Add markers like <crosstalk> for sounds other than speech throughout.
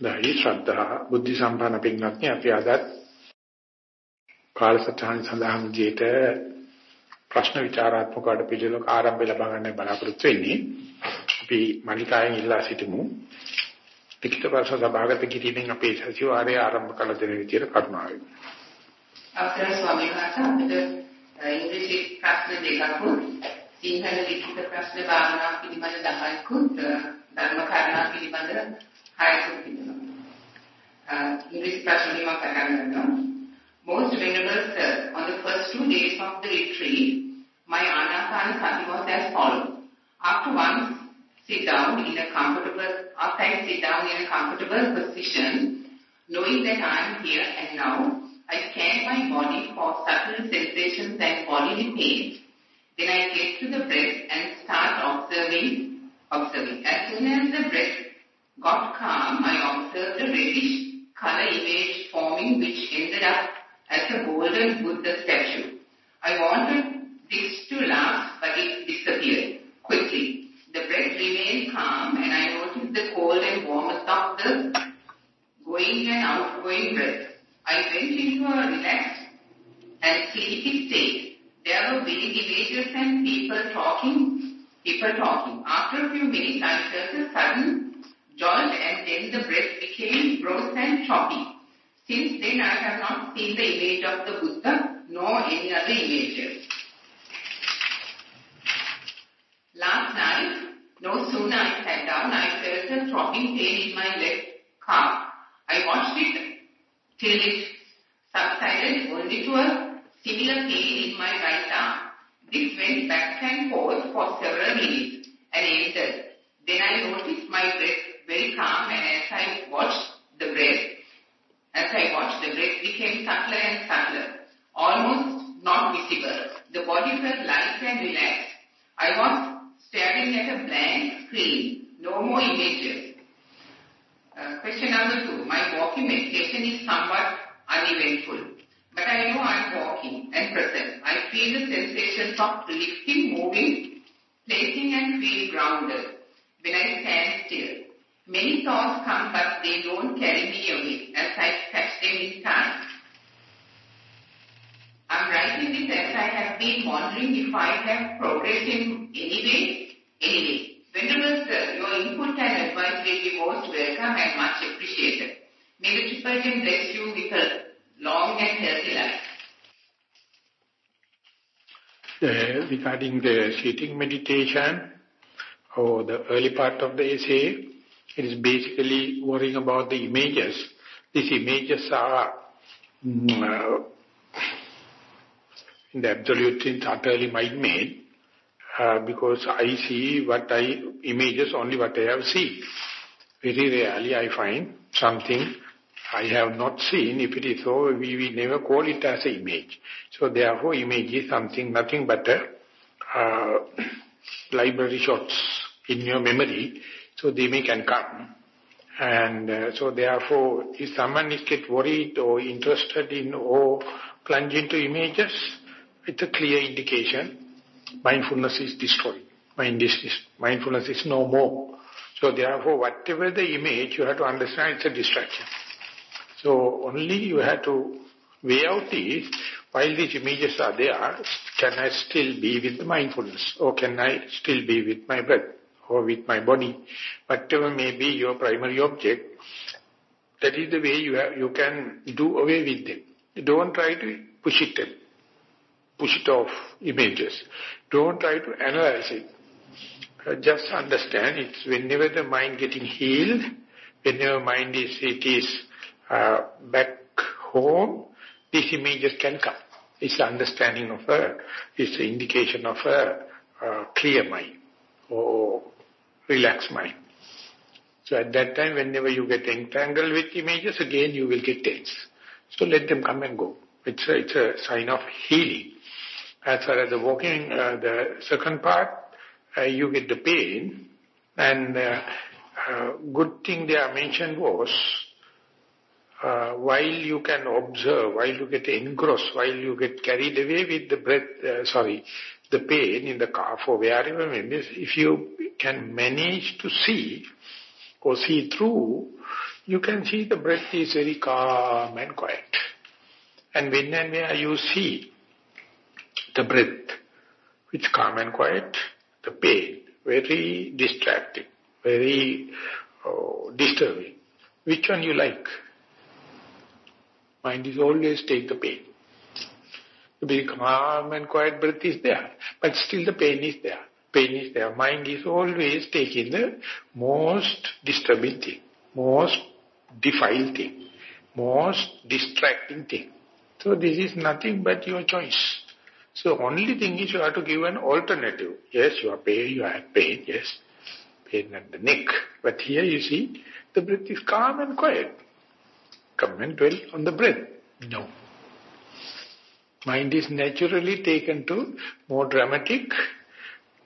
දැයි ශ්‍රද්ධා බුද්ධ සම්පන්න පින්වත්නි අපි අදත් කාලසටහන සඳහන් විදිහට ප්‍රශ්න විචාරාත්මක වැඩ පිළිවෙලක ආරම්භය ලබා ගන්න බලාපොරොත්තු වෙන්නේ. අපි මනිකායෙන් ඉල්ලා සිටිමු. ලිඛිත ප්‍රශ්න සභාගත කිරීමෙන් අපේ සතිವಾರය ආරම්භ කළ දෙන විදිහට කරුණාවෙන්. අපේ ස්වාමීන් වහන්සේ අපිට ඉංග්‍රීසි ප්‍රශ්න දෙකකුත් සිංහල ලිඛිත ප්‍රශ්න භාවනා පිළිබඳ 10කුත් ධර්ම කාරණා පිළිබඳ hydroxyquinone. Uh, English Prachonima caramellum. Most venerable sir, uh, on the first two days of the retreat, my anasana sati was as follows. After once sit down in a comfortable, after I sit down in a comfortable position, knowing that I am here and now, I scan my body for subtle sensations and bodily pain. Then I get to the breath and start observing, observing. As soon as the breath got calm, I observed a reddish color image forming which ended up as a golden Buddha statue. I wanted this to last, but it disappeared quickly. The breath remained calm and I noticed the cold and warmth of the going and outgoing breath. I went into a relaxed and sleepy state. There were vague images and people talking, people talking. After a few minutes I felt a sudden and then the breath became gross and choppy. Since then I have not seen the image of the Buddha nor any other images. Last night, no sooner I sat down, I felt a throbbing pain in my left calf. I watched it till it subsided only to a similar pain in my right arm. This went back and forth for several minutes and ended. Then I noticed my breath very calm and as I watched the breath, as I watched the breath became subtler and subtler, almost not visible. The body felt light and relaxed. I was staring at a blank screen, no more images. Uh, question number two, my walking meditation is somewhat uneventful. But I know I'm walking and present. I feel the sensations of lifting, moving, placing and feel grounded when I stand still. Many thoughts come, but they don't carry me away as I catch them in time. I'm writing this as I have been wondering if I have progressed in any way. Anyway, Venerable Sir, your input and advice will be most welcome and much appreciated. May the Triple bless you with a long and healthy life. Uh, regarding the sitting meditation or the early part of the essay, it is basically worrying about the images. These images are mm, uh, in the absolute sense utterly mind-made uh, because I see what I, images only what I have seen. Very rarely I find something I have not seen. If it is so, we, we never call it as an image. So therefore image is something, nothing but a uh, <clears throat> library shots in your memory so the image can come. And uh, so therefore, if someone is get worried or interested in or plunge into images, it's a clear indication mindfulness is destroyed. Mind is, mindfulness is no more. So therefore, whatever the image, you have to understand it's a distraction. So only you have to weigh out is, while these images are there, can I still be with the mindfulness? Or can I still be with my breath? Or with my body, whatever may be your primary object, that is the way you, have, you can do away with them. Don't try to push it in, push it off images. Don't try to analyze it. Uh, just understand it's whenever the mind getting healed, whenever mind is, it is uh, back home, these images can come. It's understanding of her, it's the indication of a uh, clear mind or relaxed mind. So at that time, whenever you get entangled with images, again you will get tense. So let them come and go. It's a, it's a sign of healing. As far as the walking, uh, the second part, uh, you get the pain. And uh, uh good thing they are mentioned was, uh, while you can observe, while you get engrossed, while you get carried away with the breath, uh, sorry, the pain in the calf or wherever if you can manage to see or see through, you can see the breath is very calm and quiet. And when and where you see the breath, which calm and quiet, the pain, very distracting, very oh, disturbing. Which one you like? Mind is always take the pain. The very calm and quiet breath is there, but still the pain is there. Pain is there. Mind is always taking the most disturbing thing, most defiled thing, most distracting thing. So this is nothing but your choice. So only thing is you have to give an alternative. Yes, you are pain, you have pain, yes. Pain at the neck. But here you see, the breath is calm and quiet. Come and dwell on the breath. No. Mind is naturally taken to more dramatic,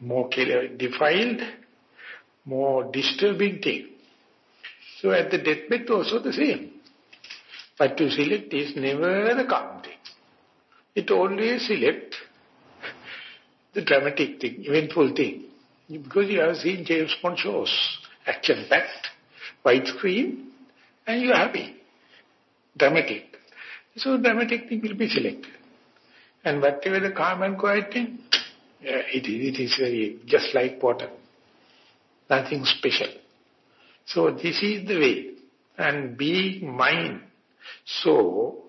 more defiled, more disturbing thing. So at the deathbed also the same. But to select is never the calm thing. It always select the dramatic thing, eventful thing. Because you have seen James Bond shows, action-packed, widescreen, and you are happy. Dramatic. So dramatic thing will be selected. And whatever the calm and quiet thing, yeah, it, is, it is very just like water. Nothing special. So this is the way. And being mind, so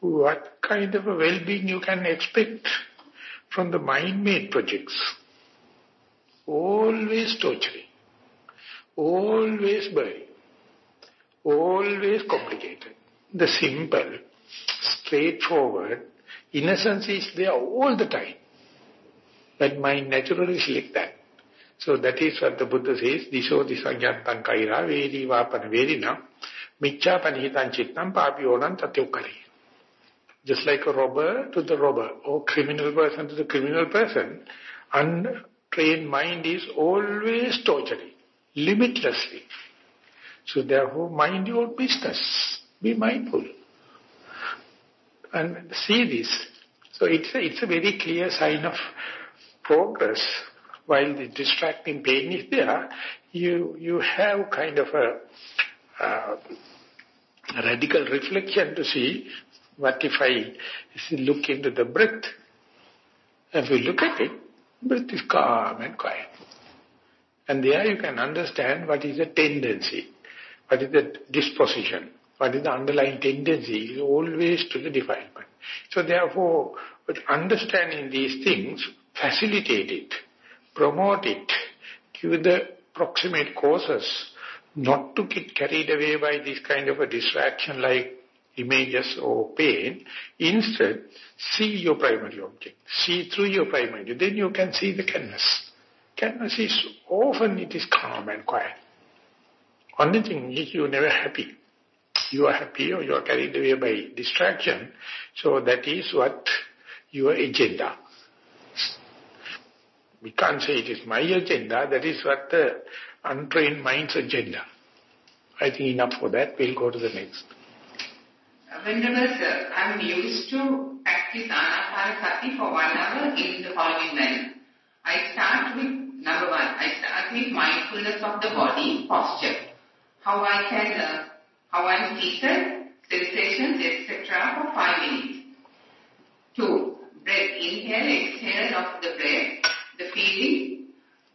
what kind of a well-being you can expect from the mind-made projects? Always torturing, always burning, always complicated. The simple, straightforward, innocence is there all the time. But mind naturally is like that. So that is what the Buddha says, Disho disanyantan kaira vedi vapana vedina miccha panihitan chittam papionan tatyokari. Just like a robber to the robber or criminal person to the criminal person, untrained mind is always torturing, limitlessly. So therefore mind your business. Be mindful. And see this. So it's a, it's a very clear sign of progress while the distracting pain is there, you, you have kind of a, uh, radical reflection to see what if I look into the breath. If you look at it, breath is calm and quiet. And there you can understand what is the tendency, what is the disposition, what is the underlying tendency, is always to the defilement. So therefore, with understanding these things, facilitate it promote it, give the proximate causes, not to get carried away by this kind of a distraction like images or pain. Instead, see your primary object. See through your primary. Then you can see the canvas. Canvas is often it is calm and quiet. Only thing is you never happy. You are happy or you are carried away by distraction. So that is what your agenda. We can't say it is my agenda, that is what the untrained mind's agenda. I think enough for that, we'll go to the next. Venerable sir, I'm used to practice Anapanasati for one hour in the following manner. I start with, number one, I start with mindfulness of the body, posture. How I can, uh, how I'm seated, sensations, etc. for five minutes. Two, breath, inhale, exhale of the breath the feeling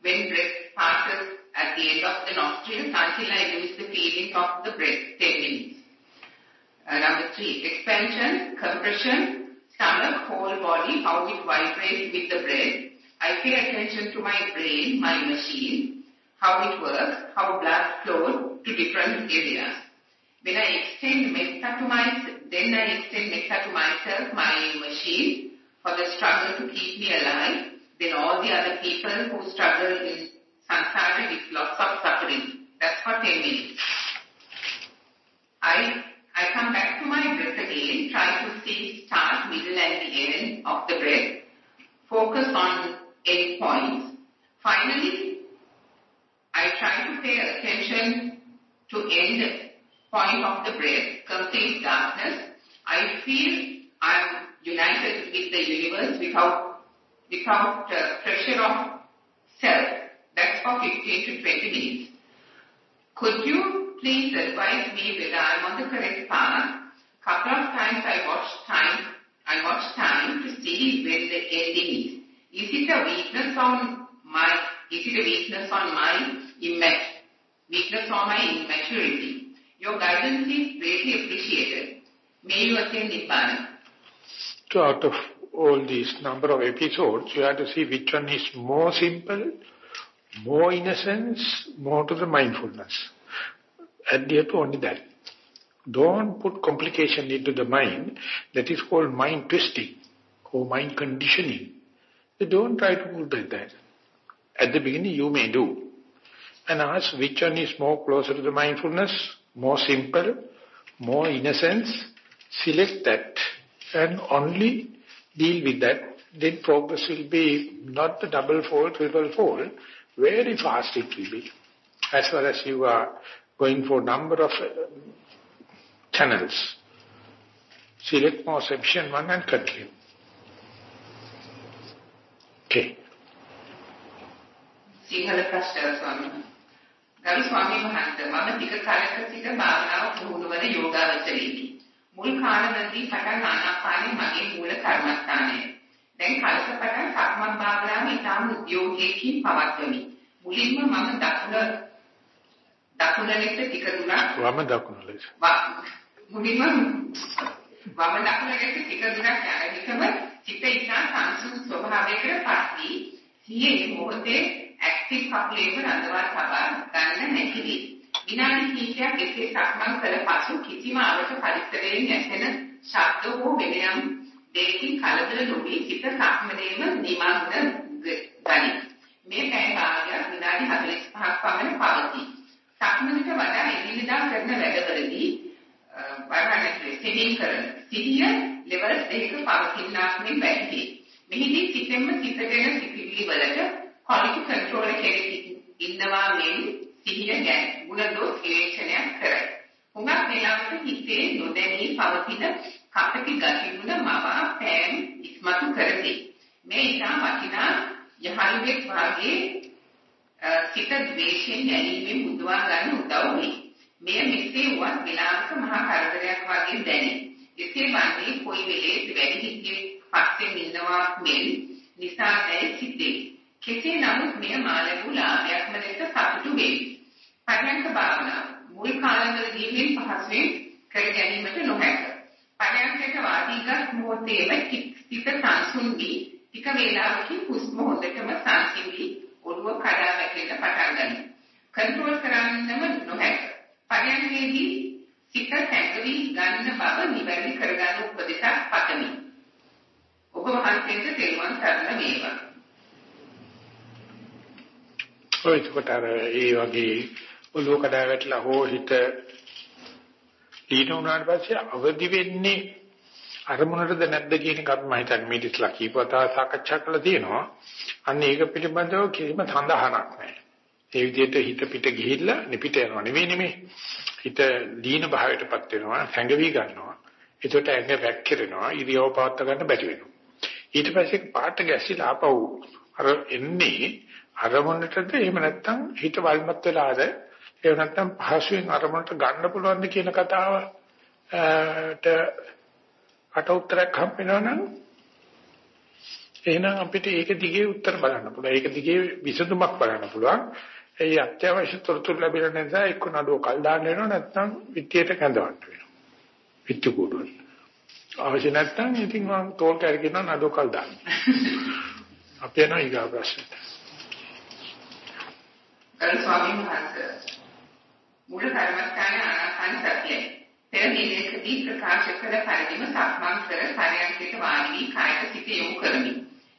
when breath passes at the end of the nostrils until I lose the feeling of the breath, 10 minutes. Uh, number three, expansion, compression, stomach, whole body, how it vibrates with the breath. I pay attention to my brain, my machine, how it works, how blood flows to different areas. When I extend metta to myself, then I extend metta to myself, my machine, for the struggle to keep me alive then all the other people who struggle in samsara with lots of suffering. That's for 10 minutes. I, I come back to my breath again, try to see start, middle and the end of the breath. Focus on end points. Finally, I try to pay attention to end point of the breath, complete darkness. I feel I'm united with the universe without without uh, pressure of self. That's for 15 to 20 minutes. Could you please advise me whether I'm on the correct path. Couple of times I watch time, I watch time to see when the ending is. Is it a weakness on my, is it a weakness on my immat, weakness on my immaturity? Your guidance is greatly appreciated. May you attain Nibbana. So out of all these number of episodes, you have to see which one is more simple, more innocence, more to the mindfulness. Adhere to only that. Don't put complication into the mind. That is called mind twisting or mind conditioning. So don't try to put that. At the beginning you may do. And ask which one is more closer to the mindfulness, more simple, more innocence, select that and only deal with that. Then progress will be not the double fold, triple fold, very fast it will be. As far as you are going for number of uh, channels, select more section one and continue. Okay. So you have a question, Swami? ගරු ස්වාමීන් වහන්සේ මම ටික කාලයක සිට භාවනාව පුහුණු වන යෝගාවචරයෙකි. මුල් කාලවලදී පටන් ආනාපානෙ මගේ මූල කර්මස්ථානය. දැන් කලක පටන් සක්මන් භාවනාව ඉතාම උද්‍යෝගයකින් පවත්වමි. මුලින්ම මම දකුණ දකුණ ලෙස ටික දුරක් වම දකුණ ලෙස. මුලින්ම වම දකුණ ලෙස ටික දුරක් යන විටම චිත්ත ඉතා සංසුන් ස්වභාවයකට පත් වී සියේ මොහොතේ ඇක්ටිව් කප්ලේම රඳවා තබා ගන්න නැතිවි. විනාඩි කිහිපයක් එසේ සක්මන් කළ පසු කිසිම අවශ්‍ය පරිසරයෙන් ඇසෙන ශබ්ද හෝ වෙනයම් දෙකකින් කලබල නොවී සිත සක්මනේම නිමග්න ගනී. මේ පැය භාගයක් විනාඩි 45ක් පමණ පවතී. සක්මනට වඩා එදිනෙදා කරන වැඩවලදී වරණට සෙමින් කරන සිහිය ලෙවල් දෙකක පවතිනාක් මෙන් වැටහි. මෙහිදී සිතෙන්ම සිතගෙන සිටිවිලි වලට ක්වලිටි කන්ට්‍රෝල් එකේ ඉන්නවා මෙන් සිහිය ගැන ගුණදෝෂ විවේචනයක් කරයි. හුඟක් වෙලාවට හිතේ නොදැනී පවතින කපටි ගතිගුණ මවා පෑම් ඉස්මතු කරති. මේ ඉතා වටිනා යහළුවෙක් වාගේ සිත ද්වේෂයෙන් ගැනීමෙන් මුදවා ගන්න උදව් වේ. මෙය මෙසේ වුවත් විලාසක මහා කරදරයක් වගේ දැනේ. එසේ වන්නේ කොයි වෙලේත් වැඩි හිතියේ පස්සෙන් ඉන්නවා මෙන් නිසා දැයි සිටේ. කෙසේ නමුත් මෙය මා ලැබූ ලාභයක්ම ලෙස සතුටු වේ. පරයන්ක භාවනාව මුල් කාලවලදී මේ පහසුවෙන් කර ගැනීමට නොහැක. පරයන්කයට වාදීගත් මොහොතේම සිත සංසුන් වී ටික වේලාවකින් හුස්ම හොඳටම සංසිඳී ඔළුව කඩා වැටෙන්න පටන් ගනී. කන්ට්‍රෝල් කරන්නම නොහැක. පරයන්කේදී සිත සැඟවි ගන්න බව නිවැරදි කරගන්න උපදෙසක් පතමි. ඔබ වහන්සේට තෙරුවන් සරණ වේවා. ඔය එතකොට අර ඒ වගේ ඔළුව කඩා වැටලා හෝ හිත ඊට උනාට පස්සේ අවදි වෙන්නේ අරමුණටද නැද්ද කියන එකත් මම හිතන්නේ මේ ඉස්ලා කීපවතා සාකච්ඡා කරලා තියෙනවා. අන්න ඒක පිළිබඳව කිසිම සඳහනක් නැහැ. ඒ විදිහට හිත පිට ගිහිල්ලා නිපිට යනවා නෙවෙයි නෙමෙයි. හිත දීන භාවයටපත් වෙනවා, සංගවි ගන්නවා. ඒකට ඇඟ වැක්කිරෙනවා, ඉරියව පවත් ගන්න බැරි වෙනවා. ඊට පස්සේ පාට ගැසිලා ආපහු අර එන්නේ අරමුණටද එහෙම නැත්නම් හිත වල්මත් වෙලාද එහෙම නැත්නම් පහසුවෙන් අරමුණට ගන්න පුළුවන්ද කියන කතාවට අට උත්තරයක් හම්බෙනවනම් එහෙනම් අපිට ඒක දිගේ උත්තර බලන්න පුළුවන්. ඒක දිගේ විසඳුමක් බලන්න පුළුවන්. ඒ අත්‍යවශ්‍ය තොරතුරු ලැබෙන නිසා එක්ක නඩුව කල් දාන්න වෙනවා නැත්නම් විත්‍යයට කැඳවන්න වෙනවා. විත්‍ය කුඩුව. අවශ්‍ය නැත්නම් ඉතින් මම තෝල් කැරගෙන නඩුව කල් දාන්න. <laughs> අපි යනවා ඊගා ප්‍රශ්නට. ගරු ස්වාමීන් වහන්සේ මුල කර්මස්ථාන ආනාපාන සතියයි. පෙර නිලයකදී ප්‍රකාශ කළ පරිදිම සක්මන් කර පරයන්කයට වාඩි වී කායක සිට යොමු කරමි.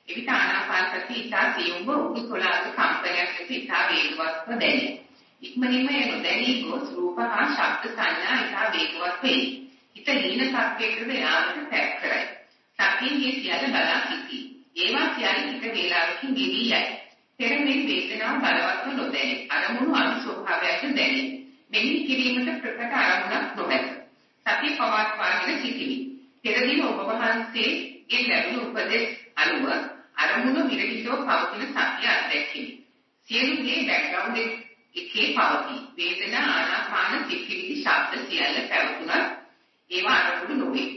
එවිට ආනාපාන සතිය ඉතා සියුම්ව උඩු තොලාක කම්පනයක් ලෙස ඉතා වේගවත්ව දැනේ. ඉක්මනින්ම එන නොදැනී ගොස් රූප හා ශබ්ද සංඥා ඉතා වේගවත් වේ. හිත හීන සත්‍යයකද යාමට තැක් කරයි. සතියේ සියල්ල බලා සිටී. ඒවා සියල්ල ටික වේලාවකින් ගෙවි යයි. පෙරමෙන් වේදනාව බලවත්ව නොදැනේ. අරමුණු අනු ස්වභාවයට දැනේ. මෙහි කිරීමට ප්‍රකට අරමුණක් නොමැත. සතිය පවත්වාගෙන සිටිමි. පෙරදින ඔබ වහන්සේගේ ලැබුණු උපදෙස් අනුව අරමුණු විරහිතව පවතින සතිය අත්දැකීමි. සියලු දේ බෑග්ග්‍රවුන්ඩ් එකේ පවතී. වේදනා ආනාපාන සිතිවිලි ශබ්ද සියල්ල පැවතුනත් ඒවා අරමුණු නොවේ.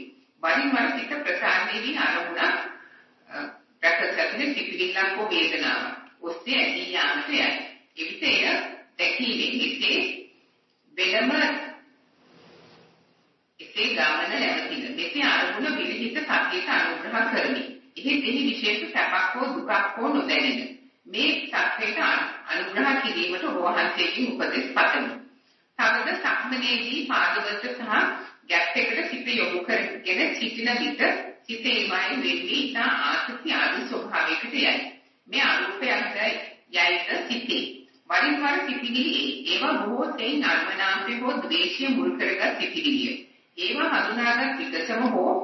වරින් වර සිත ප්‍රසාරණේදී අරමුණ රැකසැකෙන සිතිවිල්ලක් හෝ වේදනාවක් ඔස්සේ ඇදී යාමට යයි. එවිට එය දැකීමෙන් හිතේ වෙනම එසේ ගමන නැවතින. මෙසේ අරමුණ විවිධ සත්‍යයට අනුග්‍රහ කරමි. එහෙත් එහි විශේෂ සැපක් හෝ දුකක් හෝ නොදැනෙන. මේ සත්‍යයට අනුග්‍රහ කිරීමට ඔබ වහන්සේගෙන් උපදෙස් පතමි. තවද සක්මනේදී පාදවලට සහ ගැප් එකට සිත යොමු කරගෙන සිටින විට සිතේමයි වෙන්නේ ඉතා ආසති ආදී ස්වභාවයකට යයි. මේ අරූපයන්ට යයිද සිටේ. වරින් වර සිටිවිලි ඒවා බොහෝ සෙයින් අල්මනාපේ හෝ ද්වේෂය මුල් කරගත් සිටිවිලිය. ඒවා හඳුනාගත් විගසම හෝ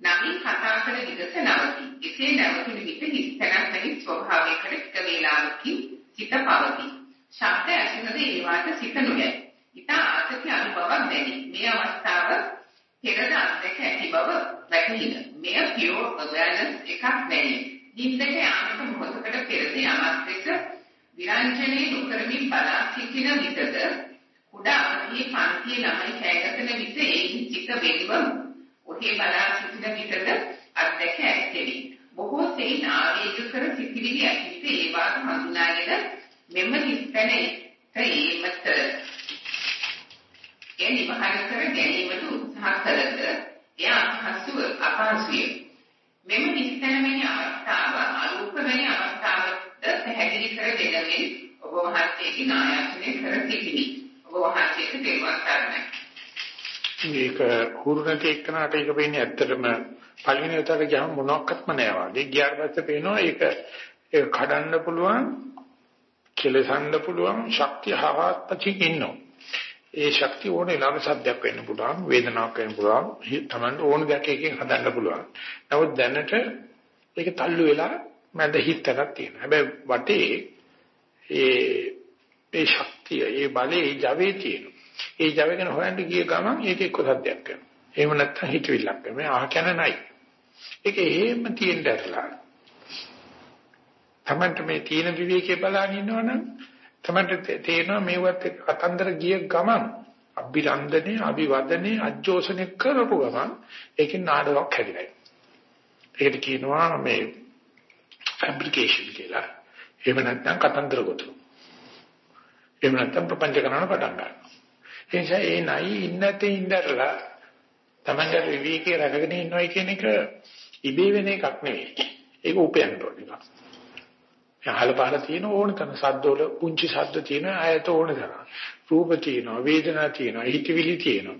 නමින් කතා කළ විගස නවති. එසේ නැවතුණු විට හිස්තනක් වැනි ස්වභාවයකට එක වේලාවකින් සිත පවතී. ශබ්ද ඇසෙනද ඒවාට සිත නොයයි. ඉතා ආසති අනුභවක් දැනේ. මේ අවස්ථාව පෙරද අත්දැක ඇති බව වැටහින. මෙය pure awareness එකක් නෙවෙයි. නිින්දට යාමට මොහොතකට පෙරද යමක් ලෙස විරංජනේ නොකරමින් බලා සිටින විටද කුඩා අවදී පන්තියේ ළමයි කෑගසන විට ඒකින් චිත වෙනව ඔහේ බලා සිටින විටද අත්දැක ඇත්තෙමි. බොහෝ සෙයින් ආවේගකර සිටිවිලි ඇතිවිට ඒ වාද හඳුනාගෙන මෙම හිස්තැනේ තේමත ඒ නිවහන කර ගැනීමට උත්සාහ කළද එය අපහසුව අපහසුය. මෙම හිස්තැන වැනි අවස්ථාව අරූප වැනි අවස්ථාවට පැහැදිලි කර දෙනමින් ඔබ වහන්සේගේ නායකත්වය කර සිටිනි. ඔබ වහන්සේට තෙරුවන් සරණයි. මේක හුරු නැති එක්කනට ඒක වෙන්නේ ඇත්තටම පළවෙනි උතර ගියාම මොනක්වත්ම නෑ වගේ. ගියාට පස්සේ පේනවා ඒක ඒක කඩන්න පුළුවන්, කෙලසන්න පුළුවන් ශක්තිය හවාත්පතින් ඉන්නවා. ඒ ශක්තිය ඕනේ ළඟ සද්දයක් වෙන්න පුළුවන්, වේදනාවක් වෙන්න පුළුවන්, තමන්ට ඕන දෙයක් එකකින් හදන්න පුළුවන්. නමුත් දැනට ඒක තල්ලු වෙලා මැද හිතක් තියෙනවා. හැබැයි වටේ ඒ ඒ ශක්තිය, ඒ බලේ, ඒ ජවයේ තියෙනවා. ඒ ජවයෙන් හොයන්න ගිය ගමන් ඒක එක්ක සද්දයක් වෙනවා. එහෙම නැත්නම් හිතවිල්ලක් වෙනවා. ආ කන නැයි. ඒක එහෙම තියෙන්න ඇරලා. තමන්ට මේ තීන විවේකයේ බලන් ඉන්නවනම් තමන්ට තේරෙනවා මේවත් කතන්දර ගිය ගමන් අභිරන්දනේ, අභිවදනේ, අජෝසනේ කරපු ගමන් ඒකේ නාඩගමක් හැදිලා. ඒකට කියනවා මේ ෆැබ්‍රිකේෂන් කියලා. එහෙම නැත්නම් කතන්දර ගොතු. එහෙම නැත්නම් ප්‍රපංච කරන පටන් ගන්නවා. ඒ නිසා ඒ නයි ඉන්නතේ ඉඳලා තමන්ගේ විවේකයේ රැකගෙන ඉන්නවයි කියන එක ඉබේ වෙන එකක් නෙවෙයි. ඒක උපයන්න ඕන එකක්. අහල පහල තියෙන ඕන තරම් සද්දවල පුංචි සද්ද තියෙන ආයත ඕන තරම්. රූප තියෙනවා, වේදනා තියෙනවා, හිතවිලි තියෙනවා.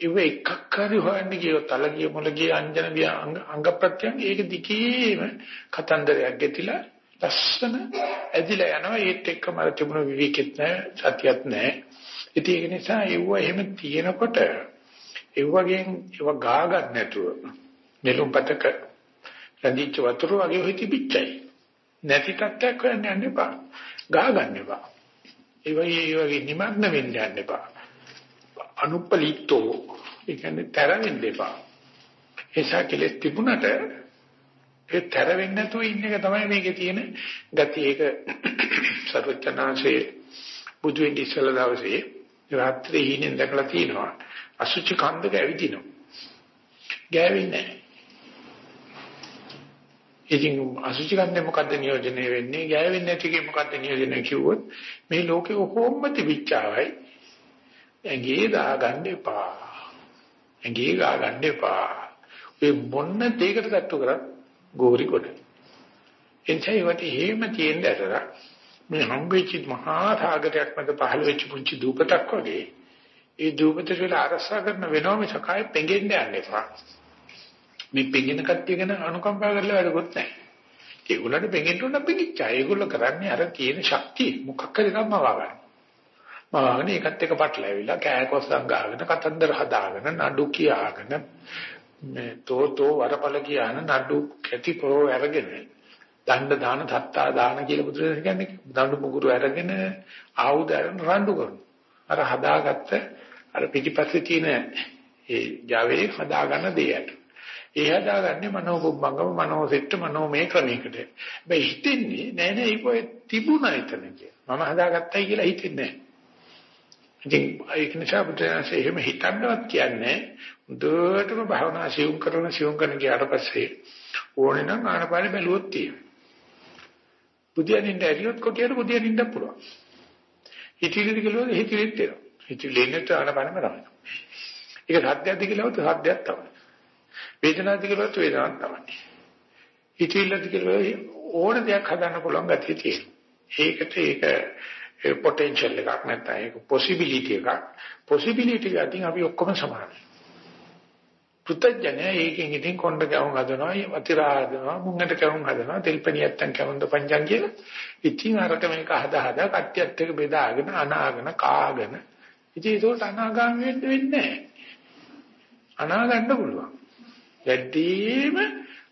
ඉව එකක් හරි හොයන්න ගියොත් අලගිය මොළගිය අංජන ගිය අංග ප්‍රත්‍යංග ඒක දිගේම කතන්දරයක් ගෙතිලා ලස්සන ඇදිලා යනවා ඒත් එක්කම අර තිබුණ විවේකෙත් නැහැ සතියත් නැහැ ඉතින් ඒක නිසා ඒව එහෙම තියෙනකොට ඒ වගේන් ඒව ගා ගන්න නැතුව නෙළුම්පතක රැඳිච්ච වතුර වගේ හිටි පිච්චයි නැති තත්ත්වයක් හොයන්න යන්න එපා ගා ගන්න එපා ඒ වගේ ඒ වගේ නිමග්න වෙන්න යන්න එපා අනුපලිතෝ ඒ කියන්නේ තරවෙන්න එපා. ඒසා කෙලස් තිබුණට ඒ තරවෙන්න නැතුව ඉන්න එක තමයි මේකේ තියෙන ගතිය. ඒක <coughs> සර්වචනාංශේ බුදු වෙන්න ඉස්සලා දවසේ රාත්‍රී හිණෙන් දැකලා තියෙනවා. අසුචි කන්දක ඇවිදිනවා. ගෑවෙන්නේ නැහැ. ඉතින් අසුචි කන්දේ මොකද්ද නියෝජනය වෙන්නේ? ගෑවෙන්නේ නැති එකේ මොකද්ද නියෝජනය කිව්වොත් මේ ලෝකෙ කොහොමද තිබිච්චාවයි ඇඟේ දාගන්න එපා. ඇඟේ ගාගන්න එපා. ඒ මොන්න දෙයකට තට්ටු කරත් ගෝරි කොට. එනිසා ඒවට හේම තියෙන්න ඇතර මේ හම්බෙච්ච මහා සාගරයක් මැද පහළ වෙච්ච පුංචි දූපතක් වගේ ඒ දූපතේ වෙලා අරසා කරන වෙනවම සකාය පෙඟෙන්න යන්න එපා. මේ පෙඟෙන කට්ටිය ගැන අනුකම්පා කරලා වැඩකුත් නැහැ. ඒගොල්ලන්ට පෙඟෙන්න උන පෙඟිච්චා. ඒගොල්ලෝ කරන්නේ අර තියෙන ශක්තිය මොකක් හරි ගම්ම වගන්න. මාගෙන ඒකත් එක පටලැවිලා කෑකොස්සක් ගාගෙන කතන්දර හදාගෙන නඩු කියාගෙන මේ තෝතෝ වරපල කියන නඩු කැටි පොරෝ අරගෙන දණ්ඩ දාන තත්තා දාන කියලා බුදුරජාණන් කියන්නේ දඬු මුගුරු අරගෙන ආයුධ අරගෙන රණ්ඩු කරනවා. අර හදාගත්ත අර පිටිපස්සේ තියෙන ඒ Java හදාගන්න දෙයට. ඒ හදාගන්නේ මනෝකුම්භංගම මනෝසෙට්ට මනෝමය ක්‍රමයකට. හැබැයි හිතෙන්නේ නෑ නෑ ඒක තිබුණා එතන කියලා. මම හදාගත්තයි කියලා හිතෙන්නේ නෑ. ඉතින් ඒක නිසා බුදුරජාණන්සේ එහෙම හිතන්නවත් කියන්නේ දුරටම භාවනා සියුම් කරන සියුම් කරන ගියාට පස්සේ ඕනේ නම් ආනපානෙ බැලුවොත් තියෙනවා. බුදියනින්ද ඇරියොත් කොටියට බුදියනින්ද පුළුවන්. හිතිලිද කියලා හිතිලිත් දෙනවා. හිතිලි ඉන්නට ආනපානෙම තමයි. ඒක සත්‍යයක්ද කියලාවත් සත්‍යයක් තමයි. වේදනාවද කියලාවත් වේදනාවක් තමයි. හිතිලිද කියලා ඕන දෙයක් හදන්න පුළුවන් ගැතිය තියෙනවා. ඒකට ඒක පොටෙන්ෂල් එකක් නැත්නම් ඒක පොසිබිලිටි එකක්. පොසිබිලිටි ගතින් අපි ඔක්කොම සමානයි. පුතඥය ඒකෙන් ඉතින් කොණ්ඩ කැවුම් හදනවා, වතිරා හදනවා, මුංගට කැවුම් හදනවා, තෙල්පණියත්තන් කැවුම්ද පංචන් කියලා. ඉතින් අරක මේක හදා හදා කට්ටියත් එක්ක බෙදාගෙන අනාගෙන කාගෙන. ඉතින් ඒකට අනාගාමී වෙන්න වෙන්නේ නැහැ. අනාගන්න පුළුවන්. වැඩිම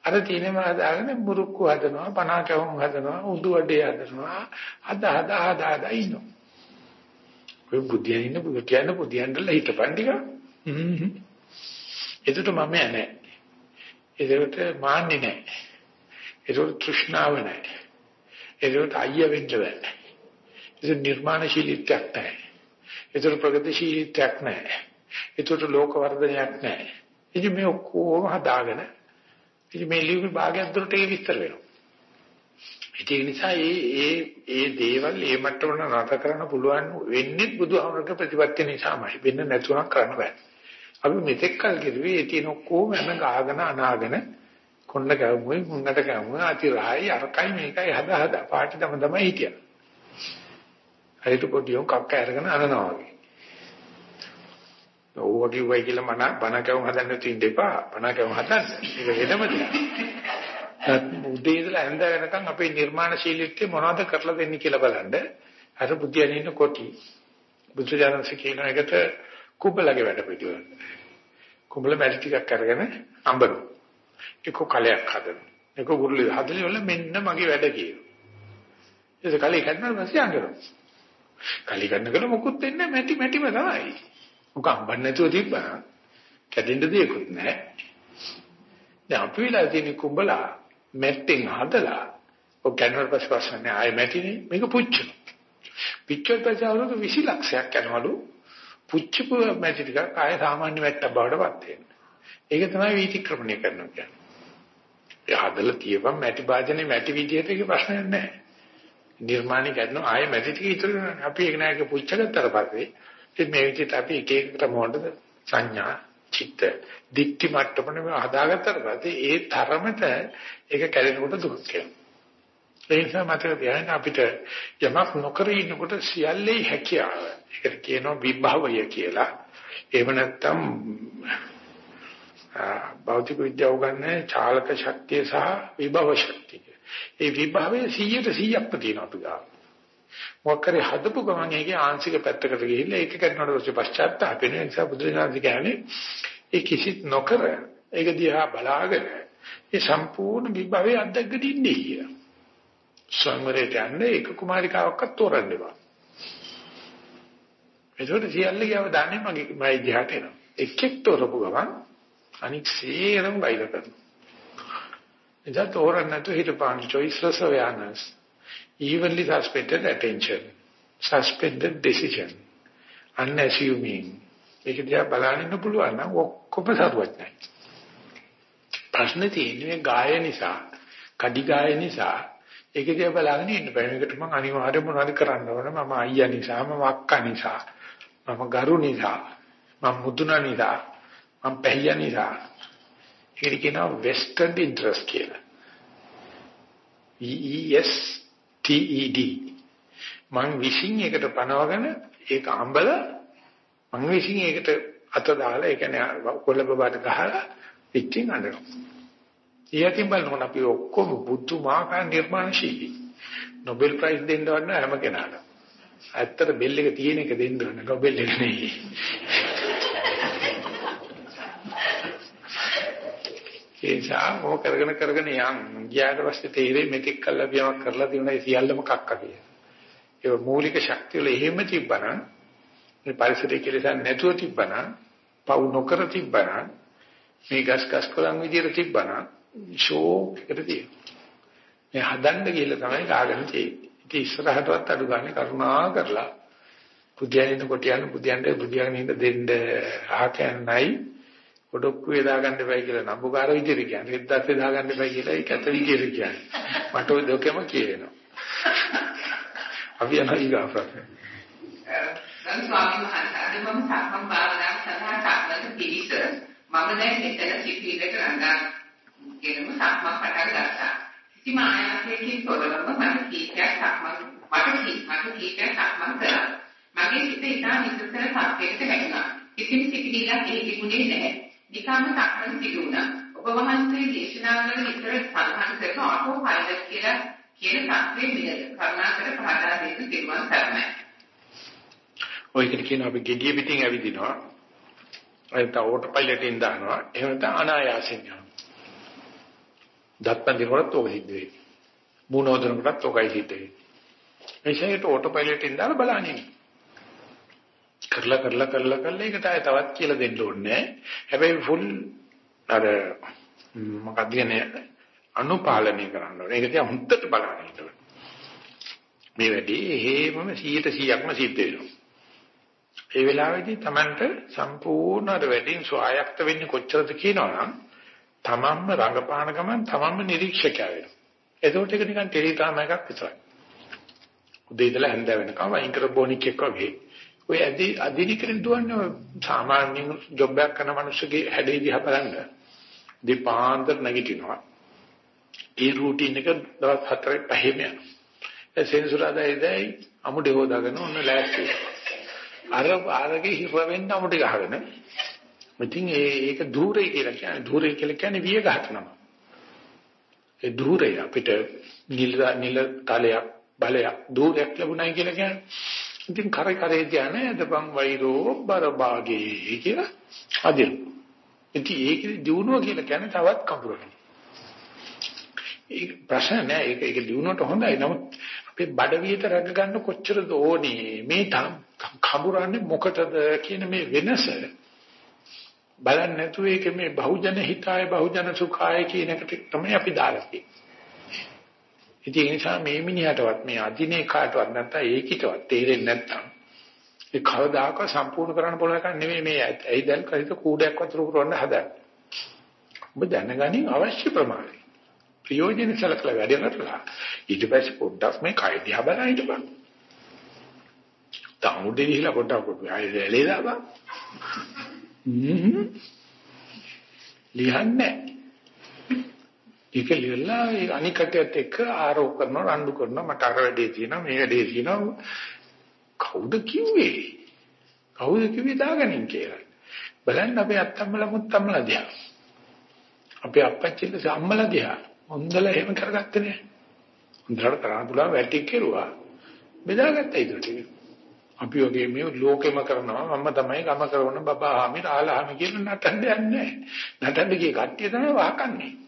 අර තිනම හදාගෙන මුරුක්කු හදනවා, පනා කැවුම් හදනවා, උඩු වඩේ හදනවා, හදා හදා හදා හදා ඉන්නවා. ඔය බුද්ධියන් ඉන්න බුදු කියන බුද්ධියන්දලා හිටපන් ටික. හ්ම් එතකොට මම නැහැ. එතකොට මාන්නේ නැහැ. එතකොට තෘෂ්ණාව නැහැ. එතකොට අයිය වෙන්න බෑ. ඒක නිර්මාණශීලීත්වයක් නැහැ. එතකොට ප්‍රගතිශීලීත්වයක් නැහැ. එතකොට ලෝක වර්ධනයක් නැහැ. ඉතින් මේ ඔක්කොම හදාගෙන ඉතින් මේ ලියුමේ භාගයක් දුරට ඒක විස්තර වෙනවා. ඒක නිසා මේ ඒ ඒ දේවල් ඒ මට්ටමන රට කරන්න පුළුවන් වෙන්නේ බුදුහාමරගේ ප්‍රතිපත්තිය නිසාමයි. වෙන්න නැතුණක් කරන්න බෑ. අපි මෙතෙක් කල් කිව්වේ ඒ තියෙන ඔක්කොම හැම ගාගෙන අනාගෙන කොණ්ඩ ගැවුමයි මුන්නට ගැවුම අතිරායි අරකයි මේකයි හදා හදා පාටි තම තමයි හිටියා. හරිට පොඩියෝ කක්ක අරගෙන අනනවා වගේ. ඕව කිව්වයි කියලා මන බන කැවුම් හදන්න තියෙන්න එපා. බන කැවුම් හදන්න. ඒක වෙනම දෙයක්. උදේ ඉඳලා හැන්ද වෙනකන් අපේ නිර්මාණශීලීත්වය මොනවද කරලා දෙන්නේ කියලා බලන්න. අර බුද්ධියනේ ඉන්න කොටි. බුදුජානක කියන එකට කුඹලගේ වැඩ පිටුවල. කුඹල මැටි ටිකක් අරගෙන අඹනවා. ඒක කලයක් හදනවා. ඒක ගුරුලි හදලි වල මෙන්න මගේ වැඩ කියනවා. ඒක කලේ කන්නා පස්සේ අඟනවා. කලි කන්නකොට මොකුත් වෙන්නේ මැටි මැටිම තමයි. මොක අඹන්න නැතුව තිබ්බා. කැඩෙන්න දෙයක්වත් නැහැ. දැන් අපි වෙලා තියෙන කුඹලා මැට්ටෙන් හදලා ඔය කැනවල් පස්සේ පස්සන්නේ ආයෙ මැටිනේ මේක පුච්චන. පිච්චුවත් පස්සේ අවුරුදු 20 ලක්ෂයක් යනවලු පුච්චපු මැටි ටිකක් ආයෙ සාමාන්‍ය මැට්ටක් බවට පත් වෙනවා. ඒක තමයි වීතික්‍රමණය කරනවා කියන්නේ. ඒ හදලා තියපම් මැටි වාදනේ මැටි විදියට ඒක ප්‍රශ්නයක් නැහැ. නිර්මාණය කරනවා ආයෙ මැටි ටික ඉතුරු කරනවා. අපි ඒක නෑ ඒක පුච්චගත්තට පස්සේ ඉතින් මේ විදිහට අපි එක එකකට මොකටද සංඥා චිත්ත දික්ටි මට්ටමනේ හදාගත්තට පස්සේ ඒ තරමට ඒක කැඩෙනකොට දුක් වෙනවා. ඒ නිසා මතක තියාගන්න අපිට යමක් නොකර ඉන්නකොට සියල්ලේ හැකියාව. ඒකට කියනවා විභවය කියලා. එහෙම නැත්නම් භෞතික විද්‍යාව උගන්වන්නේ චාලක ශක්තිය සහ විභව ශක්තිය. ඒ විභවය 100ට 100ක්ම තියෙනවා අපි ගාව. මොකක්ද හදපු ගමන් ඒකේ ආංශික පැත්තකට ගිහිල්ලා ඒක කරනකොට පස්සේ පශ්චාත්තාප වෙන නිසා බුදුරජාණන් කියන්නේ ඒ කිසිත් නොකර ඒක දිහා බලාගෙන ඒ සම්පූර්ණ විභවය අත්දැක දින්නේ කියලා. සංවරයට යන්නේ ඒක කුමාරිකාවක්වත් තෝරන්න එපා. ඒකට සියල්ල ගියව දන්නේ මගේ මයි දිහාට එනවා. එක්ෙක් තෝරපු ගමන් අනික් සියරම බයිල කරනවා. එදා තෝරන්න නැතුව හිටපාන choiceless awareness evenly suspended attention suspended decision unassuming ඒක දිහා බලන්න ඉන්න පුළුවන් නම් ඔක්කොම සරුවත් නැහැ. ප්‍රශ්නේ තියෙන්නේ ගාය නිසා, කඩි ගාය නිසා ඒක දිහා බලන්න ඉන්න බෑ. මේකට මම අනිවාර්යයෙන්ම මොනවද කරන්න ඕන? මම අයියා නිසා, මම අක්කා නිසා, මම ගරු නිසා, මම මුදුනා නිසා, මම පැහියා නිසා. ඒක කියනවා vested interest කියලා. E E S T E D. මං විශ්ින් එකට පනවගෙන ඒක අඹල මං විශ්ින් ඒකට අත දාලා ඒ කියන්නේ කොළඹ බාට ගහලා පිටින් අඬනවා. ඊයතින් බලනකොට අපි ඔක්කොම බුද්ධමාකාර නිර්මාණශීලී. නොබෙල් ප්‍රයිස් දෙන්න වන්න හැම කෙනාටම. ඇත්තට බෙල් එක තියෙන එක දෙන්න ඕන නොබෙල් එක නෙවෙයි. ඒ නිසා මොක කරගෙන කරගෙන යන් ගියාට පස්සේ තේරෙයි මෙතෙක් කල්ලා බියමක් කරලා තියෙන සියල්ලම කක්ක කියලා. ඒ මූලික ශක්තිය වල එහෙම තිබ්බනම් මේ පරිසරයේ කෙලෙසන් නැතුව තිබ්බනම් පවු නොකර තිබ්බනම් මේ ගස් ගස් කොළන් විදියට තිබ්බනම් ෂෝක් එකට තියෙනවා. මේ හදන්න කියලා තමයි කාගෙන තියෙන්නේ. ඉතින් ඉස්සරහටවත් අඩු ගන්න කරුණා කරලා පුදියනින් කොටියන් පුදියන්ට පුදියන් ඉඳ දෙන්න ආකයන්යි ඔඩොක්කු වේදා ගන්න බෑ කියලා නම්බුකාර විදියට කියන්නේ. එද්දත් වේදා ගන්න බෑ කියලා ඒක ඇත විදියට කියන්නේ. මට ඔය දෙකම කියනවා. අපි යනවා ඊගා ප්‍රශ්නේ. ගරු ස්වාමීන් වහන්සේ අද මම සක්මන් භාවනාව සඳහා සක්මන් පිළිස මම දැන් මෙතන සිටිවිලට රඳා ගෙනම සක්මන් පටන් ගත්තා. කිසිම ආයාසයකින් තොරවම මට කීපයක් සක්මන් මට මට කීපයක් සක්මන් කළා. මගේ සිත ඉතා විසුතර සත්‍යයකට වැටුණා. කිසිම සිතිවිල්ලක් එහි තිබුණේ නැහැ. නිකම්ම සක්මන් සිදු වුණා. ඔබ වහන්සේ දේශනාවල විතර සඳහන් කරන ඔටෝ පයිලට් කියලා කියන තත්ත්වයේ මිදෙන්න කරුණාකර පහදා දෙන්න තිරුවන් සරණයි. ඔය කියන කියන අපි gediya පිටින් ඇවිදිනවා. අයිත ඕටෝ පයිලට් එකෙන් දානවා. එහෙම නැත්නම් අනායාසයෙන් යනවා. දත්පන් දිනවලත් ඔක සිද්ධ වෙයි. මූණෝදනකටත් ඔකයි සිද්ධ වෙයි. එයිසෙට ඕටෝ පයිලට් එකෙන් දාලා බලන්නේ. කරලා කරලා කරලා කරලා ඒකට ආය තවත් කියලා දෙන්න ඕනේ. හැබැයි ෆුල් අර මොකක්ද කියන්නේ අනුපාලනය කරන්න ඕනේ. ඒක තියා හුත්තට බලන්න ඕනේ. මේ වැඩේ හේමම 100%ක්ම සිද්ධ වෙනවා. ඒ වෙලාවේදී Tamanට සම්පූර්ණ අර වැඩින් ස්වායක්ත වෙන්නේ කොච්චරද කියනවනම් තමන්ම රඟපාන ගමන් තමන්ම නිරීක්ෂකයා වෙනවා. එතකොට ඒක නිකන් ටෙලිග්‍රාම එකක් විතරයි. උදේ ඉඳලා හැන්ද වෙනකම් වයින් කර බොනික් එක්ක වගේ. ඔය අදි අදිනිකරන් දුවන්නේ සාමාන්‍ය ජොබ් එකක් කරන මිනිස්සුගේ හැඩේ දිහා බලන්න. දීපාන්තර නැගිටිනවා. ඒ රූටින් එක දවස් 4 5 යනවා. ඒ සෙන්සුරාදා ඉදයි අමුඩේ හොදාගෙන ඔන්න ලෑස්ති. අර අරගේ හිර වෙන්න අමුඩේ ගහගෙන ඉතින් ඒක ධූරය කියලා කියන්නේ ධූරය කියලා කියන්නේ විය ගහනවා. ඒ ධූරය අපිට නිල නිල තලයක් බලයක් ධූරයක් ලැබුණයි කියලා කියන්නේ. ඉතින් කර කරේ ධානය දපං වෛරෝ බරභාගේ කියලා අදින. ඉතින් ඒකේ දිනුව කියලා කියන්නේ තවත් කඹරක්. ඒක ප්‍රශ්න නෑ ඒක ඒක දිනුවට හොඳයි. නමුත් අපේ බඩ වියත රැක ගන්න කොච්චරද ඕනේ මේ කඹරන්නේ මොකටද කියන මේ වෙනස බලන්නේ නැතුව ඒක මේ බහුජන හිතාය බහුජන සුඛාය කියන එකට තමයි අපි දාලා තියෙන්නේ. ඉතින් ඒ නිසා මේ මිනිහටවත් මේ අදිනේ කාටවත් නැත්තම් ඒකිටවත් තේරෙන්නේ නැත්තම් ඒ කවදාක සම්පූර්ණ කරන්න පුළුවන් එකක් නෙමෙයි මේ ඇයි දැන් කරිත කූඩයක් වතුර පුරවන්න හදන්නේ. ඔබ දැනගනින් අවශ්‍ය ප්‍රමාණය. ප්‍රයෝජන සලකලා වැඩ කරලා ඊට පස්සේ පොඩ්ඩක් මේ කය දිහා බලන්න හිටපන්. තාමුඩේ ගිහිලා පොඩ්ඩක් පොඩ්ඩක් ආයෙ ලේදාපන්. ලියන්නේ ඒක ලියලා ඒ අනිකටත් එක්ක ආරෝප කරනවා රණ්ඩු කරනවා. මට අර වැඩේ තියෙනවා මේ වැඩේ තියෙනවා. කවුද කිව්වේ? කවුද කිව්වේ දාගනින් කියලා. බලන්න අපේ අත්තම්මලා මුත්තම්මලා දිහා. අපේ අප්පච්චිලා අම්මලා දිහා. හොඳලා එහෙම කරගත්තේ නෑ හොඳට කරා පුළුවන් වැටි කෙරුවා. බෙදාගත්තා ඉදිරියට අපි වගේ මේ ලෝකෙම කරනවා. මම තමයි ගම කරන බබා ආමි රාලාමි කියන නටන්න යන්නේ නටන්න ගිය කට්ටිය තමයි වහකන්නේ.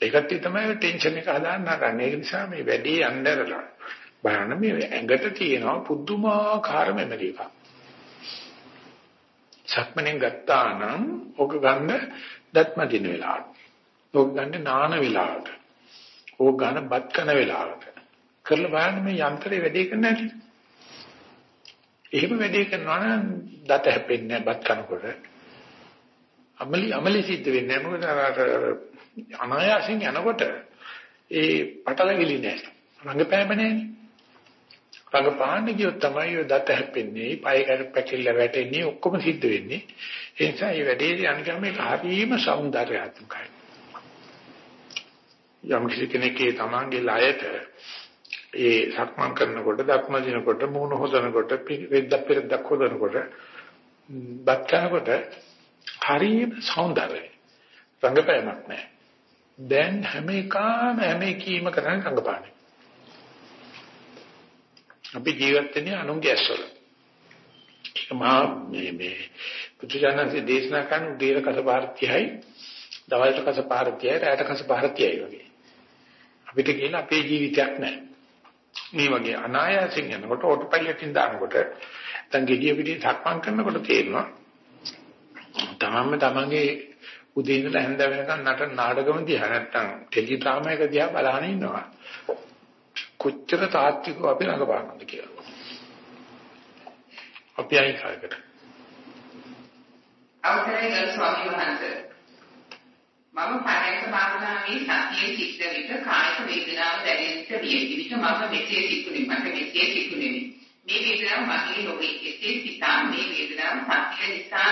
ඒ කට්ටිය තමයි ටෙන්ෂන් එක හදාන්න ගන්න ඒ නිසා මේ වැඩි යnderලා බලන්න මේ ඇඟට තියෙනවා පුදුමාකාර මෙමරි එකක්. සක්මණෙන් ගත්තා නම් ඔක ගන්න දත්ම දින වෙලාවට. ඔක ගන්න නාන වෙලාවට. ඕක ගන්න බත් කන වෙලාවට. කරලා බලන්න මේ යන්ත්‍රේ වැඩේ කරන්නේ නැති එහෙම වැඩේ කරනවා නම් දත හැපෙන්නේ නැහැ බත් කනකොට. අමලි අමලි සිද්ධ වෙන්නේ නැහැ. මොකද අර අනායාසයෙන් යනකොට ඒ පටලැවිලි නෑ. රංගපෑම නෑනේ. රංගපාන්න කියොත් තමයි ඔය දත හැප්පෙන්නේ, පය කැරපැකිල්ල වැටෙන්නේ, ඔක්කොම සිද්ධ වෙන්නේ. ඒ නිසා මේ වැඩේදී අනිකම ඒක හරීම సౌందర్యාත්මකයි. යම් කෙනෙක්ගේ තමන්ගේ ලයට ඒ සක්මන් කරනකොට, දක්ම දිනකොට, මූණ හොදනකොට, වෙද්ද පෙරද්දක් හොදනකොට, බත් කනකොට හරීම సౌందర్యයි. රංගපෑමක් නැහැ. දැන් හැම එකම හැම එකීම කරන්නේ රංගපානේ අපි ජීවත් වෙන්නේ අනුන්ගේ ඇස්වල. ඒක මා මේ මේ පුදුජානන්සේ දේශනා කරන උදේල කසපාරතියයි දවල්ට කසපාරතියයි රාත්‍ර කසපාරතියයි වගේ. අපිට කියන අපේ ජීවිතයක් නැහැ මේ වගේ අනායාසයෙන් යනකොට ඕටෝ පයිලට් එකෙන් දානකොට දැන් gediya පිටින් සක්මන් කරනකොට තේරෙනවා. තමන්ම තමන්ගේ උදේ ඉඳලා හැන්ද වෙනකන් නටන නාටකම දිහා නැත්තම් ටෙලි ඩ්‍රාමා එක දිහා බලහන ඉන්නවා. කොච්චර තාත්විකව අපි ළඟපානද කියලා. අපි අයින් කරකට. අවසරයි ගරු ස්වාමීන් වහන්සේ. මම පරයක භාවනාවේ සතියේ සිට විට කායික වේදනාව දැනෙන්නට විය. විවිධ මම මෙසේ සිටුනේ මට මෙසේ සිටුනේ. මේ වේදනාව මගේ නොවේ. එසේ සිතා මේ වේදනාව සත්‍ය නිසා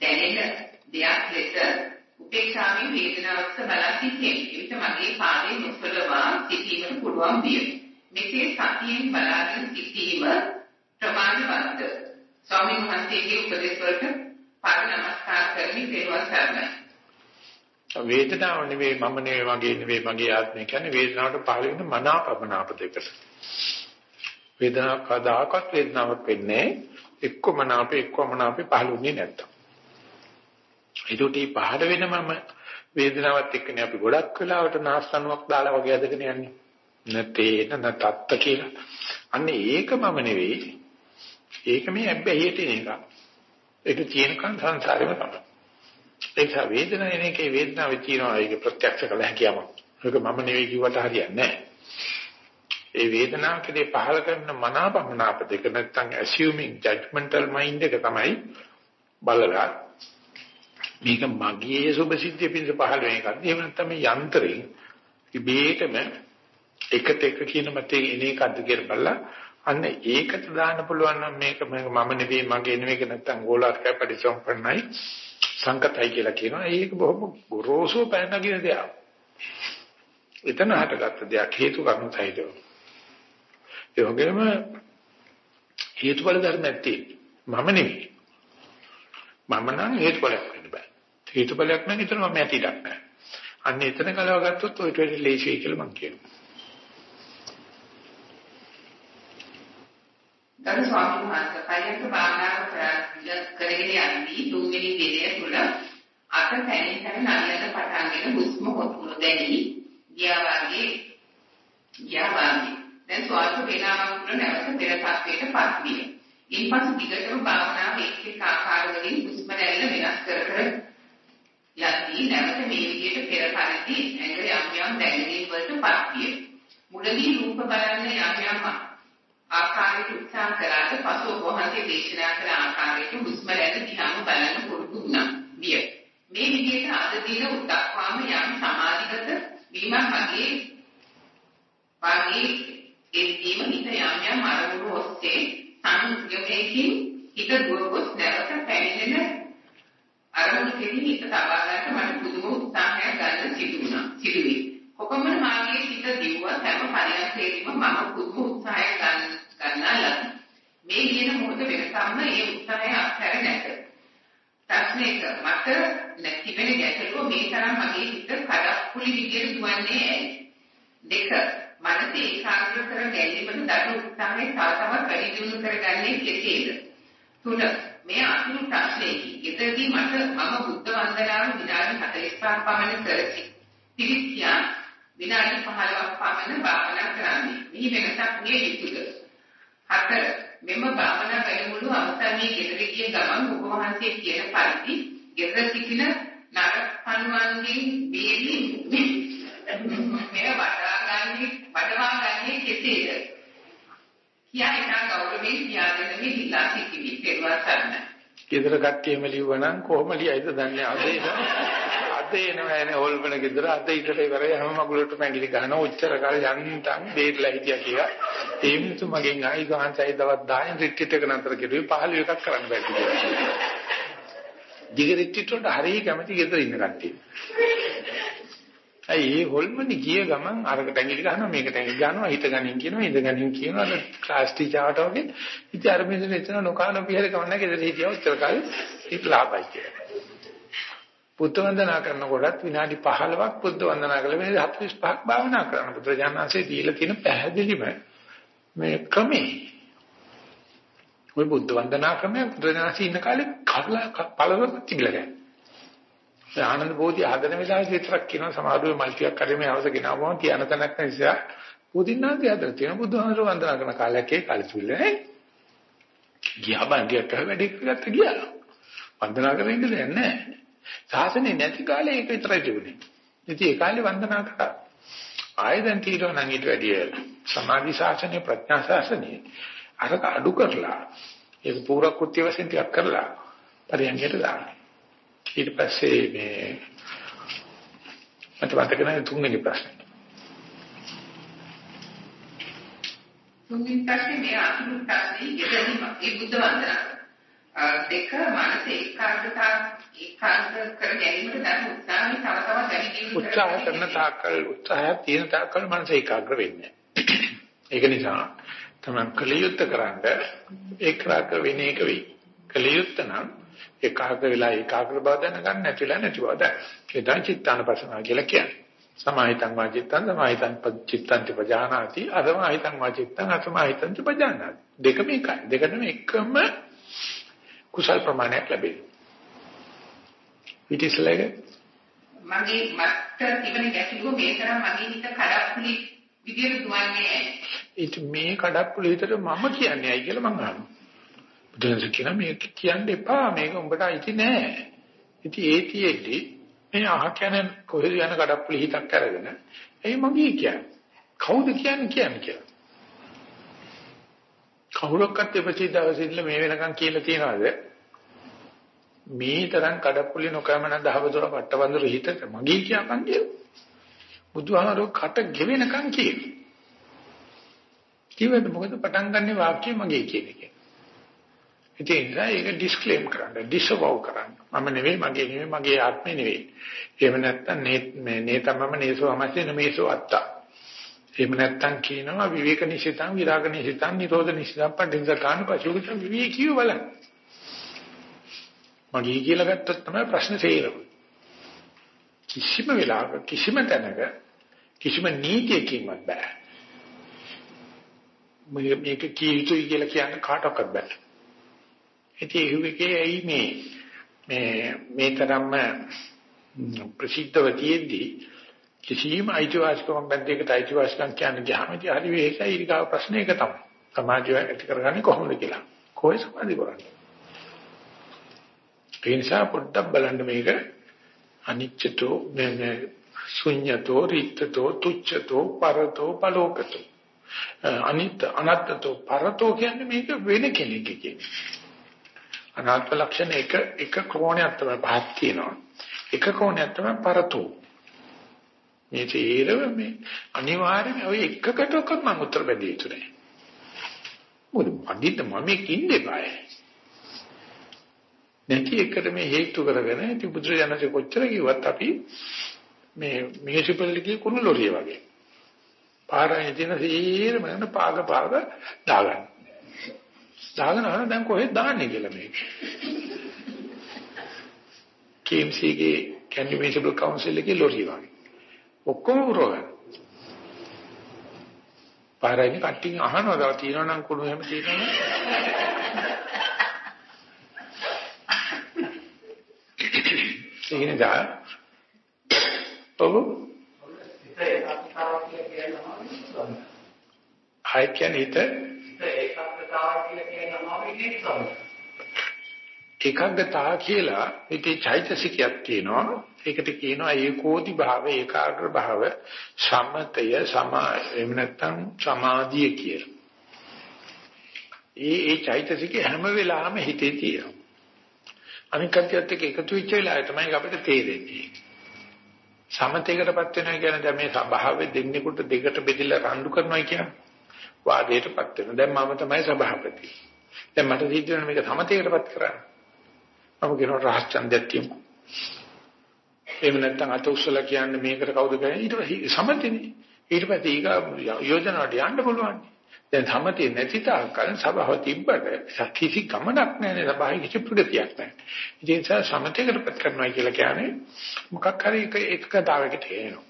දැනෙන දෙයක් ලෙස උපේක්ෂාවෙන් වේදනාවක්ස බලා සිටියේ. විට මගේ පාදයේ නොසලවා සිටීමට පුළුවන් විය. මෙසේ සතියෙන් බලාගෙන සිටීම ප්‍රමාණවත්ද? ස්වාමීන් වහන්සේගේ උපදෙස් වලට පාද නමස්කාර කරමි පෙරවන් සරණයි. වේදනාව නෙවෙයි මම නෙවෙයි මගේ නෙවෙයි මගේ ආත්මය කියන්නේ වේදනාවට පහළ වෙන මනාපමනාප දෙකට. වේදනාව කදාකත් වේදනාවක් වෙන්නේ එක්කම නාපේ එක්කම නාපේ පහළුන්නේ නැත්තම්. ඒකට මේ පහළ වෙන මම වේදනාවත් එක්කනේ අපි ගොඩක් වෙලාවට නාස්තනුවක් දාලා වගේ අදගෙන යන්නේ. නැතේ නැතත්ත කියලා. අන්න ඒක මම නෙවෙයි. ඒක මේ හැබැයිට එන එක. ඒක තියෙනකන් සංසාරෙම තමයි. ඒක වේදනාව එන එකේ වේදනාවේ තියෙනවා ඒක ප්‍රත්‍යක්ෂ කළ හැකියාව. ඒක මම නෙවෙයි කිව්වට හරියන්නේ නැහැ. ඒ වේදනාව කෙරේ පහල කරන මනාපමනාප දෙක නැත්නම් assuming judgmental mind එක තමයි බලලා මේක මගේ සුභසිද්ධිය පිණිස පහල වෙන එකක්. එහෙම නැත්නම් මේ යන්ත්‍රයෙන් ඉබේටම එකට එක කියන මතේ එන එකක්ද කියලා බලලා අන්න ඒකට දාන්න පුළුවන් නම් මේක මම නෙවෙයි මගේ නෙවෙයි නැත්නම් ගෝලාර්කය පරිසම්පන්නයි සංකතයි කියලා කියනවා. ඒක බොහොම ගොරෝසු පැනනගින දෙයක්. එතන හටගත්ත දෙයක් හේතු කරුණු සහිතව. ඒ වගේම හේතුඵල ධර්මයක් තියෙනවා. මම නෙවෙයි. මම නම් හේතුඵලයක් වෙන්න බෑ. හේතුඵලයක් නම් එතන මම ඇතිලක් නෑ. අන්න එතන කලව ගත්තොත් ඔය ටෙලි ලේසියි කියලා මම කියනවා. ගරු ස්වාමීන් වහන්සේ පරියන්ක භාවනාව කරගෙන යද්දී තුන්වෙනි දිනය තුල අත තැනින් තැන නලියට පටන්ගෙන හුස්ම හොත්මුණු දැනි ගියා වගේ ගියා වගේ දැන් ස්වල්ප වේලාවක් තුළ නැවත පෙර තත්ත්වයටපත් විය. ඉන්පසු දිගටම භාවනාව එක් එක් ආකාරවලින් හුස්ම රැල්ල වෙනස් කර කර යද්දී නැවත මේ විදිහට පෙර පරිදි ඇඟ යම් යම් දැනීම් වලටපත් විය. මුලදී රූප බලන්න යම් යම් ආකාරයට උත්සාහ කළාට පසුව වහන්සේ දේශනා කළ ආකාරයට හුස්ම රැල්ල දිහාම බලන්න පුරුදු වුණා. විය. මේ විදිහට අද දින උදක්වාම යම් සමාධිගත වීමක් වගේ වාගේ එද්දීම හිත යම් යම් අරමුණු ඔස්සේ සංයමයෙන් හිත දුරගොස් නැවත පැමිණෙන අරමුණු කෙරෙහි හිත තබා ගන්න මට පුදුම උත්සාහයක් ගන්න සිදු වුණා. සිදුවේ. කොපමණ මාගේ හිත දිව්ව හැම පරියන්කේදීම මම පුදුම උත්සාහයක් ගන්න ගන්නා ලද මේ කියන මොහොත වෙනකම්ම ඒ උත්සාහය අත්හැර නැත. ප්‍රශ්නයක මට නැතිවෙන ගැටලුව මේ තරම් මගේ හිත කඩප්පුලි විදියට දුවන්නේ ඇයි? දෙක මනස ඒකාග්‍ර කර ගැනීමට දරන උත්සාහය තව තවත් වැඩි දියුණු කරගන්නේ කෙසේද? තුන මේ අතුරු ප්‍රශ්නයකි. එතෙන්දී මට මම බුද්ධ වන්දනාව විනාඩි 45ක් පමණ කරති. පිළිසියා විනාඩි 15ක් පමණ භාවනා කරන්නේ. මෙහි වෙනසක් නිය යුතුද? හතර මෙම භාවනා වැඩමුළු අවසානයේ ගෙදර ගිය ගමන් ඔබ වහන්සේ කියන පරිදි ගෙදර සිටින නරපණුවන්ගෙන් බේරී මෙය වඩාගන්නේ වඩවාගන්නේ කෙසේද? කියා ඉතා ගෞරවයෙන් කියා දෙන මේ හිලා සිටිවි පෙරවා සරණ. ගෙදර කට්ටියම ලිව්වනම් කොහොම ලියයිද දන්නේ අදේ අද එනවනේ හොල්බන ගෙදර අද ඉතල ඉවරයි හැම මගුලටම ඇඟිලි ගන්න ඔච්චර කල් යන්තම් බේරලා හිටියා කියලා ඒ මිනිස්සු මගෙන් ආයි ගාන්සයි දවස් 10 රිට්‍රීට් එක නතර කෙරුවේ 15 එකක් කරන්න බැරි කියලා. දිග රිට්‍රීට් වලට හරිය කැමති ගෙදර ඉන්න කට්ටිය. ඇයි මේ හොල්මනි ගිය ගමන් අරකට ඇඟිලි ගන්නවා මේකට ඇඟිලි ගන්නවා හිත ගනින් කියනවා ඉඳ ගනින් කියනවා අර ක්ලාස් ටීචර්ට වගේ ඉතින් අර මිනිස්සු එතන නොකාන පිහර කවන්න ගෙදර හිටියා උත්තර කාලේ ඒක ලාභයි කියලා. බුද්ධ වන්දනා කරනකොටත් විනාඩි 15ක් බුද්ධ වන්දනා කළ මේ 45ක් භාවනා කරන්න බුදුරජාණන්සේ දීලා තියෙන පැහැදිලිම මේ ක්‍රමේ ඔය බුද්ධ වන්දනා ක්‍රමය බුදුරජාණන්සේ ඉන්න කාලේ කල්ලා පළවක තිබිලා ගෑ. ආනන්ද බෝධි ආදන වෙලාවේ විතරක් කියනවා සමාධුවේ මල්ටියක් කරේ මේ අවස ගෙනාවම කියන තැනක් නිසා බුදින්නාගේ ආදර තියෙන බුදුහාමර වන්දනා කරන කාලයක් ඒ කාලෙතුල නේ. ගියා බණ්ඩියක් කර වැඩි කරගත්ත ගියා. වන්දනා කරගෙන ඉඳලා නැහැ. සාසනේ නැති කාලේ ඒක විතරයි තිබුණේ. ඉතින් ඒ කාලේ වන්දනා කරා. ආයෙ දැන් තියෙනවා නම් ඊට වැඩිය සමාධි ශාසනය ප්‍රඥා ශාසනය අරක අඩු කරලා ඒක පූර්ව කෘත්‍ය වශයෙන් ටිකක් කරලා පරියන්කයට දාන්න. ඊට පස්සේ මේ මට මතක නැහැ තුන්වෙනි ප්‍රශ්නේ. තුන්වෙනි ප්‍රශ්නේ මේ ප්‍රශ්නේ යෙදීම ඒ බුද්ධ වන්දනා. දෙක මනස ඒකාග්‍රතා ඒකාග්‍ර කර ගැනීමට දැන් උත්සාහය තව තවත් වැඩි උත්සාහ කරන තාක්කල් උත්සාහය තියෙන තාක්කල් මනස ඒකාග්‍ර වෙන්නේ. ඒක නිසා තමයි කලියුත් කරන්න ඒකාග්‍ර වෙන එක වෙයි. කලියුත් නම් ඒකාග්‍ර වෙලා ඒකාග්‍ර බව දැනගන්න නැතිලා නැති බව දැන. ඒ තමයි චිත්තානපසනාව කියලා කියන්නේ. සමාහිතං වාචිත්තං සමාහිතං චිත්තං පජානාති අසමාහිතං වාචිත්තං අසමාහිතං පජානාති. දෙකම එකයි. දෙකම එකම කුසල් ප්‍රමාණයක් ලැබෙනවා. පිටිසලක මගේ මට තිබෙන ගැටලුව මේ තරම් මගේ හිත කඩප්පුලි විදියට දුවන්නේ ඒත් මේ කඩප්පුලි හිතට මම කියන්නේ ඇයි කියලා මං අහනවා. බුදුන්සේ කියන මේක කියන්න එපා මේක උඹට අයිති නෑ. ඉතින් ඒතියෙදි මේ අහ කියන කොහෙද යන කඩප්පුලි හිතක් අරගෙන එයි මගේ කියන්නේ. කවුද කියන්නේ කියන්නේ කියලා. කවුරක්වත් එපචි දවසින්ල මේ වෙනකන් කියලා තියනවාද? මේ තරම් කඩප්පුලි නොකමන දහවතොර පට්ටවඳුර හිතට මගේ කියපන් කියලා. බුදුහාමරෝ කට ගෙවෙනකන් කියනවා. කිව්වද මොකද පටන් ගන්න වාක්‍ය මගේ කියන එක. ඉතින් ඒක ඩිස්ක්ලේම් කරන්න, ඩිසවව් කරන්න. මම නෙවෙයි, මගේ නෙවෙයි, මගේ ආත්මේ නෙවෙයි. එහෙම නැත්නම් මේ නේතමම නේසෝ අමස්සේ නමේසෝ අත්තා. එහෙම නැත්නම් කියනවා විවේක නිසිතං, විරාග නිසිතං, නිරෝධ නිසිතං, පටිච්ච කාණ පසුගත විවේකීව බලන්න. මගේ කියලා ගත්තොත් තමයි ප්‍රශ්න තේරෙන්නේ. කිසිම වෙලාවක කිසිම තැනක කිසිම නීතියකින්වත් බෑ. මේක කී යුතුයි කියලා කියන්න කාටවත් බෑ. ඉතින් ඒකේ ඇයි මේ මේ මේ තරම්ම ප්‍රසිද්ධව තියෙද්දී කිසිම අයිතිවාසිකමක් බැද්දේකට අයිතිවාසිකම් කියන්න ගියාම ඉතින් හරි මේකයි ඊගාව ප්‍රශ්නේ එක තමයි. සමාජය ඇති කරගන්නේ කොහොමද කියලා. කොහේ සමාධි කරන්නේ? ඒ නිසා පොඩ්ඩක් බලන්න මේක අනිච්චතෝ මේ ශුඤ්ඤතෝ රිත්තතෝ තුච්ඡතෝ පරතෝ පලෝකතෝ අනිත් අනත්තතෝ පරතෝ කියන්නේ මේක වෙන කෙනෙක් කියන්නේ අනාත්ම ලක්ෂණ එක එක ක්‍රෝණයක් තමයි පහක් තියෙනවා. එක ක්‍රෝණයක් තමයි පරතෝ. මේ තීරව මේ අනිවාර්යයෙන් ඔය එකකටවත් මම උත්තර බැදී යුතු නැහැ මොකද අදිට මම ඉන්නේ බෑ නැති එකට මේ හේතු කරගෙන ඉති බුදුරජාණන්සේ කොච්චර කිව්වත් අපි මේ මියුනිසිපැලිටි කුණු ලොරිය වගේ. පාරේ තියෙන සීරම යන පාග පාග දාගන්න. දාගෙන අහන දැන් කොහෙද දාන්නේ කියලා මේක. KMC ගේ කැන්ඩි මියුනිසිපල් කවුන්සිල් එකේ ලොරිය වගේ. ඔක්කොම උරවගන්න. පාරේ කට්ටිය අහනවා තියෙනවා නම් කුණු එහෙම තියෙනවා ඒ නිසා ඔව් හයි කියන්නේ හිත ඒකාග්‍රතාව කියලා ඒකේ චෛතසිකයක් තියෙනවා ඒකට කියනවා ඒකෝදි භාව ඒකාග්‍ර භාව සමතය සමා එහෙම නැත්නම් සමාධිය කියලා. ඒ ඒ චෛතසිකේ හැම වෙලාවෙම හිතේ තියෙනවා. අනික් කටියත් එක්ක එකතු වෙච්ච වෙලාවේ තමයි අපිට තේරෙන්නේ. සමතේකටපත් වෙනවා කියන්නේ දැන් මේ සභාවේ දෙන්නෙකුට දෙකට බෙදලා රණ්ඩු කරනවා කියන්නේ. වාදයටපත් වෙනවා. දැන් මම තමයි සභාපති. දැන් මට සිද්ධ වෙන මේක සමතේකටපත් කරන්න. මම කියනවා රහස් ඡන්දයක් තියමු. එහෙම නැත්නම් අත උස්සලා කියන්නේ මේකට කවුද කියන්නේ ඊට පස්සේ සමතේනේ. ඊට පස්සේ ඊගා යෝජනාවට යන්න පුළුවන්. දැන් සමතේ නැති තාක්කල් සභාව තිබ්බට කිසි ගමනක් නැහැ සභාවේ කිසි ප්‍රගතියක් නැහැ. ඒ නිසා සමතේකටපත් කරනවා කියලා කියන්නේ මොකක් හරි එක එකතාවයකට එනවා.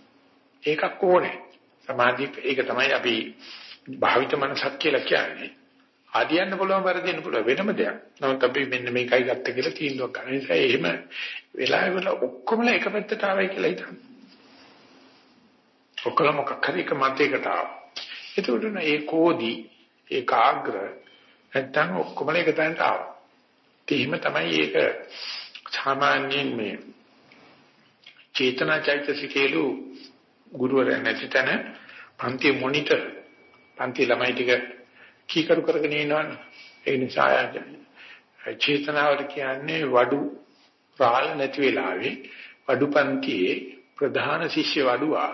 ඒකක් ඕනේ. සමාධිය ඒක තමයි අපි භාවිත මනසක් කියලා කියන්නේ. ආදියන්න පුළුවන් වරදින්න පුළුවන් වෙනම දෙයක්. නමුත් අපි මෙන්න මේකයි ගත්ත කියලා තීන්දුවක් ගන්න නිසා එහෙම වෙලාවෙ ඔක්කොමලා එක පැත්තට ආවයි කියලා හිතන්න. ඔක්කොම මොකක් හරි එක මතයකට ආවා. එතකොට නේ කෝදි ඒකාග්‍ර නැත්තම් ඔක්කොම එක තැනට ආවා. එහෙම තමයි ඒක සාමාන්‍යයෙන් මේ චේතනා චෛතසිකේලු ගුරුවරයා නැති තැන පන්ති මොනිටර් පන්ති ළමයි ටික කීකරු කරගෙන ඉනවනේ ඒ නිසා චේතනාවට කියන්නේ වඩු රාල් නැති වෙලාවේ වඩු පන්තියේ ප්‍රධාන ශිෂ්‍ය වඩුවා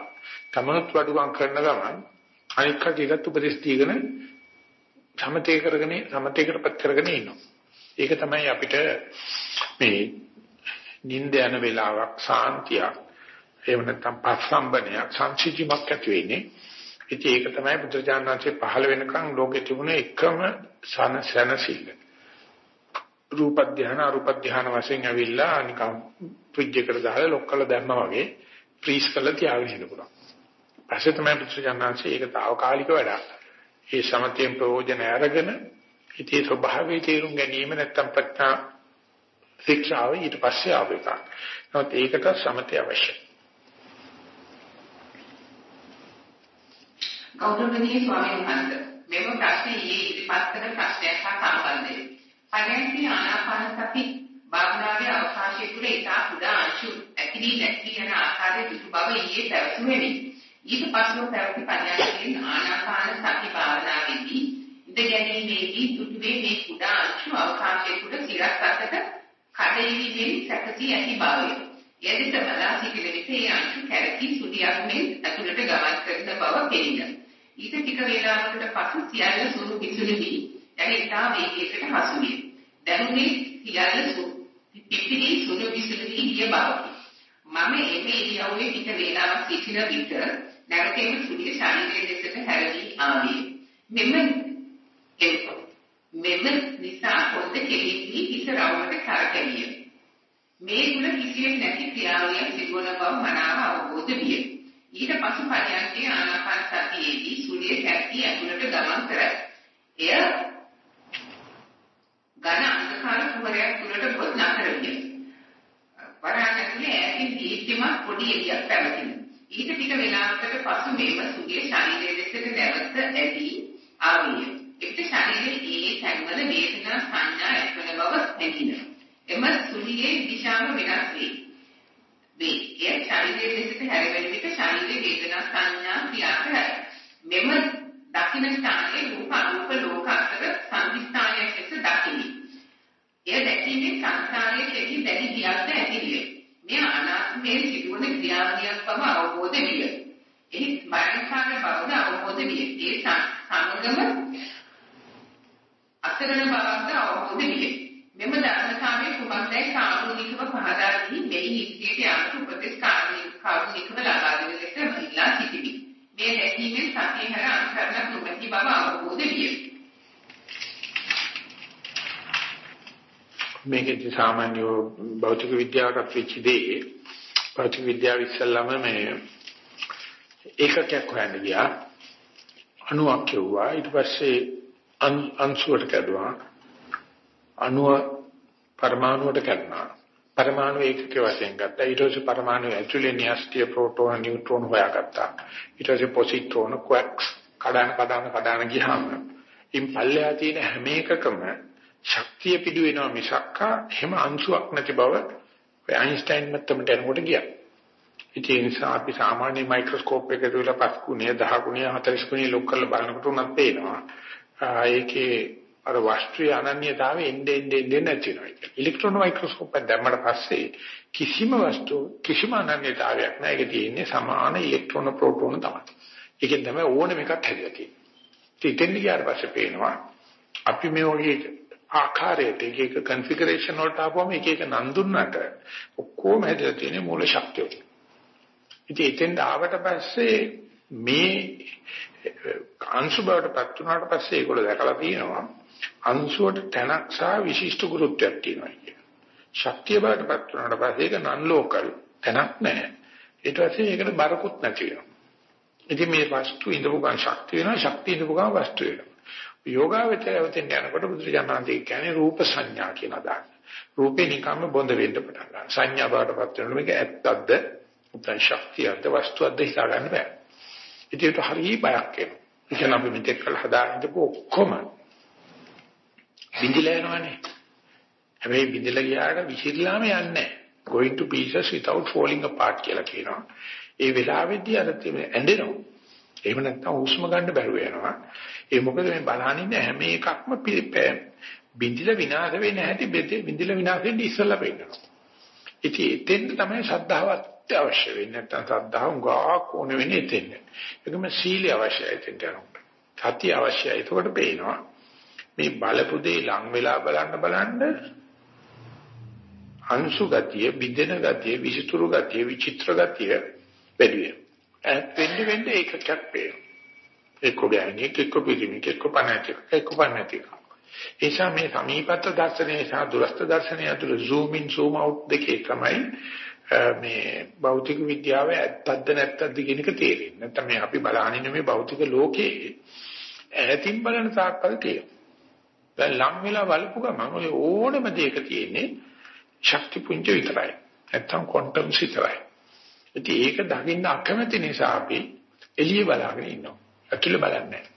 තමනුත් වඩුවම් කරන ගමන් අනික් කටියට උපදෙස් දීගෙන සමතේ කරගෙන සමතේකටපත් කරගෙන ඉන්නවා. ඒක තමයි අපිට මේ නිින්ද යන වෙලාවක් සාන්තියක් එහෙම නැත්නම් පස්සම්බනයක් සංසිද්ධිමක් ඇති වෙන්නේ. ඉතින් ඒක තමයි බුදුචානන්සේ පහළ වෙනකන් ලෝකෙ තිබුණ එකම සනසනසිල්ල. රූප ධානය අරූප ධානය වශයෙන් ඇවිල්ලා නිකන් ෆ්‍රිජ් එකට දාලා ලොක් කරලා දැම්මා වගේ ෆ්‍රීස් කරලා තියාගෙන ඉන්න පුළුවන්. පස්සේ තමයි බුදුචානන්සේ ඒක తాවකාලික වැඩක්. ඒ සමතයෙන් ප්‍රයෝජන අරගෙන ඉතී ස්වභාවයේ තේරුම් ගැනීම නැත්තම් ප්‍රඥා ශික්ෂාව ඊට පස්සේ ආව එක. නමුත් ඒකට සමතය අවශ්‍යයි. ගෞරවනීය ස්වාමීන් වහන්සේ මෙම ප්‍රශ්නේ ඊයේ ඉදිරිපත් කරන ප්‍රශ්නයක් හා සම්බන්ධයි. පරයන්ති ආනාපාන සති භාවනාවේ අවකාශයේ තුල ඉතා කුඩා අංශු ඇකිලි නැති යන ආකාරයේ දුක බව ඊයේ පැවසුමෙමි. ඊට පස්ව පැවති පරයන්තියෙන් ආනාපාන සති භාවනාවේදී ඉඳ ගැනීමේදී දුටුවේ මේ කුඩා අංශු අවකාශයේ තුල සිරස් අතට කඩේවිමින් සැකසී ඇති බවය. යදිත බලා සිටින විට ඒ අංශු කැරකි සුඩියක් මෙන් ඇතුළට ගමන් කරන බව පෙනින. ඊට ටික වේලාවකට පසු සියල්ල සුළු විසුළුවි යන ඉතා වේගයකට හසු විය. දැනුනේ සියල්ල සුළු පිපිලි සුළු විසුළුවි ගිය බවකි. මම එමේ ඉරියව්වේ ටික වේලාවක් සිටින විට නැවතෙම සුඩිය ශරීරයේ දෙසට හැරී ආවේ. මෙන්න මෙන්න නිසා පොත කෙලින්දී හිස රවුමට කරකැවිය. මේ තුල කිසිවෙක් නැති ක්‍රියාවලියක් සිදුවන බව මනාව අවබෝධ විය. ඊට පසු පරයන්කේ ආනාපාන සතියේදී සුඩිය කැටි ඇතුළට ගමන් කර එය ඝන අන්ධකාර කුමරයක් තුළට ගොස් නතර විය. වරාණතුලේ ඈතින් දීප්තිමත් පොඩි එළියක් පැවතින. ඊට ටික වේලාවකට පසු මේව සුගේ ශරීරයේ දෙසට නැවත ඇදී ආවිය. එක්ක ශරීරයේ ඒ තැන්වල වේදනා සංඥා ඇතිවන බව හැඟින. එම සුලියේ දිශාව වෙනස් වේ. වේ. එය ශරීරයේ දෙසට හැරෙන විට ශරීරයේ වේදනා සංඥා ක්‍රියා කරයි. මෙම දකින්න ස්ථානයේ රූප අරූප ලෝක අතර සංදිස්ථානයක් ලෙස දකිමි. එය දැකීමේ සංස්කාරයේ කෙටි දැඩි ගියක්ද ඇතිවිය. මේ අනාත්මයේ සිදුවන ක්‍රියාවලියක් බව අවබෝධ විය. එහි මරණකාර බවද අවබෝධ විය. ඒ සමගම අසරණ බවක්ද අවබෝධ විය. මෙම ධර්මතාවයේ කුමක්දයි සාමූහිකව පහදා දී මෙහි නිත්‍යයට යන උපදෙස් කාර්මිකව ලබා දෙන ලෙස ඉල්ලා සිටිමි. මේ දැකීමෙන් සතිය හැර අන්තරණ නොමැති බව අවබෝධ විය. මේකේ සාමාන්‍ය භෞතික විද්‍යාවට වෙච්ච දේ භෞතික විද්‍යාව ඉස්සල්ලාම මේ ඒකකයක් හොයන්න ගියා අණුවක් කියුවා ඊට පස්සේ අංශුවට කැඩුවා අණුව පරමාණුවට කැඩුණා පරමාණු ඒකක වශයෙන් ගත්තා ඊට පස්සේ පරමාණු ඇතුලේ න්‍යෂ්ටිය ප්‍රෝටෝන නියුට්‍රෝන හොයාගත්තා ඊට පස්සේ පොසිට්‍රෝන ක්වක්ස් කඩන කඩන කඩන ගියාම ඉන් පල්ලෙහා තියෙන හැම එකකම ශක්තිය පිටු වෙනවා මිසක් එහෙම අංශුවක් නැති බව අයින්ස්ටයින් මතමට එනකොට ගියා. ඒ නිසා අපි සාමාන්‍ය මයික්‍රොස්කෝප් එකක දාලා 5 ගුණය 10 ගුණය 40 ගුණය ලොක් කරලා බලනකොට උනත් පේනවා. ඒකේ අර වස්තුවේ අනන්‍යතාවය එන්නේ එන්නේ නැති වෙනවා. ඉලෙක්ට්‍රෝන මයික්‍රොස්කෝප් එක දැම්මට පස්සේ කිසිම වස්තු කිසිම අනන්‍යතාවයක් නැහැ. ඒක තියෙන්නේ සමාන ඉලෙක්ට්‍රෝන ප්‍රෝටෝන තමයි. ඒකෙන් තමයි ඕනම එකක් හැදලා තියෙන්නේ. ඉතින් ගියාට පස්සේ පේනවා අපි මේ වගේ ආකාරයට එක එක කන්ෆිගරේෂන් වලට ආපුවම එක එක නම් දුන්නට ඔක්කොම හැදලා තියෙන මූල ශක්තිය. ඉතින් එතෙන් ආවට පස්සේ මේ අංශු බවටපත් වුණාට පස්සේ ඒගොල්ලෝ දැකලා තියෙනවා අංශුවට තැනක් සහ විශිෂ්ට ගුරුත්වයක් තියෙනවා කියන. ශක්තිය බවටපත් වුණාට පස්සේ ඒක නන් ලෝකල් තැනක් නැහැ. ඊට පස්සේ ඒකට බරකුත් නැති වෙනවා. ඉතින් මේ වස්තු ඉඳපු ගමන් ශක්තිය වෙනවා ශක්තිය ඉඳපු ගමන් වස්තු වෙනවා. යෝගාවචරයවතෙන් යනකොට බුදුරජාණන්සේ කියන්නේ රූප සංඥා කියලා දාන්න. රූපේ නිකම්ම බොඳ වෙන්න පටන් ගන්නවා. සංඥා බවටපත් වෙනවා. මේක ඇත්තක්ද? උත්තරී ශක්තියක්ද වස්තුවක්ද හිතා ගන්න බෑ. ඉතින් ඒක හරිය බයක් එනවා. ඉතින් අපි මෙතෙක් කල් හදාගෙන ඉඳපු ඔක්කොම බින්දිලා යනවනේ. හැබැයි බින්දිලා ගියාට විසිරලාම යන්නේ නැහැ. going to pieces without falling apart කියලා කියනවා. ඒ වෙලාවේදී අර ඇඬෙනවා. එහෙම නැත්නම් හුස්ම ගන්න බැරුව යනවා. ඒ මොකද මේ බලහන් ඉන්න හැම එකක්ම බින්දිලා විනාශ වෙන්නේ නැහැටි බින්දිලා විනාශ වෙන්නේ ඉස්සෙල්ලා වෙන්නවා. ඉතින් එතෙන් තමයි ශ්‍රද්ධාවත් අවශ්‍ය වෙන්නේ. නැත්නම් ශ්‍රද්ධාව ගාක් ඕන වෙන්නේ එතෙන්. ඒකම සීලය අවශ්‍යයි එතෙන්ට යනකොට. සතිය අවශ්‍යයි. එතකොට පේනවා මේ බලපු දේ ලං වෙලා බලන්න බලන්න අංශු ගතිය, බිඳෙන ගතිය, විචිතුරු ගතිය, විචිත්‍ර ගතිය වැඩි වෙනවා. ඈත් වෙන්න වෙන්න ඒකක් පේනවා. එක්ක ගෑණියෙක්, එක්ක පිරිමියෙක්, එක්ක පණැතික, එක්ක පණැතික. ඒසා මේ සමීපත්ත දර්ශනය සහ දුරස්ත දර්ශනය අතර zoom in zoom out දෙකේ තමයි මේ භෞතික විද්‍යාව ඇත්තක්ද නැත්තක්ද කියන එක තේරෙන්නේ. නැත්නම් මේ අපි බලහනින මේ භෞතික ලෝකේ ඈතින් බලන තාක්කල් තියෙනවා. දැන් ලම් වෙලා බලපු ගමන් ඔය ඕනම දෙයක තියෙන්නේ ශක්ති පුංජ විතරයි. නැත්තම් ක්වොන්ටම් විතරයි. ඉතින් ඒක දකින්න අකමැති නිසා අපි එළිය බලාගෙන ඉන්නවා. අකිල බලන්නේ නැහැ.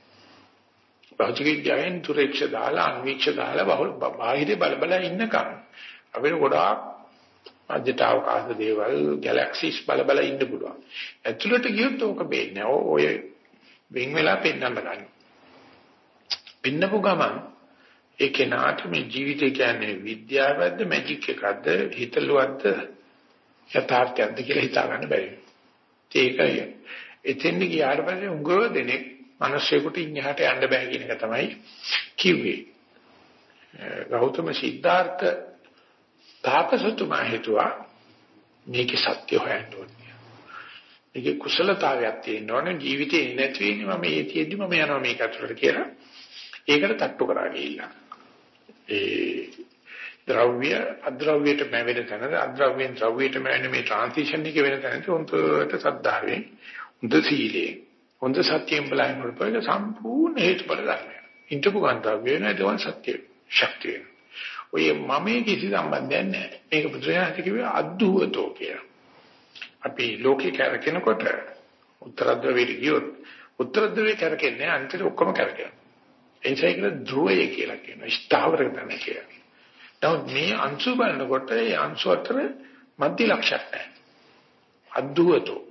භෞතික විද්‍යාවෙන් දුරේක්ෂ දාලා අන්වීක්ෂ දාලා බහුල බාහිරේ බල බල ඉන්නකම් අපිට ගොඩාක් අධ්‍යාත්මික දේවල් ගැලැක්සිස් බල බල ඉන්න පුළුවන්. ඇතුළට ගියොත් ඕක බේන්නේ. ඔය වෙන් වෙලා පෙන්වන්න ගන්න. පෙන්නපු ගමන් ඒ කෙනාට මේ ජීවිතය කියන්නේ විද්‍යාවක්ද මැජික් එකක්ද හිතලුවක්ද යථාර්ථයක්ද කියලා හිතා ගන්න බැරි. ඒකයි. එතෙන්ද ගියාට පස්සේ උගව දෙනෙක් මිනිස්සෙකුට ඉන්නහට යන්න බෑ කියන එක තමයි කිව්වේ. ගෞතම සිද්ධාර්ථ තාපසතුමා හිතුවා මේකේ සත්‍ය හොයන්න ඕනේ. මේකේ කුසලතාවයක් තියෙන්න ඕනේ ජීවිතේ නැති වෙන්නේ මම මේ තියෙද්දි මම යනවා මේක අතට කියලා. ඒකට තට්ටු කරා ගිහිල්ලා. ඒ ද්‍රව්‍ය අද්‍රව්‍යයට මැවෙන තැන අද්‍රව්‍යෙන් ද්‍රව්‍යයට මැවෙන මේ ට්‍රාන්සිෂන් එක වෙන තැනදී උන්ට සද්ධාවෙන් උන්ට සීලයෙන් හොඳ සත්‍යයෙන් බලනකොට ඒක සම්පූර්ණ හේතුඵල ධර්මයක්. ඉන්ටපු ගන්තව්‍ය වෙන ඒවන් සත්‍ය ශක්තිය. ඔය මමේ කිසි සම්බන්ධයක් නැහැ. මේක බුදුරජාණන් කිව්වේ අද්දුවතෝ කියලා. අපි ලෝකේ කරකිනකොට උත්තර ද්‍රවයට ගියොත් උත්තර ද්‍රවය කරකෙන්නේ අන්තිම ඔක්කොම කරකිනවා. ඒසයිකල ධ්‍රුවය කියලා කියනවා. ස්ථාවර කරන කියලා. නමුත් මේ අංශු බලනකොට ඒ අංශු අතර මධ්‍ය ලක්ෂයක් නැහැ. අද්දුවතෝ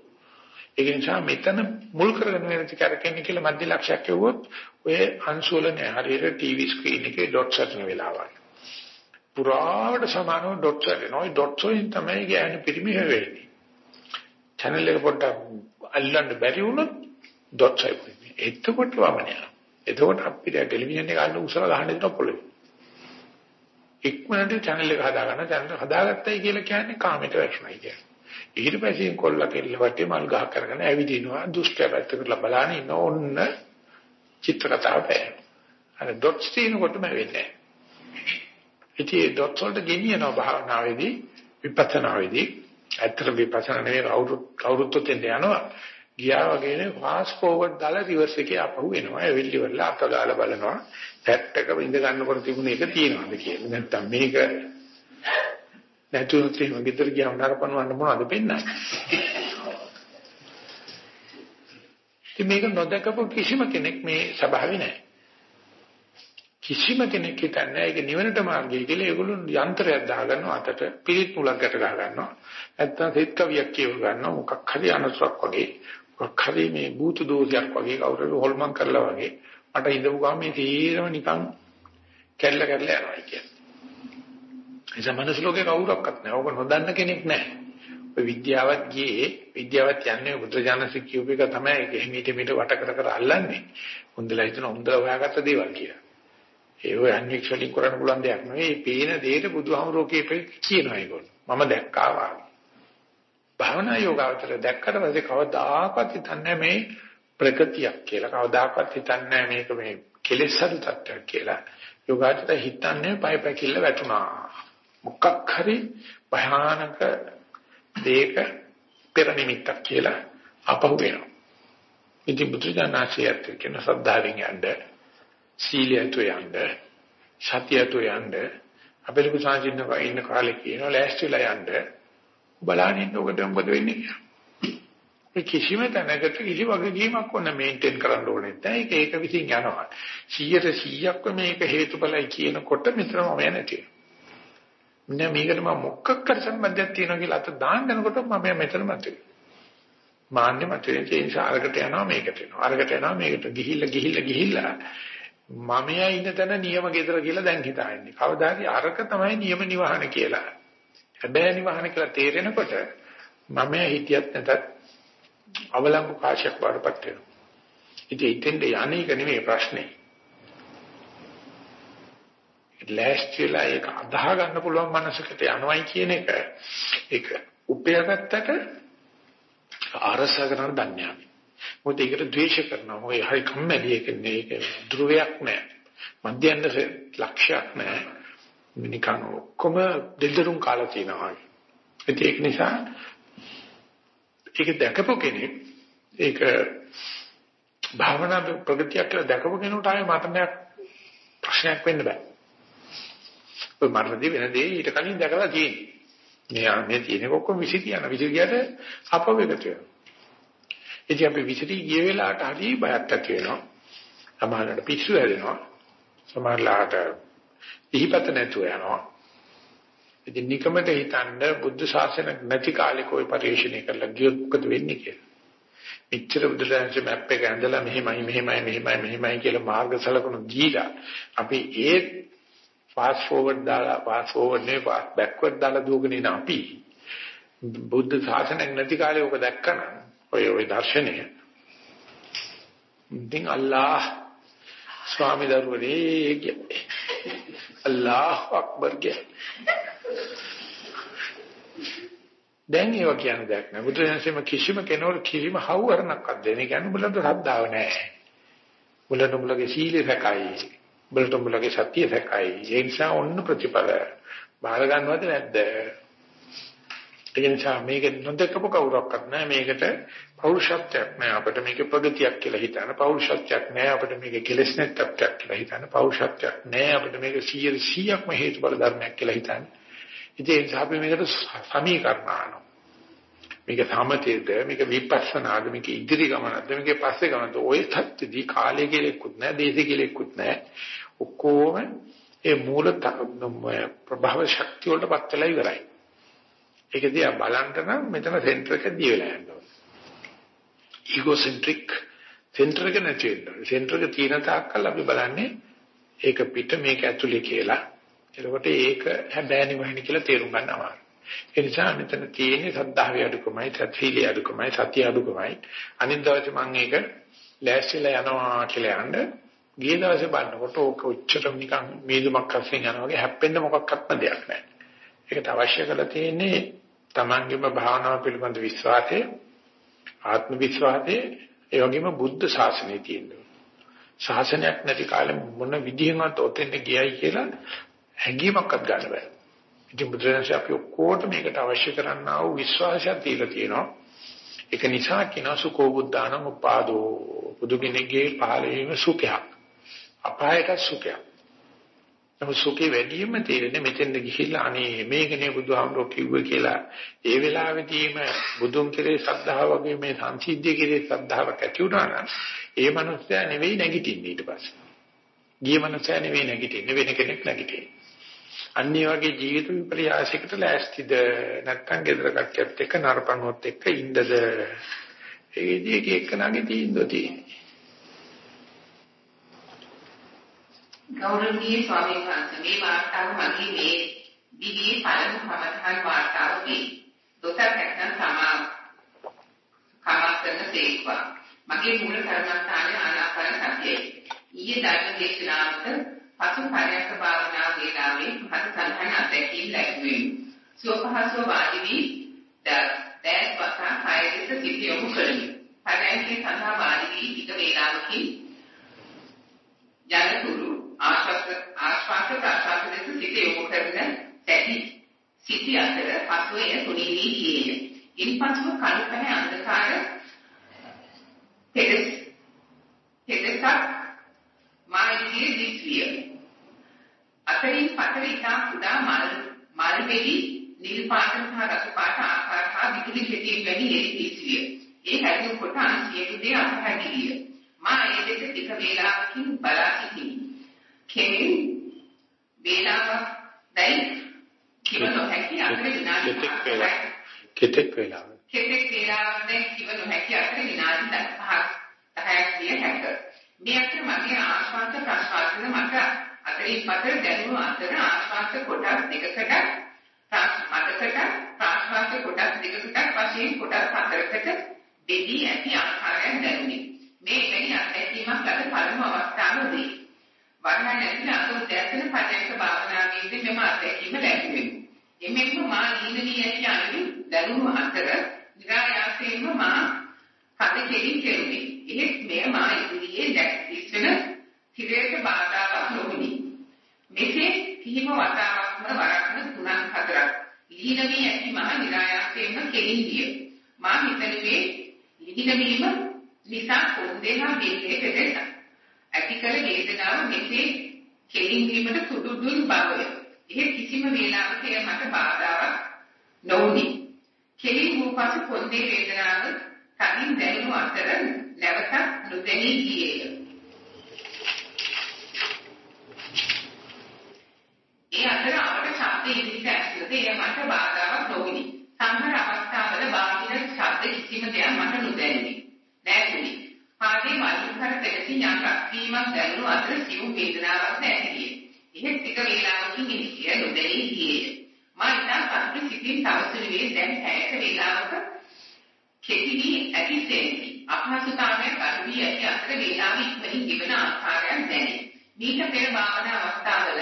ඒක නිසා මෙතන මුල් කරගෙන වෙනති කරකෙන්නේ කියලා මධ්‍ය ලක්ෂයක් කිව්වොත් ඔය අංශු වල නෑ හරියට ටීවී ස්ක්‍රීන් එකේ ඩොට්ස් හදන වෙලාවයි. පුරාවට සමානව ඩොට්ස් හදනවා. ඒ ඩොට්ස් වලින් තමයි ගෑනු පිරිමි හැවෙන්නේ. channel එක පොඩ්ඩක් අල්ලන්න බැරි වුණොත් ඩොට්ස් හයිපුනේ. එතකොට වමනය. එතකොට අපිට ටෙලිවිෂන් එක අල්ල උසල ගහන්න දෙනවා පොළවේ. ඉක්මනට channel එක හදාගන්න channel හදාගත්තයි කියලා කියන්නේ කාමයට වැටුණයි කියන්නේ. ඊට පස්සේ කොල්ල කෙල්ල වටේ මල් ගහ කරගෙන ඇවිදිනවා දුෂ්කර පැත්තකට බලන ඉන්න ඕන්න චිත්‍ර කතාව බෑ. අර ඩොට්ස් තියෙනකොටම වෙන්නේ. ඉතින් ඩොට්ස් වලට ගෙනියන භාවනාවේදී විපස්සනාවේදී ඇත්තට විපස්සනා නෙවෙයි කවුරුත් කවුරුත් තෙන්ද යනවා. ගියා වගේනේ ෆාස්ට් ෆෝවර්ඩ් දාලා රිවර්ස් එකේ ආපහු එනවා. ඒ වෙල්ලි වල අත ගාලා බලනවා. පැට් එක ඉඳ ගන්නකොට තිබුණ එක තියෙනවද කියලා. නැත්තම් මේක නැතුනොත් එහෙම ගෙදර ගියාම නරපනවන්න මොනවද පෙන්නන්නේ? ඉතින් මේක නොදකපු කිසිම කෙනෙක් මේ ස්වභාවය නැහැ. කිසිම කෙනෙක් හිතන්නේ ඒක නිවනට මාර්ගය කියලා ඒගොල්ලෝ යන්ත්‍රයක් දාගන්නවා අතට පිළිත් මුලක් ගැට ගහ ගන්නවා. නැත්තම් සෙත් කවියක් කියව ගන්නවා මොකක් හරි අනතුරක් වගේ මොකක් හරි මේ භූත දෝෂයක් වගේ කවුරුහරි හොල්මන් කරලා වගේ මට ඉඳපු ගාම මේ තීරම නිකන් කැල්ල කැල්ල යනවා කියන්නේ. නිසා මනස ලෝකේ කවුරක්වත් නැහැ. ඕක නොදන්න කෙනෙක් නැහැ. ඔය විද්‍යාවත් ගියේ විද්‍යාවත් යන්නේ බුද්ධජානක කියූප එක තමයි එහෙමීට මීට වට කර කර අල්ලන්නේ. හොඳලා හිතන හොඳලා හොයාගත්ත දේවල් කියලා. ඒ ඔය අන්වික්ෂලින් කරන්න පුළුවන් දෙයක් නෙවෙයි. මේ පේන දෙයට බුදුහාමුදුරුවෝ කියපේ කියනවා ඒගොල්ලෝ. මම දැක්කා වාගේ. භාවනා යෝගාවචර දැක්කට පස්සේ කවදාකවත් හිතන්නේ මේ ප්‍රගතියක් කියලා. කවදාකවත් හිතන්නේ මේක මේ කෙලෙස් හදු තත්ත්වයක් කියලා. යෝගාචර හිතන්නේ පය පැකිල්ල වැටුණා. මොකක් හරි භයානක දෙයක පෙර නිමිත්තක් කියලා අපහු වෙනවා. ඉතින් බුදුජානනාචියත් කියන සද්ධාවෙන් යන්න සීලයට යන්න සතියට යන්න අපේ ලොකු සංජින්න ඉන්න කාලේ කියනවා ලෑස්තිලා යන්න බලන්න ඔකට මොකද වෙන්නේ කියලා. ඒ කිසිම තැනකට කිසි වගකීමක් ඕන මේන්ටේන් කරන්න ඕනේ නැහැ. ඒක ඒක විසින් යනවා. 100ට 100ක්ම මේක හේතුඵලයි කියනකොට මෙතනම නැති වෙනවා. නෑ මේකට මම මොකක් කර සම්බන්ධයක් තියෙනවා කියලා අත දාන්න යනකොට මම මෙතන මතුවේ. මාන්නේ මතුවේ ඒ නිසා අරකට යනවා මේකට යනවා. අරකට යනවා මේකට ගිහිල්ලා ගිහිල්ලා ගිහිල්ලා මමයා ඉන්න තැන නියම ගෙදර කියලා දැන් හිතාන්නේ. කවදාහරි අරක තමයි නියම නිවහන කියලා. හැබැයි නිවහන කියලා තේරෙනකොට මමයා හිතියත් නැතත් අවලංගු කාශයක් වඩපත් වෙනවා. ඉතින් ඉතින්ද යන්නේ එක නෙමෙයි ප්‍රශ්නේ. ලෑස්තිලා ඒක අදාහ ගන්න පුළුවන් මනසකට යනවයි කියන එක ඒක උපයාගත්තට අරස කරන දන්නේ නැහැ. මොකද ඒකට ද්වේෂ කරනවා. මොකද ඒ හරි කම්මැලි ඒක නේ ඒක ධ්‍රුවයක් නෑ. මධ්‍යන්ත ලක්ෂයක් නෑ. නිකන් ඔක්කොම දෙල්දරුම් කාලා තියෙනවා. ඒක නිසා ඒක දැකපු කෙනෙක් ඒක භාවනා ප්‍රගතියක් කියලා දැකපු කෙනෙකුට ආයේ මතනයක් ප්‍රශ්නයක් වෙන්න බෑ. ඔය මරණදී වෙන දේ ඊට කලින් දැකලා තියෙන්නේ. මේ මේ තියෙන ඔක්කොම විසි කියන විසි කියට අපවෙකට වෙනවා. ඉතින් අපි විසිරී ගිය වෙලාවට හරි බයක් ඇති වෙනවා. සමහරවිට පිස්සු හැදෙනවා. සමහරලාට ඉහිපත නැතුව යනවා. ඉතින් නිකමට හිතන්න බුද්ධ ශාසන නැති කාලේ કોઈ පරිශ්‍රණය කරලා ගියොත් මොකද වෙන්නේ කියලා. එච්චර බුදුරජාණන් මැප් එක ඇඳලා මෙහෙමයි මෙහෙමයි මෙහෙමයි මෙහෙමයි කියලා මාර්ග සලකුණු දීලා අපි ඒ ෆාස්ට් ෆෝවර්ඩ් දාලා ෆාස්ට් ෆෝවර්ඩ් නේ බෑක්වර්ඩ් දාලා දුවගෙන ඉන අපි බුද්ධ ශාසනයක් නැති කාලේ ඔක දැක්කනම් ඔය ඔය දර්ශනය. ඉතින් අල්ලාහ් ස්වාමි දරුවනේ කියන්නේ. අල්ලාහ් අක්බර් කියන්නේ. දැන් ඒවා කියන දෙයක් නෑ. බුදුරජාණන්සේම කිසිම කෙනෙකුට කිසිම හවුවරණක්වත් දෙන්නේ කියන්නේ උඹලට ශ්‍රද්ධාව නෑ. උඹලට උඹලගේ සීලය සැකයි. උඹලට උඹලගේ සත්‍ය සැකයි. ඒ නිසා ඔන්න ප්‍රතිපල බාර ගන්නවද නැද්ද? ඒ නිසා මේක නොදකපු කවුරක්වත් නැහැ. මේකට පෞරුෂත්වයක් නැහැ. අපිට මේක ප්‍රගතියක් කියලා හිතන පෞරුෂත්වයක් නැහැ. අපිට මේක කෙලෙස් නැත්තක් කියලා හිතන පෞරුෂත්වයක් නැහැ. අපිට මේක 100%ක්ම හේතුඵල ධර්මයක් කියලා හිතන. ඉතින් ඒ නිසා අපි මේකට සමීකරණ මේක සමතේද? මේක විපස්සනාද? මේක ඉදිරි ගමනක්ද? මේක පස්සේ ගමනක්ද? ඔය තත්ත්වදී කාලය කියලෙකුත් නැහැ. දේශය කියලෙකුත් නැහැ. ඔක්කොම ඒ මූල ප්‍රභව ශක්තිය වලට පත් වෙලා ඉවරයි. ඒක දිහා බලන්න නම් මෙතන සෙන්ටර් එක දී වෙලා යන්න ඕනේ. ඊගෝසෙන්ට්‍රික් සෙන්ටර් එක නැති වෙන්න ඕනේ. සෙන්ටර් එක තියෙන තාක්කල් අපි බලන්නේ ඒක පිට මේක ඇතුලේ කියලා. එතකොට ඒක හැබෑනි වහිනි කියලා තේරුම් ගන්න අමාරුයි. ඒ නිසා මෙතන තියෙන්නේ සද්ධාවේ අඩුකමයි, සත්‍යීලේ අඩුකමයි, සත්‍ය අඩුකමයි. අනිත් දවසේ මම ඒක ලෑස්තිලා යනවා කියලා යන්න ගිය දවසේ බලනකොට ඕක උච්චතම නිකන් මේදුමක් අස්සෙන් යනවා වගේ හැප්පෙන්න මොකක්වත්ම දෙයක් නැහැ. ඒකට අවශ්‍ය කරලා තියෙන්නේ තමන්ගේම භාවනාව පිළිබඳ විශ්වාසය ආත්ම විශ්වාසය ඒ වගේම බුද්ධ ශාසනය තියෙනවා. ශාසනයක් නැති කාලෙ මොන විදිහෙන්වත් ඔතෙන්ට ගියයි කියලා හැඟීමක්වත් ගන්න බෑ. ඉතින් බුදුරජාණන් අපි ඔක්කොට මේකට අවශ්‍ය කරන්නා වූ විශ්වාසයක් දීලා තියෙනවා. ඒක නිසා කිනා සුකෝ බුද්ධානම් උපාදෝ බුදු කෙනෙක්ගේ පහළ වීම සුඛයක්. අපායට සුඛයක්. නමුත් සුඛේ වැඩිම තේරෙන්නේ මෙතෙන්ද ගිහිල්ලා අනේ මේකනේ බුදුහාමුදුරුවෝ කිව්වේ කියලා ඒ වෙලාවෙදීම බුදුන් කෙරේ ශ්‍රද්ධාව වගේ මේ සංසිද්ධිය කෙරේ ශ්‍රද්ධාවක් ඇති වුණා නම් ඒ මනුස්සයා නෙවෙයි නැගිටින්නේ ඊට පස්සේ. ගිය මනුස්සයා නෙවෙයි නැගිටින්නේ වෙන කෙනෙක් නැගිටින්නේ. අන්නේ වගේ ජීවිත විපර්යාසයකට ලෑස්තිද නැත්නම් gedara කට්ටියත් එක්ක නරපණුවත් එක්ක ඉන්නද ඒකදී එක එකනාගේ තීන්දුව තියෙන්නේ. ගෞරවනීය ස්වාමීන් වහන්සේ මේ වාර්තාව මගේ මේ දිවියේ පළමු කමඨහන් වාර්තාව වේ. දොතර හැක්කන් සමා කමස්තන සේක්වා. මගේ මූල කර්මස්ථානයේ ආනාපාන සතියයි. ඊයේ ධර්ම දේශනාවට පසු පරයන්ක භාවනා වේලාවේ මහත් සංහන අධ්‍යක්ීම් ලැබුවේ. සෝපහසෝ වාඩි වී දැස් වසා කායයට සිට යොමු කළේ. පරයන්කේ සඳහා වාඩි වී ටික වේලාවකින් යනතුරු ආශ්වාස ආශ්වාස ප්‍රශ්වාස දෙක සිට යොමු කරන සැටි සිටි අතර පසුවේ තුනී වී ගියේය. ඉන්පසුව කලුකන අන්ධකාර පෙරස් පෙරසක් මා ඉදිරියේ දිස්විය. අතරින් පතර ඉතා කුඩා මල් මල් වෙලි නිල් පාට සහ රතු පාට ආකාර හා විදුලි කෙටියෙන් වැනි එළි දිස්විය. ඒ හැදුණු කොට අන්සියු දේ අත්හැදිලිය. මා ඒ දෙක ටික වේලාවකින් බලා සිටිමි. කෙනෙක් වේලාවක් දැයි කිව නොහැකි අතර විනාඩි කෙටෙක් වෙලා කෙටෙක් වෙලා කෙටෙක් වේලාවක් දැන් කිව නොහැකි අතර විනාඩි 10ක් 10ක් විය හැක. මේ අතර මගේ ආශ්වාස ප්‍රශ්වාසන මට අතරින් පතර දැනුණු අතර ආශ්වාස කොටස් දෙකකට මතකට ප්‍රශ්වාස කොටස් දෙකකට වශයෙන් කොටස් හතරකට බෙදී ඇති ආකාරයෙන් දැනුනි. මේ එවැනි අත්දැකීමක් ලද පළමු අවස්ථාවදී වර්ණන නැතින අතුරු දැසෙන පදයක භාවනාවේදී මෙම අත්දැකීම ලැබුණේ. එමෙන්න මා නිනවි ඇති අනු දැනුණු අතර නිරායාසයෙන්ම මා පද කෙලින් කෙරුණි. එහෙත් මෙය මා ඉදිරියේ දැක්විසන තිරයට බාධාවක් නොවිනි. මෙසේ කිහිම වතාවක්ම වරක්ම තුනක් හතරක් ලිහින වී ඇති මා නිරායාසයෙන්ම කෙලින් ගිය. මා හිතනුවේ ලිහින වීම නිසා පොන්දේහා වේගයේ දෙන්න. ඇති කල වේදනාව මෙසේ කෙලින් වීමට සුදුදුන් බවය. එහෙ කිසිම වේලාවක එය මට බාධාවක් නොවුනි. කෙලින් වූ පසු පොන්දේ වේදනාව කලින් දැනුණු අතර නැවත නොදැනී ගියේය. ඒ අතර අපට ශබ්ද ඉදිරියට ඇසුරද එය මට බාධාවක් නොවිනි. සමහර අවස්ථාවල බාහිර ශබ්ද කිසිම දෙයක් මට නොදැනිනි. නැතුනි. පාදේ මල්කර දෙකකින් යම් රක්වීමක් දැනුණු අතර සිව් වේදනාවක් නැතිවිය. එහෙත් ටික වේලාවකින් ඉනිසිය නොදැනී ගියේය. මා ඉතා පසු සිතින් තවසුරුවේ දැන් පැයක වේලාවක කෙටි වී ඇති සේකි. අපහසුතාවයක් අඩු වී ඇති අතර වේලාව ඉක්මනින් ගෙවන ආකාරයක් දැනේ. මීට පෙර භාවනා අවස්ථාවල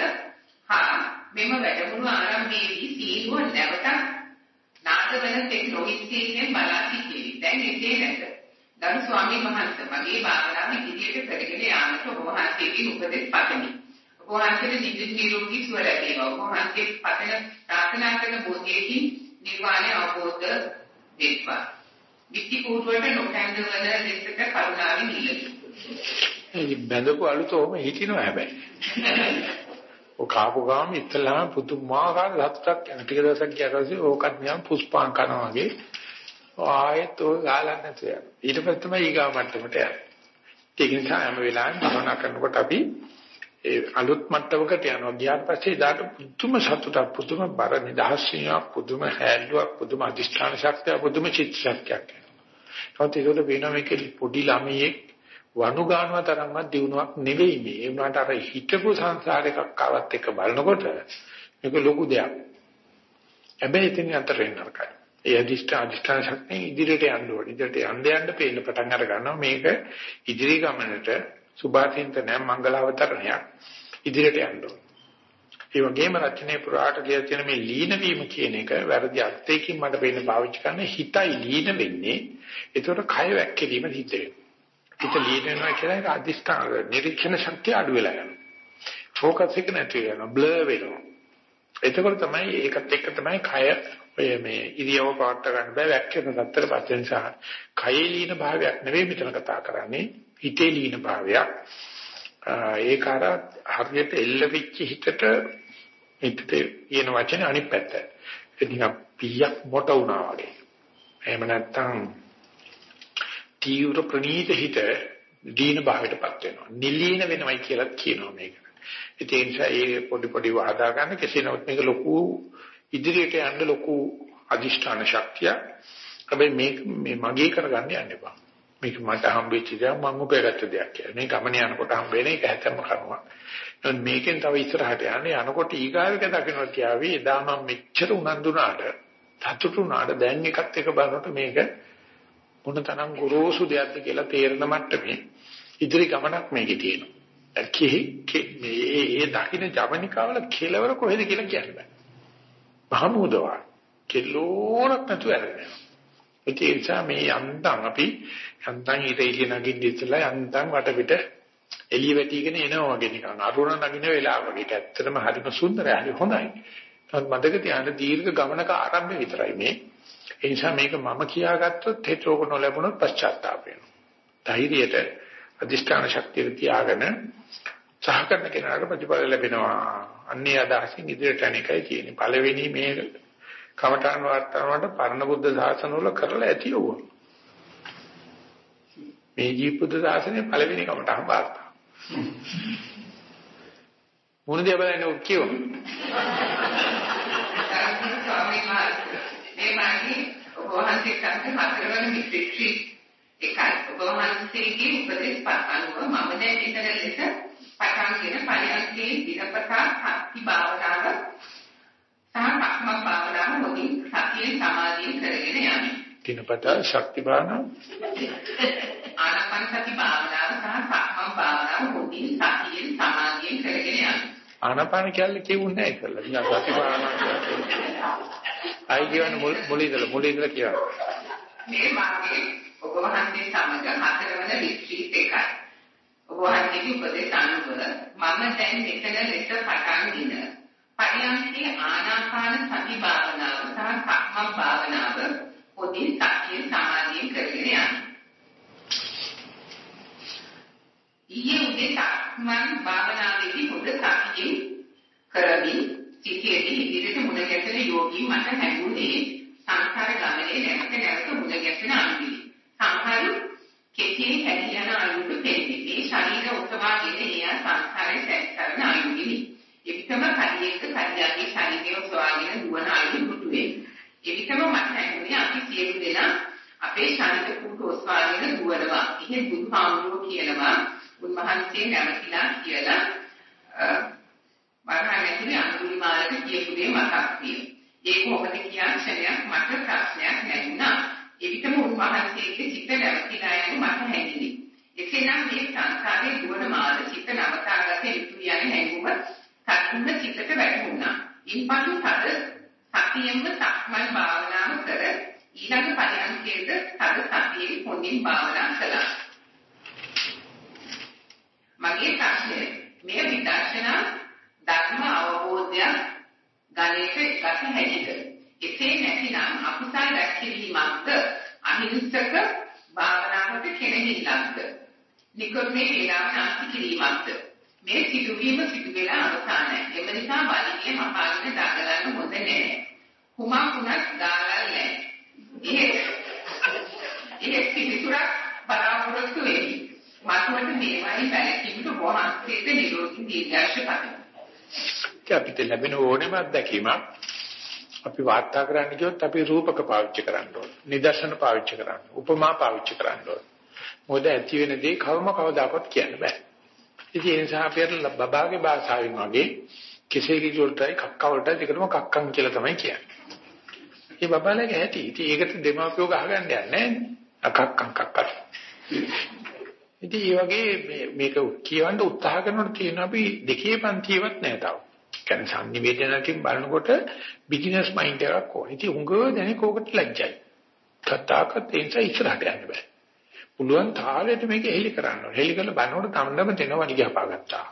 හා මෙම වැඩමුළු ආරම්භයේදී සීනුව නැවත නාටවන තෙක් නොවිස්සීමෙන් බලා සිටියේ. දැන් එසේ නැත. ගරු ස්වාමීන් වහන්සේ මගේ භාවනාව ඉදිරියට කරගෙන යාමට ඔබ වහන්සේගෙන් උපදෙස් පතමි. ඔබ වහන්සේට නිදුක් නිරෝගී සුව ලැබේවා. ඔබ වහන්සේ පතන ප්‍රාර්ථනා කරන බෝධියකින් නිර්වාණය අවබෝධ වෙත්වා. විත්ති කූටුවට නොකැඳවන ලෙසට කරුණාවෙන් ඉල්ලමි. ඒ බඳපු අලුතෝම හිටිනවා හැබැයි. ඔය කාපු ගාම ඉතලාම පුදුමාකාර සතුටක් යන ටික දවසක් ගියා පස්සේ ඕකත් නිකන් පුස්පාන් කරනවා වගේ ආයෙත් ඔය ගාලක් නැතුව යනවා. ඊට පස්සේ තමයි ඊගා මට්ටමට යන්නේ. ඒක නිසා හැම වෙලාවෙම භවනා කරනකොට අපි ඒ අලුත් මට්ටමකට යනවා. ගියාට පස්සේ ඊට පුදුම සතුටක්, පුදුම බර නිදහස් වීමක්, පුදුම හැල්ලුවක්, පුදුම අධිෂ්ඨාන ශක්තිය, පුදුම චිත්ත ශක්තියක් එනවා. ඒකට වෙන මේක පොඩි ළමයෙක් වනු ගන්නවා තරම්වත් දිනුවක් නෙවෙයි මේ. ඒ වුණාට අර හිතපු සංසාරයක ආවත් එක බලනකොට මේක ලොකු දෙයක්. හැබැයි එතන අතර වෙන්න නරකයි. ඒ අධිෂ්ඨාන අධිෂ්ඨාන ශක්තිය ඉදිරියට යන්න ඕනේ. ඉදිරියට යන්න යන්න පේන්න පටන් අර ගන්නවා මේක ඉදිරි ගමනට සුභාසින්ත නැම් මංගලවතරණයක් ඉදිරියට යන්න ඕනේ. ඒ වගේම රචනයේ පුරාට කියලා තියෙන මේ ලීන වීම කියන එක වැරදි අර්ථයකින් මට පේන්න පාවිච්චි කරන හිතයි ලීන වෙන්නේ. ඒතකොට කය වැක්කීම හිත වෙනවා. හිත ලීන වෙනවා කියලා ඒක අධිෂ්ඨාන නිරීක්ෂණ ශක්තිය අඩු වෙලා යනවා. ફોකස් එක නැති වෙනවා බ්ලර් වෙනවා. එතකොට තමයි ඒකත් එක්ක තමයි කය ඔය මේ ඉරියව පාට ගන්න බෑ වැක්කෙන තත්තර පස්සේ නිසා කයේ ලීන භාවයක් නෙවෙයි මෙතන කතා කරන්නේ හිතේ ලීන භාවයක්. ඒක අර හරියට එල්ල වෙච්ච හිතට හිතේ කියන වචනේ අනිත් පැත්ත. ඒක නිකන් පීයක් මොට වුණා වගේ. එහෙම නැත්නම් තීව්‍ර ප්‍රනීත හිත දීන භාවයටපත් වෙනවා. නිලීන වෙනවයි කියලා කියනවා මේක. ඒ නිසා ඒ පොඩි පොඩි වහදා ගන්න කෙසේ නමුත් මේක ලොකු ඉදිරියට යන්න ලොකු අදිෂ්ඨාන ශක්තිය. හැබැයි මේක මේ මගේ කරගන්න යන්න එපා. මේක මට හම්බෙච්ච දෙයක් මම උපයාගත්ත දෙයක් කියලා. මේ ගමන යනකොට හම්බෙන එක හැතැම්ම කරනවා. නමුත් මේකෙන් තව ඉස්සරහට යන්නේ යනකොට ඊගාවක දකින්න කියාවි එදා මම මෙච්චර උනන්දුනාට සතුටුනාට දැන් එකත් එක බලනකොට මේක මොන තරම් ගොරෝසු දෙයක්ද කියලා තේරෙන මට්ටමේ ඉදිරි ගමනක් මේකේ තියෙනවා. කි මේ ඒ දකින්න ජවනිකාවල කෙලවර කොහෙද කියලා කියන්න බෑ. මහමුදවා කෙලෝරක් නැතුව ඇරෙනවා. ඒ නිසා මේ යන්තම් අපි යන්තම් ඊට එළිය නගින්න ඉස්සලා යන්තම් වටපිට එළිය වැටිගෙන එනවා වගේ නිකන් අරුණ නගින වෙලාව වගේ. ඒක ඇත්තටම හරිම සුන්දරයි. හරි හොඳයි. නමුත් මතක තියාගන්න දීර්ඝ ගමනක ආරම්භය විතරයි මේ. ඒ නිසා මේක මම කියාගත්තොත් හේතුක නොලැබුණොත් පශ්චාත්තාප වෙනවා. ධෛර්යයට අධිෂ්ඨාන ශක්තිය තියාගෙන සහකරන කෙනාට ප්‍රතිඵල ලැබෙනවා. අන්නේ අදහසින් ඉදිරියට යන එකයි තියෙන්නේ. පළවෙනි මේ කමඨාන් වාර්තාවට පරණ බුද්ධ ශාසන වල කරලා ඇති යෝව. මේ ජීපුද්ධ ශාසනයේ පළවෙනි කමඨාන් වාර්තාව. මොන දේ බලන්නේ ඔක් කියව. මේ මාගේ ඔබ වහන්සේ කන්ට මාත්‍රවල මිත්‍රික්ෂි එකයි ඔබ වහන්සේගේ උපදෙස් පත්වනුව මම දැන් ඉතර ලෙස පටන් ගෙන පරියන්කේ දිනපතා හති භාවනාව කක්ම භාවනාව මොකින් සතිය සමාධිය කරගෙන යන්නේ. දිනපතා ශක්ති භාවනාව ආනාපාන සති භාවනාව සහ සක්මන් භාවනාව මොකින් සතිය සමාධිය කරගෙන යන්නේ. ආනාපාන කියන්නේ කියුන්නේ නැහැ කියලා. නිකන් සති භාවනාව අයි කියන මුලින්දල මුලින්දල කියනවා. මේ මාර්ගයේ ඔබ වහන්සේ සමග හතරවන රිට්‍රීට් එකයි. ඔබ වහන්සේගේ උපදේශ අනුව මම දැන් මෙතන ලෙස පටන් ගෙන පරියන්කේ ආනාපාන සති භාවනාව සහ සක්මන් භාවනාව පොඩි සතිය සමාධිය කරගෙන යනවා. ඊයේ උදේ සක්මන් භාවනාවේදී හොඳ සතියෙන් කරමින් සිටියේදී ඉදිරියට මුණ ගැසෙන යෝගී මට හැඟුණේ සංස්කාර ගමනේ නැවත නැවත මුණ ගැසෙන අන්තිමයි. සංස්කාර කෙටි හැදියන අයුතු දෙන්නේ. මේ ශරීර උත්සවාගෙන එය සංස්කාරයේ සැකසරන අයුතුනි. එවිටම කඩියෙක කඩියාගේ ශරීරය උත්සවාගෙන දුවන අයුතු පුටුවේ. එවිටම මට හැඟුණේ අපි සියලු දෙනා අපේ ශරීර පුටු උත්සවාගෙන දුවනවා. ඉතින් බුදුහාමුදුරුවෝ කියනවා උන්වහන්සේ නැවතිලා කියලා වරහන් ඇතුලේ අඟුලිමාලට කියපු දේ මතක් විය. ඒක මොකද කියන ක්ෂණයක් මට ප්‍රශ්නයක් නැගුණා. එවිටම උන්වහන්සේගේ සිත නැවතිලා යන මට හැඟිලි. එසේනම් මේ සංස්කාරයේ දුවන මාර්ග සිත නවතාගත යුතු යන හැඟුම සතුන්න සිතට වැටුණා. ඉන්පසු තද සතියෙන්ම සක්මන් භාවනාව කර ඊළඟ පරියන්කේද තද සතියේ හොඳින් භාවනා කළා. මගේ ප්‍රශ්නය මේ විදර්ශනා ධර්ම අවබෝධය ගණේට ගත හැකිද? එසේ නැතිනම් අකුසල රැකීමක්ද අහිංසක භාවනාවට කෙනෙහිල්ලක්ද? නිකොමේ වේලාව නැති කිරීමක්ද? මේ සිදුවීම සිදු වෙලා අවසానයි. එම නිසා බලියේ මහාගෙන දඟලන්න හොඳ නැහැ. කුමක් වුණත් ගාලල් නැහැ. ඒ ඒ පිළිතුරක් බලාපොරොත්තු වෙමි. මතුවට මේවායි බැලකීමට වහන්සේට නිරෝධී දීර්ඝාෂ පතමි. අපිට ලැබෙන ඕනෑම අත්දැකීමක් අපි වාර්තා කරන්න ගියොත් අපි රූපක පාවිච්චි කරන්න ඕන. නිදර්ශන පාවිච්චි කරන්න. උපමා පාවිච්චි කරන්න ඕන. මොකද ඇති වෙන දේ කවම කවදාකවත් කියන්න බෑ. ඉතින් ඒ නිසා අපි අර බබාගේ භාෂාවෙන් වගේ කෙසේ කිව්වොත්යි කක්ක වලට දෙකටම කක්කන් කියලා තමයි කියන්නේ. ඒ බබාලගේ ඇති. ඉතින් ඒකට දෙමාපියෝ ගහගන්න යන්නේ නැහැ. අකක්කන් කක්කන්. ඉතින් ඒ වගේ මේක කියවන්න උත්සාහ කරනකොට තියෙන අපි දෙකේ පන්තියවත් නැහැ තාම. කියන්නේ සංනිවේදනකින් බලනකොට බිග්ිනර්ස් මයින්ඩ් එකක් ඕන. ඉතින් උංගව දැනේ කෝකට ලැජ්ජයි. කතාකත් ඒ නිසා ඉස්සරහට යන්න බෑ. පුළුවන් තාලෙට මේක හෙලි කරන්න ඕන. හෙලි කරලා බලනකොට තමන්නම දෙනවා නිග හපාගත්තා.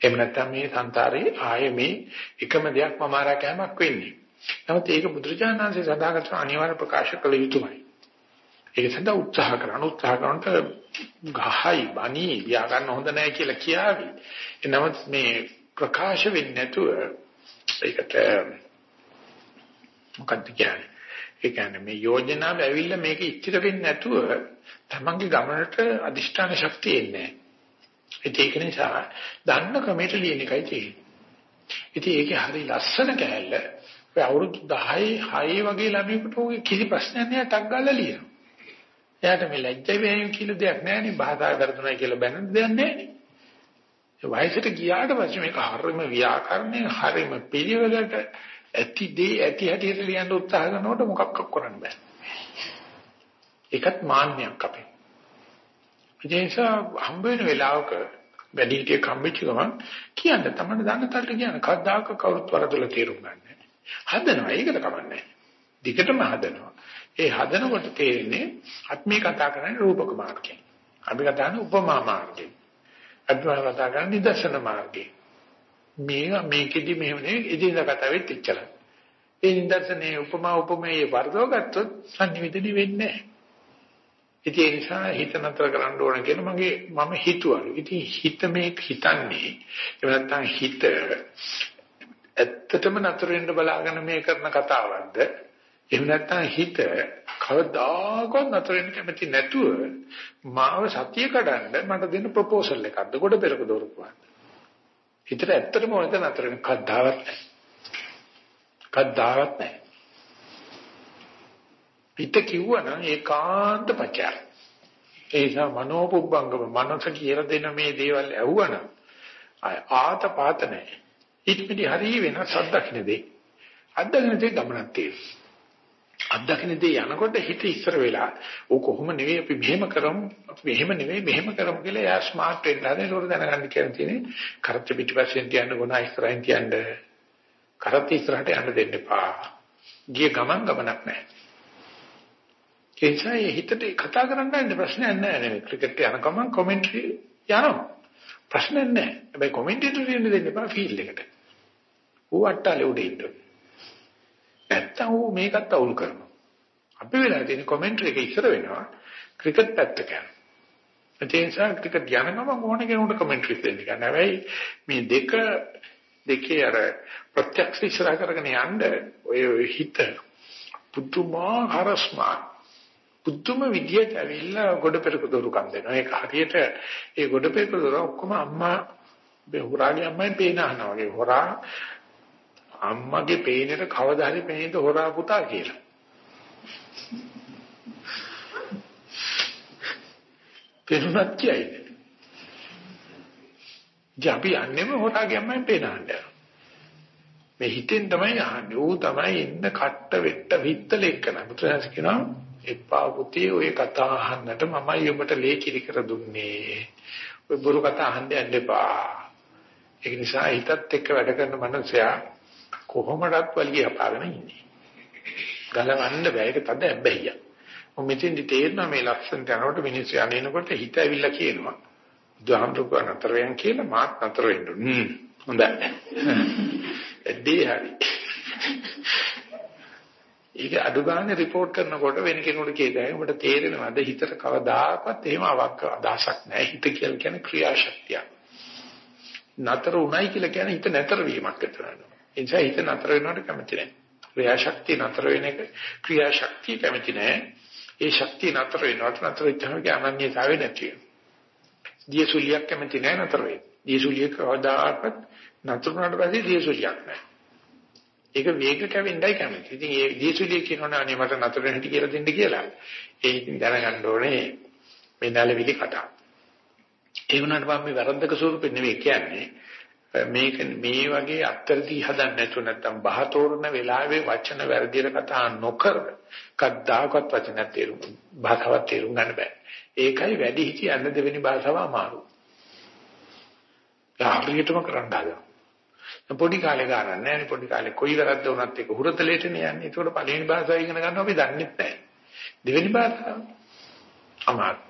එහෙම නැත්නම් මේ සංසාරේ ආයේ මේ එකම දෙයක් මම ආරකෑමක් වෙන්නේ. නමුත් ඒක බුදුරජාණන් වහන්සේ සදාගත අනිවාර්ය ප්‍රකාශ කළ යුතුමයි. ඒක සඳහා උත්සාහ කරන උත්සාහ කරනට ගහයි බණි ව්‍යාකරණ හොඳ නැහැ කියලා කියාවි. එනමුත් මේ ප්‍රකාශ වෙන්නේ නැතුව ඒකට මොකක්ද කියන්නේ? ඒ කියන්නේ මේ යෝජනාව ඇවිල්ලා මේක ඉච්චිත වෙන්නේ නැතුව තමන්ගේ ගමනට අදිෂ්ඨාන ශක්තිය එන්නේ නැහැ. ඒක නිසා දන්න ක්‍රමයට ලියන එකයි තියෙන්නේ. ඉතින් ඒකේ හරි ලස්සන කෑල්ල ඔය අවුරුදු 10 6 වගේ ළමයෙකුට ඔය කිසි ප්‍රශ්නයක් නෑ ටක් ගාලා ලියනවා. එයාට මේ ලැජ්ජයි වෙනින් කියලා දෙයක් නෑනේ භාෂා කරතුනයි කියලා බැනන දෙයක් නෑනේ. ඒ වයසට ගියාට පස්සේ මේක හරිම ව්‍යාකරණය හරිම පිළිවෙලට ඇති දේ ඇති හැටියට ලියන්න උත්සාහ කරනකොට මොකක්ද කරන්න බෑ. ඒකත් මාන්නයක් අපේ. ඒ නිසා හම්බ වෙන වෙලාවක වැඩි හිටිය කම්බිච්ච ගමන් කියන්න තමයි දන්න තල්ට කියන කද්දාක කවුරුත් වරදොල තේරුම් ගන්න. හදනවා ඒකට කමන්නේ. දිගටම හදනවා. ඒ හදනකොට තේරෙන්නේ අපි කතා කරන්නේ රූපක මාර්ගයෙන්. අපි කතා කරන්නේ උපමා මාර්ගයෙන්. අපි කතා කරන්නේ නිදර්ශන මාර්ගයෙන්. මේ මේකෙදි මෙහෙම නෙවෙයි එදිනදා කතාවෙත් එච්චරයි. ඒ නිදර්ශනයේ උපමා උපමේය වර්ධව ගත්තොත් සංනිවේදනය වෙන්නේ නැහැ. ඉතින් ඒ නිසා හිත නතර කරන්න ඕන කියලා මගේ මම හිතුවලු. ඉතින් හිත මේක හිතන්නේ එහෙම නැත්නම් හිත ඇත්තටම නතර වෙන්න බලාගෙන මේ කරන කතාවක්ද? එහෙම නැත්නම් හිත කවදාකවත් නතර වෙන්න කැමති නැතුව මාව සතිය කඩන්න මට දෙන ප්‍රොපෝසල් එකක්ද? ගොඩ පෙරක දොරකුවක්. හිතට ඇත්තටම ඕනද නතර වෙන්න කද්දාවත් නැහැ. කද්දාවත් නැහැ. පිට කිව්වනම් ඒකාන්ත පචාර. ඒ නිසා මනෝපුබ්බංගම මනස කියලා දෙන මේ දේවල් ඇහුවනම් ආත පාත නැහැ. ඊට පිටි හරිය වෙන සද්දකින දෙයි. අද්දකින දෙයි ගමනක් තියෙනවා. අත්දකින්න දේ යනකොට හිත ඉස්සර වෙලා ඕ කොහොම නෙවෙයි අපි මෙහෙම කරමු අපි මෙහෙම නෙවෙයි මෙහෙම කරමු කියලා එයා ස්මාර්ට් වෙන්න හදන ඒක දැනගන්න කියන තියෙන්නේ කරත් පිටිපස්සෙන් තියන්න ගුණ ඉස්සරහින් තියන්න. කරත් ඉස්සරහට යන්න දෙන්න එපා. ගිය ගමන් ගමනක් නැහැ. ඒ නිසා හිතට කතා කරන්න ඉන්න ප්‍රශ්නයක් නැහැ නේ. ක්‍රිකට් යන ගමන් කොමෙන්ටරි යනවා. ප්‍රශ්නයක් නැහැ. හැබැයි කොමෙන්ටේටර් දෙන්න එපා ෆීල්ඩ් එකට. ඌ අට්ටාලේ උඩ ඉන්න නැත්තම් ඌ මේකත් අවුල් කරනවා. අපි වෙලා තියෙන කමෙන්ටරි එක ඉස්සර වෙනවා ක්‍රිකට් පැත්ත කරන. ඒ නිසා ක්‍රිකට් යන ගමන් ඕන කෙනෙකුට කමෙන්ටරි දෙන්න ගන්න. හැබැයි මේ දෙක දෙකේ අර ප්‍රත්‍යක්ෂ ඉස්සරහ කරගෙන යන්න ඔය හිත පුදුමාකාර ස්මාර්ට් පුදුම විදියට ඇවිල්ලා ගොඩ පෙරක දොරුකම් දෙනවා. ඒක හරියට ඒ ගොඩ පෙරක දොර ඔක්කොම අම්මා හොරාගේ අම්මයි පේන අහනවා වගේ හොරා අම්මගේ පේනට කවදා හරි පේනද හොරා පුතා කියලා. පෙරුණත් කියයි. ජාපි යන්නේම හොරාගේ අම්මෙන් පේනහඬ. මේ හිතෙන් තමයි අහන්නේ. ඌ තමයි ඉන්න කට්ට වෙට්ට විත්තල එක්කන. බුදුරජාණන් කියනවා එපා පුතේ ඔය කතා අහන්නට මමයි ඔබට ලේ කිරි කර දුන්නේ. ඔය බොරු කතා අහන්න යන්න එපා. ඒක නිසා හිතත් එක්ක වැඩ කරන මනුස්සයා කොහොමඩත් වලිය හපාගෙන ඉන්නේ. ගලවන්න බෑ ඒක තද ඇබ්බැහිය. මො මෙතෙන්දි තේරෙනවා මේ ලක්ෂණ යනකොට මිනිස්සු යන්නේනකොට හිත ඇවිල්ලා කියනවා. බුදුහාමුදුරුවෝ නතර වෙන කියලා මාත් නතර වෙන්න ඕනේ. හොඳයි. එද්දී හරි. ඒක අඩු ගන්න report කරනකොට වෙන කෙනෙකුට කියදයි උඹට තේරෙනවද හිතට කවදාකවත් එහෙම අවක අදහසක් නැහැ හිත කියලා කියන්නේ ක්‍රියාශක්තිය. නතර උණයි කියලා කියන්නේ හිත නැතර වීමක් විතරයි. ඒ නිසා හිත නතර වෙනවට කැමති නැහැ. ක්‍රියාශක්තිය නතර වෙන එක ක්‍රියාශක්තිය කැමති නැහැ. ඒ ශක්තිය නතර වෙනවට නතර වෙච්චාම අනන්‍යතාවය නැති වෙනවා. දියසුලියක් කැමති නැහැ නතර වෙයි. දියසුලියක කවදාකවත් නතර වුණාට පස්සේ දියසුලියක් නැහැ. ඒක වේග කැවෙන්නයි කැමති. ඉතින් ඒ දියසුලිය කියනවනේ අනේ මට නතර වෙන්න හැටි කියලා දෙන්න කියලා. ඒ ඉතින් දැනගන්න ඕනේ මේ නැලවිලි කතාව. ඒ වුණාට මම මේ වැරද්දක ස්වරූපෙ නෙවෙයි කියන්නේ. මේක මේ වගේ අත්තරදී හදන්න නැතුව නැත්තම් බහතෝරන වෙලාවේ වචන වැරදියට කතා නොකර කද්දාකවත් වචන තේරුම් භාෂාවක් තේරුම් ගන්න බෑ. ඒකයි වැඩි හිටි යන්න දෙවෙනි භාෂාව අමාරු. ආපියටම කරන්න හදනවා. පොඩි කාලේ ගන්න නැහැ පොඩි කාලේ කොයි වැරද්ද වුණත් ඒක හුරතලෙට යන්නේ. ඒකට පළවෙනි භාෂාව ඉගෙන ගන්නවා අපි දන්නේ නැහැ. දෙවෙනි භාෂාව අමාරු.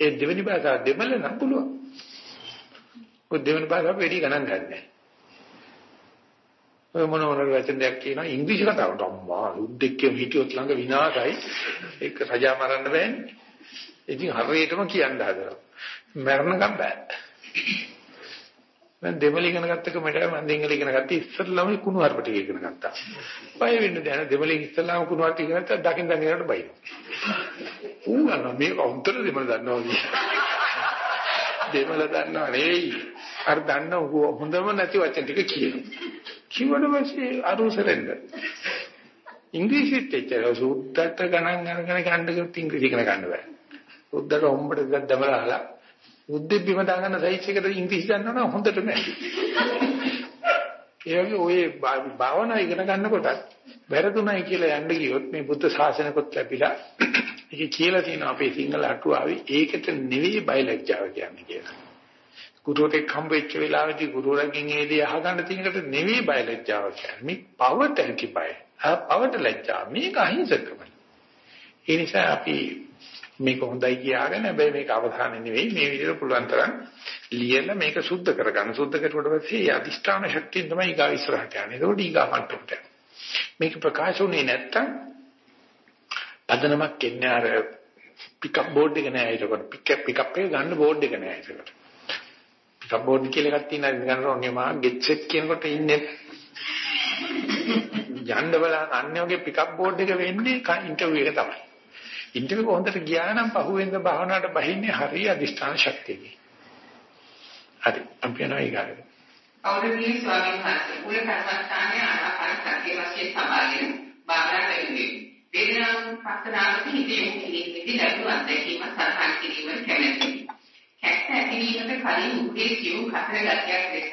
ඒ දෙවෙනි භාෂාව දෙමළ නම් පුළුවන්. ඔය දෙවෙනි භාෂාව වැඩි ගණන් ගන්නෑ. ඔය මොන මොන වචන දෙයක් කියනවා ඉංග්‍රීසි කතාවට අම්මා උද්දෙක්කෙම හිටියොත් ළඟ විනාශයි. ඒක රජා මරන්න බෑනේ. ඉතින් හරියටම කියන්න හදනවා. මරණකම් බෑ. මම දෙමළ ඉගෙන ගත්තක මට මම දෙංගල ඉගෙන ගත්තේ ඉස්සෙල්ලාම කුණු හarp ටික ඉගෙන ගත්තා. බය වෙන්න දැන දෙමළ ඉස්සෙල්ලාම කුණු හarp ඉගෙන ගත්තා දකින් දකින්නට බයි. ඌ ගන්න මේක උන්තර දෙමළ දන්නවා දෙමළ දන්නව නෙවෙයි. අර දන්න හොඳම නැති වචන ටික කියනවා. කිව්වට පස්සේ අරුසරෙන්ද. ඉංග්‍රීසිත් එච්චර සුද්දට ගණන් අරගෙන ගන්න කිව්වොත් ඉංග්‍රීසි ඉගෙන ගන්න බෑ. සුද්දට හොම්බට දෙයක් දමලා බුද්ධ බිම දාගන්න සයිස් එකට ඉංග්‍රීසි දන්නවනම් හොඳටම ඇති. ඒ වගේ ඔය භාවනා ඉගෙන ගන්නකොටත් වැරදුණයි කියලා යන්න ගියොත් මේ බුද්ධ ශාසනයකොත් ලැබිලා ඒක කියලා තියෙනවා අපේ සිංහල අටුවාවේ ඒකට නෙවෙයි බයලජ්ජාව කියන්නේ කියලා. ගුරුවරෙක් හම්බෙච්ච වෙලාවේදී ගුරුවරගෙන් ඒ දේ අහගන්න තියෙනකට නෙවෙයි බයලජ්ජාව කියන්නේ. මේ පවට ඇති බය. ආ පවට ලැජ්ජා. මේක අහිංසකම. ඒ නිසා අපි මේක හොඳයි කියාගෙන හැබැයි මේක අවධානය නෙවෙයි මේ විදිහට පුළුවන් තරම් ලියලා මේක සුද්ධ කරගන්න. සුද්ධ කරුවට පස්සේ අදිෂ්ඨාන ශක්තියෙන් තමයි ඊගා ඉස්සරහට යන්නේ. ඒකෝට ඊගා මට්ටමට. මේක ප්‍රකාශ වුණේ නැත්තම් පදනමක් එන්නේ අර පිකප් බෝඩ් එක නෑ ඒකට පිකප් පිකප් එක ගන්න බෝඩ් එක නෑ ඒකට පිකප් බෝඩ් කියලා එකක් තියෙනවා. ඉතින් ගන්න ඕනේ. මා ගෙට් සෙට් කියනකොට ඉන්නේ. යන්න බලන්න අන්නේ වගේ පිකප් බෝඩ් එක වෙන්නේ ඉන්ටර්විව් එක තමයි. ඉන්ටර්විව් හොඳට ගියා නම් පහුවෙන්ද භාවනාවට බහින්නේ හරිය අදිෂ්ඨාන ශක්තියකින්. හරි. අපි යනවා ඊගාට. අවුරුද්දේ ස්වාමීන් වහන්සේ මුල කර්මස්ථානයේ ආනාපාන සතිය වශයෙන් සමාගෙන භාවනා කරන්නේ වේදනාව පස්සනාවට හිත යොමු කිරීමේදී ලැබුණු අත්දැකීම සඳහන් කිරීමට කැමැතියි. කැක්ක ඇතිවීමට කලින් උගේ සියුම් කතර ගතියක් ලෙස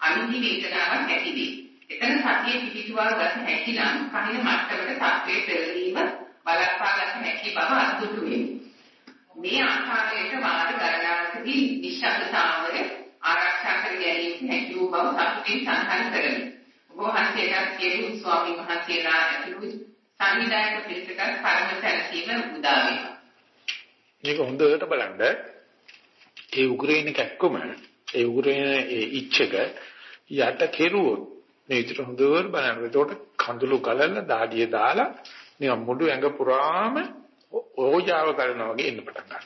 අනිදි වේදනාවක් ඇතිවේ. එතන සතිය පිහිටුවා ගත හැකි නම් කහින මට්ටමට තත්ත්වයේ පෙරලීම බලපා ගත හැකි බව අද්දුටු වේ. මේ ආකාරයට වාර ගණනාවකදී නිශ්ශබ්දතාවය ආරක්ෂා කර ගැනීම හැකි වූ බව සතුටින් සඳහන් කරමි. ඔබ වහන්සේලා සියලු ස්වාමීන් වහන්සේලා ඇතුළු සංවිධායක පිරිසකට පරම සැලසීම උදා වේවා. මේක හොඳට බලන්න. ඒ උග්‍රේන කැක්කම ඒ උග්‍රේන ඒ ඉච්ඡක යට කෙරුවොත් මේ විදිහට හොඳට බලන්න. එතකොට කඳුළු ගලලා දාඩිය දාලා නිකන් මුඩු ඇඟ පුරාම ඕජාව කරනවා වගේ එන්න පටන් ගන්නවා.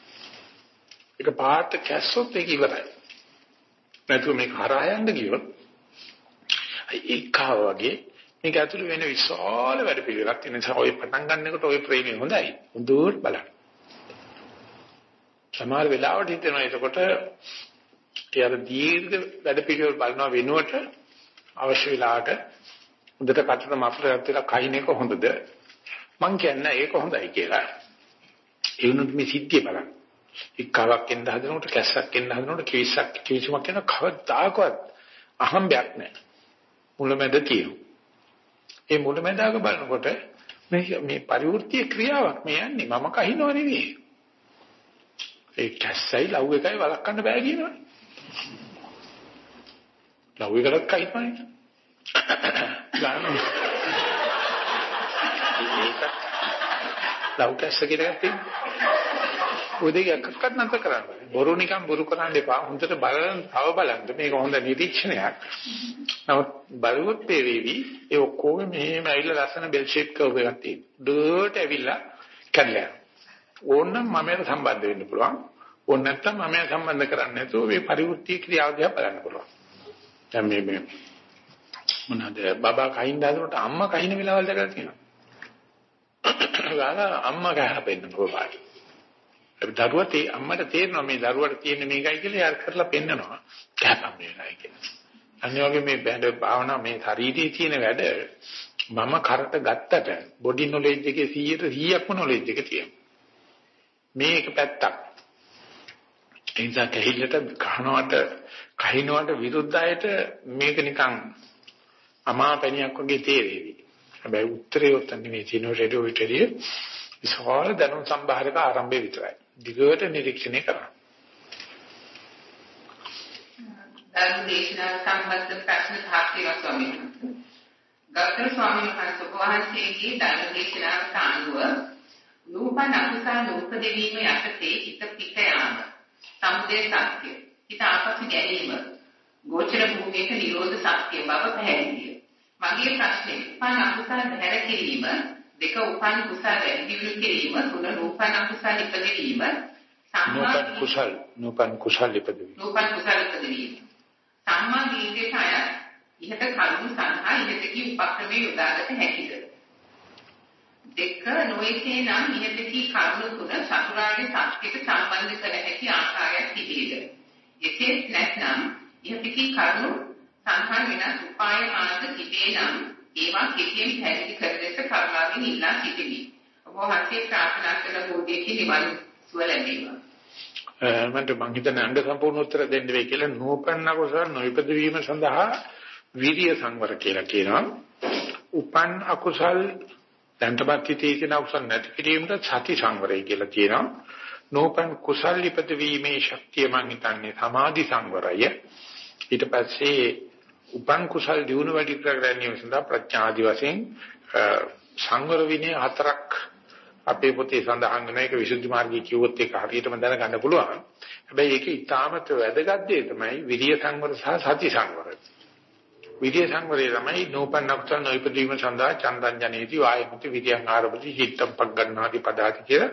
ඒක පාට කැස්සොත් ඒක ඉවරයි. නැතුව මේක හරහා යන්න ගියොත් ඒකා වගේ මේක ඇතුළේ වෙන විශාල වැඩ පිළිවෙලක් තියෙන නිසා ඔය පටන් ගන්නකොට ඔය ප්‍රේමය හොඳයි. හොඳට බලන්න. සමහර වෙලාවට හිතෙනවා එතකොට ඒ අර දීර්ඝ වැඩ පිළිවෙල බලනවා වෙනුවට අවශ්‍ය වෙලාවට හොඳට කටට මපලයක් තියලා කයින් එක හොඳද? මං කියන්නේ ඒක හොඳයි කියලා. ඒ වුණොත් මේ සිද්ධිය බලන්න. එක්කාවක් එන්න හදනකොට කැස්සක් එන්න හදනකොට කිවිසක් කිවිසුමක් එන කවදාකවත් අහම්බයක් නැහැ මුලමැද තියෙනවා. ඒ මුලමැදාක බලනකොට මේ මේ පරිවෘත්තීය ක්‍රියාවක් මේ යන්නේ. මම කහිනව නෙවෙයි. ඒ කැස්සයි ලව් එකයි වළක්වන්න බෑ කියනවනේ ලව් එකකට කයිපන්නේ. ගන්න. ලව් කැස්ස කියලා තියෙන්නේ. ඔය දෙක එකක්වත් නැතර කරන්න. බොරු නිකන් බොරු කරන්න එපා. හොඳට බලන්න, තව බලන්න. මේක හොඳ නිරීක්ෂණයක්. නමුත් බලුවොත් තේරෙවි ඒ ඔක්කොම මෙහෙම ඇවිල්ලා ලස්සන බෙල් ෂේප් කර්ව් එකක් තියෙනවා. ඩර්ට් ඇවිල්ලා කැඩලා. ඕනනම් මමයට සම්බන්ධ වෙන්න පුළුවන්. ඕන නැත්තම් මම සම්බන්ධ කරන්නේ නැතුව මේ පරිවෘත්ති ක්‍රියාව දිහා බලන්න පුළුවන්. දැන් මේ මේ මොනවාද බබා කයින් දානකොට අම්මා කයින් වෙලාවල් දැකලා තියෙනවා. ගාලා අම්මා ගහලා පෙන්නන බබාට. ඒ දරුවා තේ අම්මට තේරෙනවා මේ දරුවාට තියෙන මේකයි කියලා යාර කරලා පෙන්නනවා. කෑපම් මේකයි කියලා. අනිත් වගේ මේ බඳ භාවනා මේ ශරීරයේ තියෙන වැඩ මම කරට ගත්තට බොඩි නොලෙජ් එකේ 100ට 100ක්ම නොලෙජ් එක තියෙනවා. මේක පැත්තක්. ඒ නිසා කැහිල්ලට කහනවට කහිනවට විරුද්ධ අයට මේක නිකන් අමාපැණියක් වගේ තේරෙවි. හැබැයි උත්තරේ උත්තර නෙමෙයි තියෙන රේඩියෝ විතරේ විශාල දැනුම් සම්භාරක ආරම්භය විතරයි. දිගට නිරීක්ෂණය කරන්න. ධර්ම දේශනාව සම්බන්ධ ප්‍රශ්න තාක් තියෙනවා ස්වාමීන් වහන්සේ. ගෞතම ස්වාමීන් වහන්සේ වහන්සේගේ ධර්ම දේශනාවට අනුව නූපන් අකුසල නූපදෙවීම යටතේ හිත පිට යාම. සමුදය සත්‍ය. හිත ආපසු ගැනීම. ගෝචර භූමියක නිරෝධ සත්‍ය බව පැහැදිලිය. මගේ ප්‍රශ්නේ උපන් අකුසල බැහැර කිරීම දෙක උපන් කුසල වැඩි දියුණු කිරීම තුන නූපන් අකුසල ඉපදවීම නූපන් කුසල් නූපන් කුසල් ඉපදවීම. නූපන් කුසල ඉපදවීම. සම්මා දීර්ඝයට අය ඉහත කරුණු සංහා ඉහතකී උපක්‍රමයේ යොදාගත හැකිද දෙක නොයේසේ නම් ඉහතකී කරුණු තුන චතුරාර්ය සත්‍යයට සම්බන්ධ කර හැකි ආකාරයක් තිබේද? එසේ නැත්නම් ඉහතකී කරුණු සංහා වෙනස් උපාය මාර්ග තිබේ නම් ඒවා කෙටියෙන් පැහැදිලි කර දෙස කරුණාවෙන් ඉල්ලා සිටිමි. ඔබ වහන්සේ ප්‍රාර්ථනා කළ බෝධියකින් නිවන් සුව ලැබේවා. මන්ට මං හිතන්නේ අංග සම්පූර්ණ උත්තර දෙන්න වෙයි කියලා නූපන්න කුසල නොයිපද වීම සඳහා විරිය සංවර කියලා කියනවා. උපන් අකුසල් දැන්ටපත් හිතේ තියෙන අකුසල් නැති කිරීමට සති සංවරය කියලා කියනවා. නූපන් කුසල් ඉපද වීමේ ශක්තිය මං හිතන්නේ සමාධි සංවරය. ඊට පස්සේ උපන් කුසල් දිනු වැඩි කර ගැනීම සඳහා ප්‍රඥා ආදි වශයෙන් සංවර විනය හතරක් අපේ පොතේ සඳහන් වෙන එක විසුද්ධි මාර්ගයේ කිව්වොත් ඒක හරියටම දැනගන්න පුළුවන්. හැබැයි ඒක ඉතාමත් වැදගත් දේ තමයි විරිය සංවර සහ සති සංවර. විරිය සංවරය තමයි නෝපන්න කුසල නොයිපදීම සඳහා චන්දං ජනේති වායමති විරියං ආරභති චිත්තම් පග්ගණ්ණාති පදාති කියලා.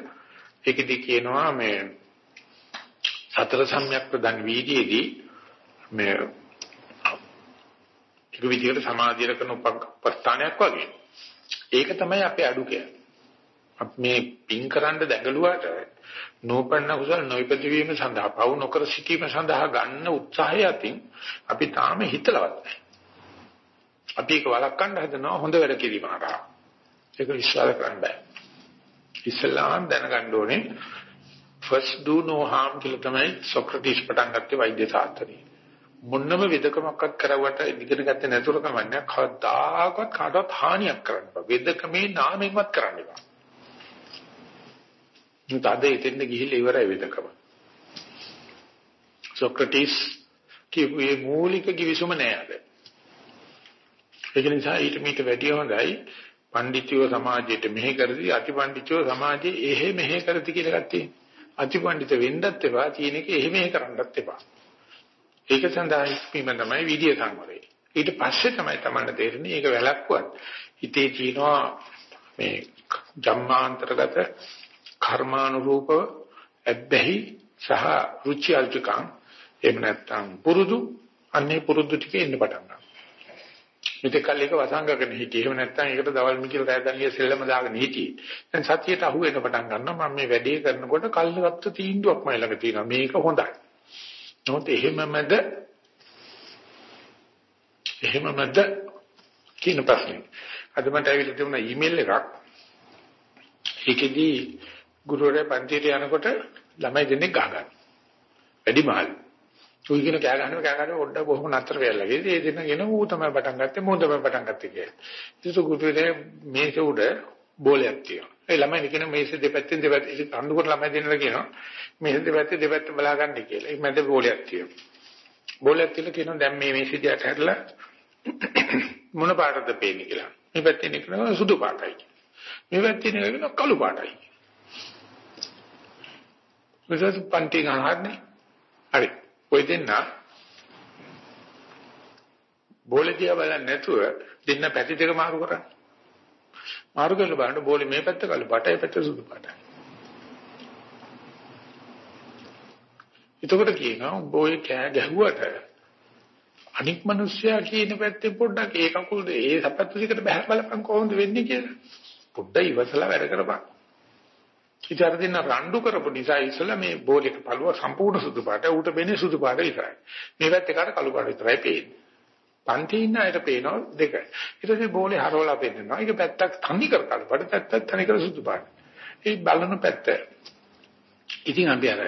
ඒකෙදි කියනවා මේ සතර සම්‍යක් ප්‍රදන් වීදියේදී මේ එක විදිහට සමාධිය කරන උපස්ථානයක් වගේ. ඒක තමයි අපේ අඩු කියන්නේ. මේ පින් කරන්න දැඟලුවාට නෝපන්න කුසල නොයිපති වීම සඳහා පවු නොකර සිටීම සඳහා ගන්න උත්සාහය අතින් අපි තාම හිතලවත් නැහැ. අපි ඒක වළක්වන්න හදනවා හොඳ වැඩ කිරීම හරහා. ඒක විශ්වාස කරන්න බෑ. ඉස්ලාම් දැනගන්න ඕනේ first do no harm කියලා තමයි සොක්‍රටිස් පටන් ගත්තේ වෛද්‍ය ශාස්ත්‍රයේ. මොන්නම වෙදකමක්වත් කරවට ඉගෙන ගත්තේ නැතුව කමන්නේ කවදාකවත් කාටවත් හානියක් කරන්න බෑ. වෙදකමේ නාමයෙන්වත් කරන්න බෑ. තද එතෙන්ද ගිහිල්ලා ඉවරයි වෙදකම. සොක්‍රටිස් කියපුවේ මූලික කිවිසුම නෑ අද. ඒක නිසා ඊට මීට වැඩිය හොඳයි පඬිතුයෝ සමාජයට මෙහෙ කරදී අතිපඬිතුයෝ සමාජයේ එහෙ මෙහෙ කරති කියලා එකක් තියෙනවා. අතිපඬිත වෙන්නත් එපා තියෙන එක එහෙ මෙහෙ කරන්නත් එපා. ඒක සඳහා ඉස්පීම තමයි විදිය සංවරය. ඊට පස්සේ තමයි Tamanne තේරෙන්නේ ඒක වැලක්වත් හිතේ තියෙනවා මේ ජම්මාන්තරගත කර්මානුරූපව ඇබ්බැහි සහ රුචි අරුචිකම් එහෙම නැත්නම් පුරුදු අන්නේ පුරුදු ටික එන්න පටන් ගන්නවා. මෙතෙක් කල් එක වසංගකගෙන හිටියේ. එහෙම නැත්නම් ඒකට දවල් මිකිල රැදන්නිය සෙල්ලම දාගෙන හිටියේ. දැන් සතියට අහු වෙන පටන් ගන්නවා මම මේ වැඩේ කරනකොට කල්ලගත්ත තීන්දුවක් මයි ළඟ තියෙනවා. මේක හොඳයි. නමුත් එහෙමමද එහෙමමද කියන ප්‍රශ්නේ. අද මට ඇවිල්ලා තිබුණා ඊමේල් එකක්. ඒකෙදී ගුරුවරයා පන්තියට යනකොට ළමයි දෙන්නෙක් ගහගන්න. වැඩි මහල්. උයි කියන කෑ ගහනවා කෑ ගහනවා ඔඩ බොහොම නතර වෙලා. ඒ දෙන්න කියන ඌ තමයි පටන් ගත්තේ මෝ තමයි පටන් ගත්තේ කියලා. ඒක ගුරුවරයා මේක උඩ බෝලයක් තියෙනවා. ඒ ළමයි කියන මේස දෙපැත්තෙන් දෙපැත්තට අඬුකොට ළමයි දෙන්නලා කියනවා මේස දෙපැත්තේ දෙපැත්ත බලාගන්න කියලා. ඒ මැද බෝලයක් තියෙනවා. බෝලයක් තියලා කියනවා දැන් මේ මේසෙදී අතහැරලා මොන පාටද පේන්නේ කියලා. මේ පැත්තේ නිකනවා සුදු පාටයි. මේ පැත්තේ නිකනවා කළු පාටයි. මෙතන පන්ති ගන්නන්නේ. හරි. ඔය දෙන්න බෝලේ බලන්නේ නැතුව දෙන්න පැති දෙක මාරු කරන්නේ. මාරු කරලා බලන්න බෝලේ මේ පැත්ත කළු පාටයි පැත්ත සුදු පාටයි. එතකොට කියනවා උඹ ඔය කෑ ගැහුවට අනික් මිනිස්සයා කියන පැත්තේ පොඩ්ඩක් ඒ කකුල් ඒ සපත්තු දෙකට බහැර බලපන් කොහොමද වෙන්නේ කියලා. පොඩ්ඩක් ඉවසලා වැඩ කරපන්. ඉතින් දෙන්න රණ්ඩු කරපු නිසා ඉස්සලා මේ බෝලේක පළුව සම්පූර්ණ සුදු පාට ඌට වෙන්නේ සුදු පාට විතරයි. මේ පැත්තේ කාට කළු පාට විතරයි පේන්නේ. පන්ති ඉන්න අයට පේනවා දෙක. ඊට පස්සේ බෝලේ හරවලා පෙන්නනවා. ඒක පැත්තක් තනි කර කළු පාට පැත්තක් තනි කර සුදු පාට. ඒ බලන පැත්ත. ඉතින් අපි අර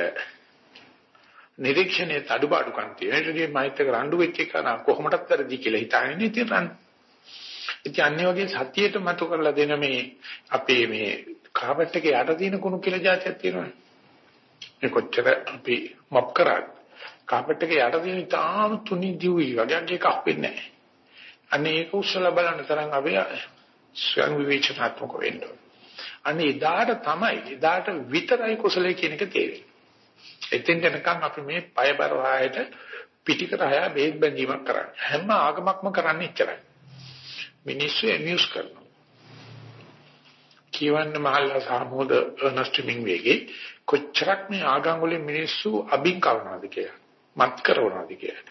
නිරීක්ෂණයේ අඩුපාඩුකම් තියෙන. ඒකදී මයිත් එක රණ්ඩු වෙච්ච එක නා කොහොමදත් කරදි කියලා හිතාගෙන ඉතින් රන්. ඉතින් අන්නේ වගේ සතියේට මතු කරලා දෙන මේ අපේ මේ කාපට් එකේ යට තියෙන කුණු කියලා જાතියක් තියෙනවනේ. මේ කොච්චර අපි මොප් කරාද? කාපට් එකේ යට තියෙන තාම තුනි දිවි වගේ එකක් වෙන්නේ නැහැ. අනේ ඒක උස්සලා බලන්න තරම් අපි ස්වයං විවේචනාත්මක වෙන්න ඕනේ. අනේ එදාට තමයි එදාට විතරයි කුසලයේ කියන එක තේරෙන්නේ. එතෙන් යනකම් අපි මේ පය බර වායට පිටිකට හය බේත් බැඳීමක් කරන්නේ. හැම ආගමක්ම කරන්නේ ඉච්චරයි. මිනිස්සු එමියුස් කරනවා. කියවන්න මහල්ලා සාමෝද අර්නස්ට් මින්වේගේ කොච්චරක් මේ ආගම් වලින් මිනිස්සු අබින් කරනවාද කියලා. මත් කරනවාද කියලා.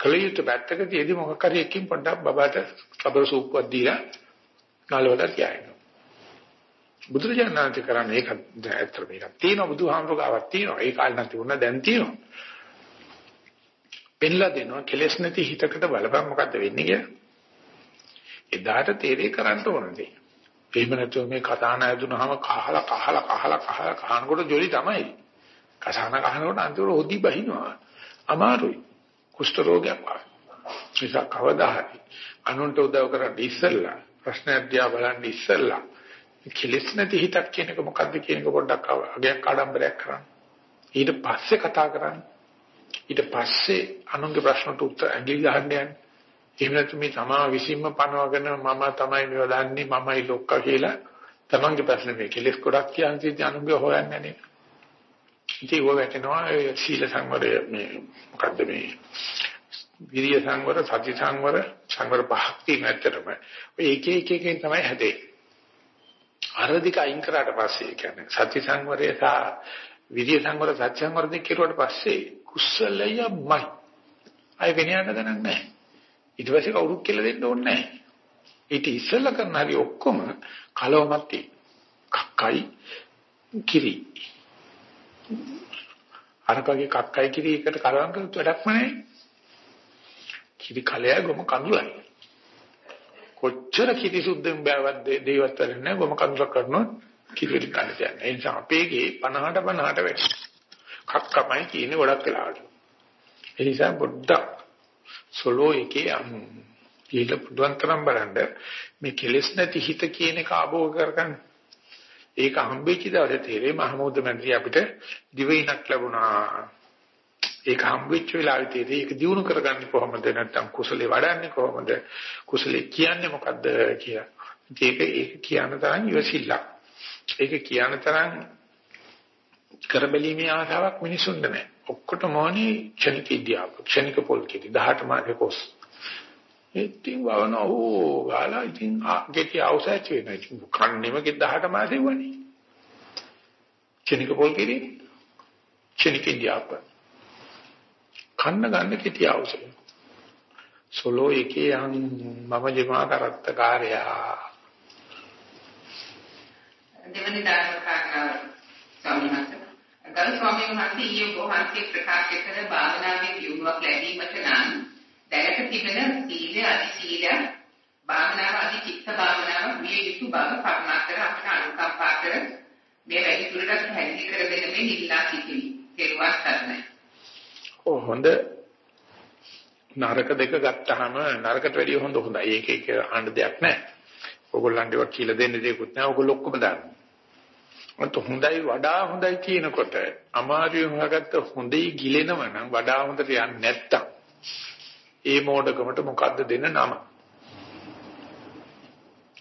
කලියුත් පැත්තකදීදී මොකක් හරි එකකින් පොඩ්ඩක් බබාට සබර සූප්පුවක් දීලා නලවලා තියාගෙන. බුදුරජාණන් වහන්සේ කරන්නේ ඒක ඇත්තට මේක තියෙනවා බුදුහාමුදුරුවෝ තියෙනවා ඒ කාලේ නැති වුණා දැන් තියෙනවා පෙන්ලා දෙනවා කෙලස් නැති හිතකට බලපන් මොකද්ද වෙන්නේ කියලා එදාට තේරේ කරන්න ඕනදී එහෙම නැතුව මේ කතාන ඇදුනහම කහලා කහලා කහලා කහලා කහනකොට ජොලි තමයි කසාන කහනකොට අන්තිමට හොදි බහිනවා අමාරුයි කුෂ්ඨ රෝගයක් වගේ නිසා කවදා හරි අනුන්ට උදව් කරන්න ඉස්සෙල්ලා ප්‍රශ්නයක් දිහා බලන්න ඉස්සෙල්ලා කෙලෙස් නැති හිතක් කියන එක මොකද්ද කියන එක පොඩ්ඩක් අගයක් ආඩම්බරයක් කරන්න. ඊට පස්සේ කතා කරන්න. ඊට පස්සේ අනුන්ගේ ප්‍රශ්නට උත්තර ඇඟිලි ගහන්න යන්න. එහෙම නැත්නම් මේ තමා විසින්ම පනවගෙන මම තමයි මේව දන්නේ මමයි ලොක්කා කියලා තමන්ගේ ප්‍රශ්න මේ කෙලෙස් ගොඩක් කියන්නේ අනුන්ගේ හොයන්නේ නැහැ. ඉතින් ඔය වැටෙනවා සීල සංවරය මේ මොකද්ද මේ විරිය සංවර සති සංවර සංවර පහක් තියෙන ඇත්තටම ඔය එක එක එකෙන් තමයි හැදෙන්නේ. අරදික අයින් කරාට පස්සේ කියන්නේ සති සංවරය සහ විරිය සංවර සත්‍ය සංවර දෙක කෙරුවට පස්සේ කුසලයමයි. අය වෙන යන්න ගණන් නැහැ. ඊට පස්සේ කවුරුත් කියලා දෙන්න ඕනේ නැහැ. ඊට ඉස්සෙල්ලා කරන හරි ඔක්කොම කලවමක් තියෙන. කක්කයි කිරි. අරකගේ කක්කයි කිරි එකට කලවම් කරොත් වැඩක්ම නැහැ. කිරි කලය ගොම කඳුලයි. කොච්චර කිරිසුද්දෙන් බෑවත් දේවත් කරන්නේ ගොම කඳුලක් කරනොත් කිරිලි ගන්න දෙයක්. ඒ නිසා අපේගේ 50ට 50ට වැඩි. කක්කමයි කියන්නේ ගොඩක් වෙලාවට. ඒ නිසා පොඩ්ඩක් සොලෝ එකේ ඊට පුදුන් තරම් බලන්න මේ කෙලෙස් නැති හිත කියන එක ආභෝග කරගන්න. ඒක හම්බෙච්ච දවසේ තේරෙයි මහමෝද මන්ත්‍රී අපිට දිවයිනක් ලැබුණා. ඒක හම්බෙච්ච වෙලාවේ තේරෙයි ඒක දිනු කරගන්නේ කොහොමද නැත්නම් කුසලේ වඩන්නේ කොහොමද කුසලේ කියන්නේ මොකද්ද කියලා. ඒක ඒක කියන තරම් ඉවසිල්ලක්. ඒක කියන තරම් කරබැලීමේ ආසාවක් මිනිසුන්ට නැහැ. ඔක්කොටම ඕනේ ක්ෂණික ඉදියාව, ක්ෂණික පොල්කිටි 18 මාසේ කොස්. ඉතින් වවන ඕ ගාලා ඉතින් ගෙටි අවසැච් වෙනවා. ඉතින් කන්නේම 18 මාසේ වුණේ. ක්ෂණික පොල්කිටි ක්ෂණික ඉදියාව. කන්න ගන්න කෙටි අවසර. සොලෝ එකේ යන් මම ජීමා කරත්ත කාර්යයා. දෙවනි ධර්ම කාරණාව ස්වාමීන් වහන්සේ ගරු ස්වාමීන් වහන්සේ ඊයේ වහන්සේ ප්‍රකාශ කළ භාවනාවේ දියුණුවක් ලැබීමට නම් දැනට තිබෙන සීල අධි සීල භාවනාව අධි චිත්ත භාවනාව විය යුතු බව කරුණාකර අපට අනුකම්පා කර මේ වැඩි දුරටත් පැහැදිලි කර දෙන මේ නිල්ලා සිටිමි. කෙරුවා කරන්නේ. ඔව් හොඳ නරක දෙක ගත්තාම නරකට වැඩිය හොඳ හොඳයි. ඒක ඒක ආන්න දෙයක් නැහැ. ඕගොල්ලන්ට කියලා දෙන්න දෙයක්වත් නැහැ. ඕගොල්ලෝ ඔක්කොම දානවා. මත හොඳයි වඩා හොඳයි කියනකොට අමාරුවෙන් හොයාගත්ත හොඳයි ගිලෙනව නම් වඩා හොඳට යන්නේ නැත්තම් ඒ මෝඩකමට මොකද්ද දෙන්න නම?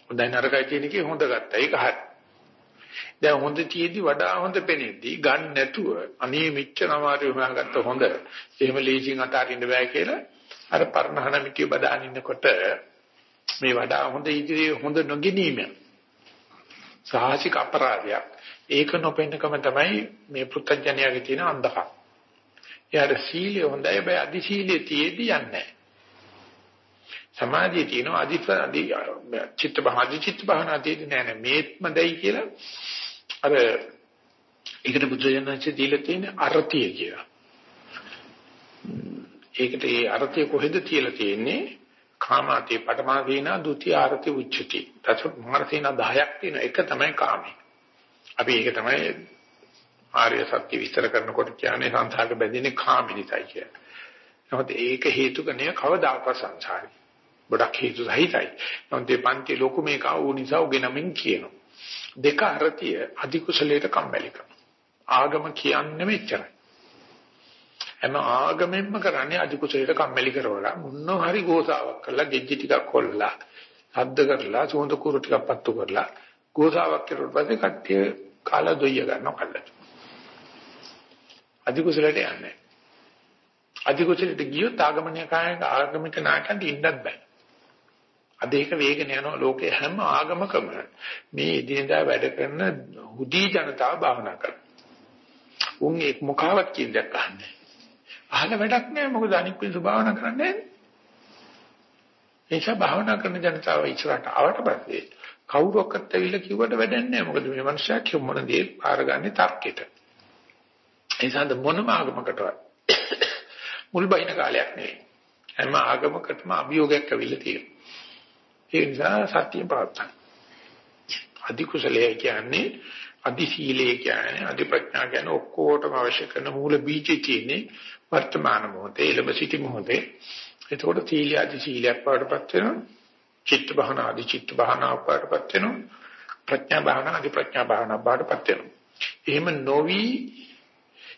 හොඳයි නරකයි කියන එකේ හොඳ ගත්තා. ඒක හරි. දැන් හොඳ තියේදී වඩා හොඳ පෙනෙද්දී ගන්න නැතුව අනේ මෙච්චර අමාරුවෙන් හොයාගත්ත හොඳ. එහෙම ලීසින් අතාරින්න බෑ කියලා අර පර්ණහන මිටිය බදාගෙන ඉන්නකොට මේ වඩා හොඳ ඉදිරියේ හොඳ නොගැනීම සාහසික අපරාධයක්. ඒක නොපෙන්නකම තමයි මේ පුත්තජනයාගේ තියෙන අන්ධකම්. එයාට සීලය හොඳයි බෑ අදි සීලයේ තියේදී යන්නේ සමාධිය තියෙනවා අදි අදි චිත්ත භාවනාදී චිත්ත භාවනාදී නෑ නෑ මේත්ම දෙයි කියලා අර ඒකට බුදුරජාණන්සේ දීලා තියෙන අර්ථය කියලා. ඒකට ඒ අර්ථය කොහෙද තියලා තියෙන්නේ? කාමාතේ පඨමාදීනා ဒုတိ ය ආර්ථි උච්චති. තත් මාර්ථේන 10ක් තියෙන එක තමයි කාමී. අපි ඒක තමයි ආර්ය සත්‍ය විස්තර කරනකොට කියන්නේ සංසාරක බැඳෙන්නේ කාමිනිතයි කියලා. නමුත් ඒක හේතුකණය කවදාකවත් සංසාරේ. ගොඩක් හේතු සහිතයි. නමුත් මේ පන්ති ලොකු මේක ආව නිසා උගෙනමින් කියනවා. දෙක අරතිය අධි කුසලයට කම්මැලිකම. ආගම කියන්නේ මෙච්චරයි. හැම ආගමෙන්ම කරන්නේ අධි කුසලයට කම්මැලි කරවලා මොනවා හරි ගෝසාවක් කරලා ගෙජ්ජි ටිකක් කොල්ලලා හද්ද කරලා සුවඳ කුරු ටිකක් පත්තු කරලා ගෝසාවක් කරුවට පස්සේ කට්ටිය කාලා දොయ్య ගන්නවා කල්ලට. අධි කුසලයට යන්නේ. අධි කුසලයට ගියොත් ආගමනීය කායක ආගමික නාටකෙ ඉන්නත් බෑ. අද ඒක වේගන යනවා ලෝකේ හැම ආගමකම මේ එදිනදා වැඩ කරන හුදී ජනතාව භාවනා කරනවා. උන් එක් මොකාවක් කියන දෙයක් අහන්නේ. අහල වැඩක් නෑ මොකද අනික් පිළිස භාවනා කරන්නේ නෑ. එනිසා භාවනා කරන ජනතාව ඉස්සරහට ආවට පස්සේ කවුරක්වත් ඇවිල්ලා කිව්වට වැඩක් නැහැ. මොකද මේ මනුස්සයා කිව් මොන දේ පාරගන්නේ තර්කෙට. ඒ නිසා මොනම ආගමකටවත් <coughs> මුල් බහින කාලයක් නෙවෙයි. හැම ආගමකටම අභියෝගයක් ඇවිල්ලා තියෙනවා. ඒ නිසා සත්‍ය ප්‍රාර්ථනා. අධි කුසලයේ කියන්නේ අධි සීලයේ කියන්නේ අධි ප්‍රඥා කියන්නේ ඔක්කොටම අවශ්‍ය කරන මූල බීජේ තියෙන්නේ වර්තමාන මොහොතේ ඉලබ සිටි මොහොතේ. එතකොට සීල අධි සීලයක් වඩපත් වෙනවා. චිත්ත භාවන ආදි චිත්ත භාවනාව පාඩපත් වෙනවා. ප්‍රඥා භාවන ආදි ප්‍රඥා භාවනාව පාඩපත් වෙනවා. එහෙම නොවි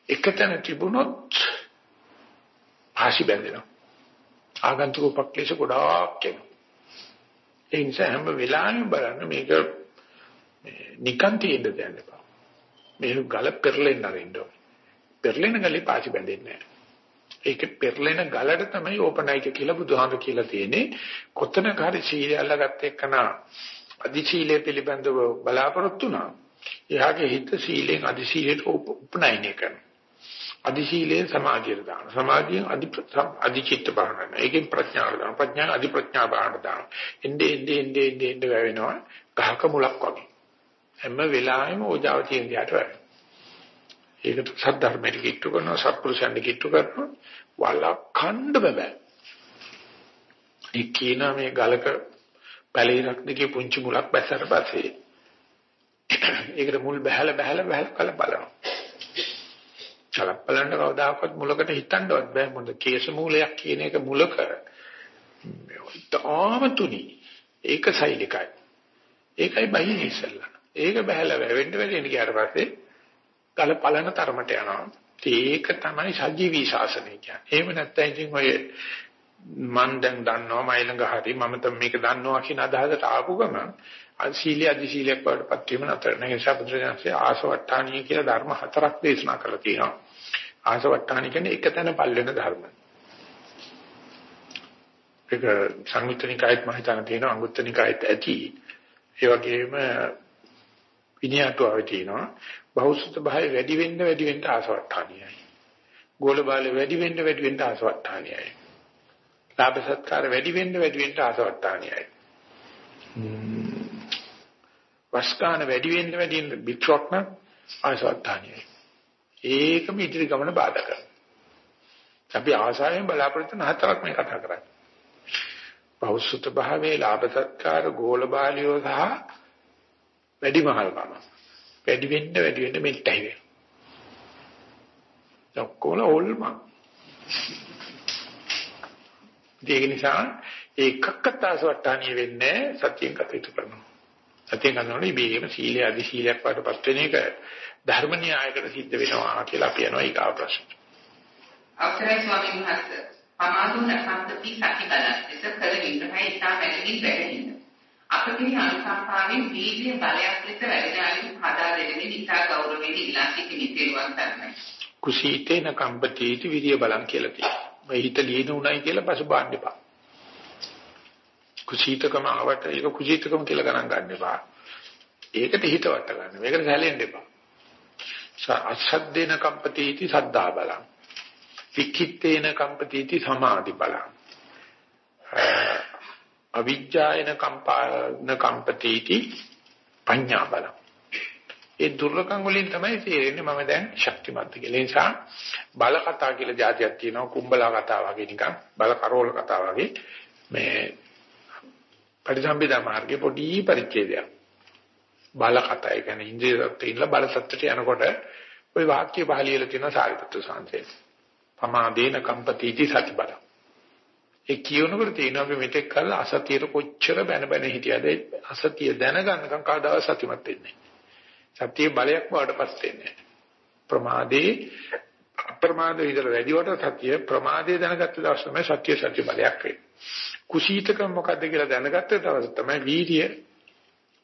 එකතන තිබුණොත් ආශි බැඳෙනවා. ආගන්තුක උපක්ලේශ ගොඩාක් එනවා. ඒ නිසා හැම වෙලාවෙම බලන්න මේක නිකන් තියෙන්න දෙන්න එපා මේක ගල පෙරලෙන්න අරින්න ඕනේ. පෙරලෙන ගලේ පාසි බැඳෙන්නේ නැහැ. ඒක පෙරලෙන ගලට තමයි ඕපනයික කියලා බුදුහාම කියලා තියෙන්නේ. කොතනක හරි සීලය අල්ලගත්ත එක්කන අදි සීලය පිළිබඳව බලාපොරොත්තු වුණා. එයාගේ හිත සීලෙන් අදි සීලයට උපනයනය කරනවා. අදි සීලයෙන් සමාධියට දාන. සමාධියෙන් අදි අදි චිත්ත බාහන. ඒකෙන් ප්‍රඥාවට දාන. ප්‍රඥා අදි ප්‍රඥා බාහනට දාන. එnde ende ende ende ende වෙනවා. ගහක මුලක් වගේ. හැම වෙලාවෙම ඕජාව තියෙන දිහාට වෙනවා. ඒකට සද්ධර්මයට කිට්ටු කරනවා සත්පුරුෂයන්ට කිට්ටු කරනවා. වලක්වන්න බෑ. ඒ කියන මේ ගලක පැලිරක් දෙකේ පුංචි මුලක් බැස්සට පස්සේ ඒකට මුල් බහැල බහැල බහැල කල බලනවා. චලක් බලන්න කවදාකවත් මුලකට හිතන්නවත් බෑ. මොකද කේස මූලයක් කියන එක මුලක තාම තුනි. ඒක සෛලිකයි ඒකයි බහින් ඉස්සල්ලා. ඒක බහැලා වැවෙන්න වෙලෙන්න ගියාට පස්සේ කල පලන තරමට යනවා. ඒක තමයි සජීවී ශාසනය කියන්නේ. එහෙම නැත්නම් ඉතින් ඔය මන් දැන් දන්නවා මයිලඟ හරි මම තම මේක දන්නවා කියන අදහසට ආපු ගමන් සීලිය අධි සීලියක් වඩපත් වීම නතර නැහැ ඒ නිසා බුදුරජාණන්සේ ආසවට්ටාණිය කියලා ධර්ම හතරක් දේශනා කරලා තියෙනවා. ආසවට්ටාණිය කියන්නේ එක තැන පල් වෙන ධර්ම. ඒක සංයුත්තනිකායත් මම හිතන තියෙනවා අංගුත්තනිකායත් ඇති. ඒ වගේම විනයතුාවේ තියෙනවා බහුසුත භාවය වැඩි වෙන්න වැඩි වෙන්න ආසවට්ටාණියයි ගෝල බාලය වැඩි වෙන්න වැඩි වෙන්න ආසවට්ටාණියයි ලාභ සත්කාර වැඩි වෙන්න වැඩි වෙන්න ආසවට්ටාණියයි වස්කාන වැඩි වෙන්න වැඩි වෙන්න නම් ආසවට්ටානියයි. ඒකම ඉදිරි ගමන බාධා කරනවා. අපි ආසාවෙන් බලාපොරොත්තු වෙන හතරක් මේ කතා කරන්නේ. බෞසුත භාවයේ ලාභ සත්කාර ගෝල බාලියෝ සහ වැඩි මහල්කම. වැඩි වෙන්න වැඩි වෙන්න මෙට්ටයි වෙනවා. ඔක්කොම ඕල්ම. ඒක නිසා ඒකක්කත් ආසවට්ටානිය වෙන්නේ සත්‍යයෙන් කටයුතු කරනවා. සත්‍යයෙන් කරනකොට ඉබේම සීලය අධි සීලයක් වඩපත් වෙන එක ධර්ම න්‍යායකට සිද්ධ වෙනවා කියලා අපි යනවා ඊගා ප්‍රශ්න. අවසරයි ස්වාමීන් වහන්සේ. පමාදුන සම්පති සති බල එස කළ විග්‍රහය ඉතා මැනවින් වැටහෙන. අපගේ අනුකම්පාවෙන් වීර්ය බලයක් ලෙස වැඩෙන අයුතු හදා දෙන්නේ ඉතා ගෞරවයෙන් ඉලා සිටින තේරුවන් තරමයි. කුසීතේන කම්පතිති විරිය බලං කියලා තියෙනවා. මේ හිත ලියන උණයි කියලා පසුබාන්න එපා. කුසීතකම ආවට ඒක කුසීතකම කියලා ගණන් ගන්න එපා. ඒකට හිතවට ගන්න. මේකට සැලෙන්න එපා. අසද්දේන කම්පතිති සද්දා බලං. වික්ඛිත්තේන කම්පතිති සමාධි බලං. අවිජ්ජායන කම්පාන කම්පතිටි පඤ්ඤා බලං ඒ දුර්ලකම් වලින් තමයි තේරෙන්නේ මම දැන් ශක්තිමත් කියලා. ඒ නිසා බල කතා කියලා જાතියක් තියෙනවා කුඹලා කතා වගේ නිකන් බල කරෝල කතා වගේ මේ පරිසම්බිදා මාර්ගයේ පොඩි පරිච්ඡේදයක්. බල කතා ඒ කියන්නේ ඉන්ද්‍රිය සත්‍යයේ ඉඳලා බල සත්‍යට යනකොට ওই වාක්‍ය පාළියල තියෙන සාරිපුත්‍ර සාන්තේ. පමාදේන කම්පතිටි සති බලං. ඒ කියනකොට තියෙනවා අපි මෙතෙක් කල් අසතියට කොච්චර බැන බැන හිටියද අසතිය දැනගන්නකම් කවදාවත් සතිමත් වෙන්නේ සතිය බලයක් බවටපත් වෙන්නේ ප්‍රමාදේ අප්‍රමාද විතර වැඩි වට සතිය ප්‍රමාදේ දැනගත්ත දවස් තමයි සත්‍ය සත්‍ය බලයක් වෙන්නේ කුසීතකම මොකද්ද කියලා දැනගත්ත දවස තමයි වීර්ය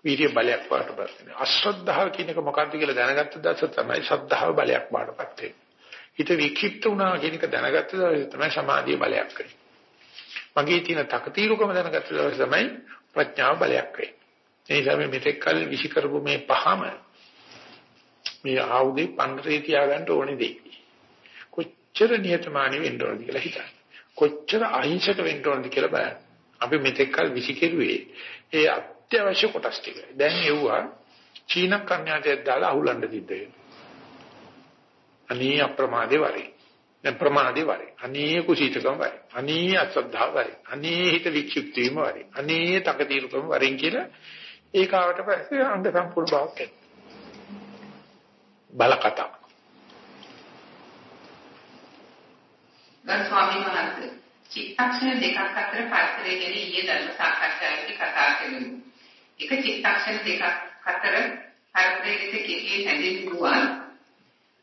වීර්ය බලයක් වඩපත් වෙන්නේ. අශ්‍රද්ධාව කියන එක මොකද්ද කියලා දැනගත්ත දවස තමයි ශ්‍රද්ධාව බලයක් වඩපත් වෙන්නේ. හිත වික්ෂිප්ත වුණා කියන එක දැනගත්ත දවස තමයි සමාධිය බලයක් වෙන්නේ. මගේ තියෙන තකතිරුකම දැනගත්ත දවස තමයි ප්‍රඥාව බලයක් වෙන්නේ. ඒ නිසා මේ මෙතෙක් කල විසි කරපු මේ පහම මේ ආයුධේ පන්රේ තියාගන්න ඕනේ දෙයි. කොච්චර නියතමානී වෙන්න ඕනද කියලා හිතන්න. කොච්චර අහිංසක වෙන්න ඕනද කියලා බලන්න. අපි මෙතෙක් කල විසිකරුවේ ඒ අත්‍යවශ්‍ය කොටස් ටික. දැන් එව්වා චීන කන්‍යාදයක් දාලා අහුලන්න සිද්ධ වෙනවා. අනී අප්‍රමාදේ වරේ. දැන් ප්‍රමාදේ වරේ. අනී කුසීතකම් වරේ. අනී අසද්ධා වරේ. අනී හිත වික්ෂිප්ත වීම වරේ. අනී තකතිරුකම් වරෙන් කියලා ඒකාවට පස්සේ අංග සම්පූර්ණ බවක් එනවා. බලකතා ගරු ස්වාමීන් වහන්සේ චිත්තක්ෂණ දෙකක් අතර පරතරය ගැන ඊයේ ධර්ම සාකච්ඡාවේදී කතා කළෙමු. එක චිත්තක්ෂණ දෙකක් අතර පරතරය ලෙස කෙටියෙන් හැඳින්වුවා.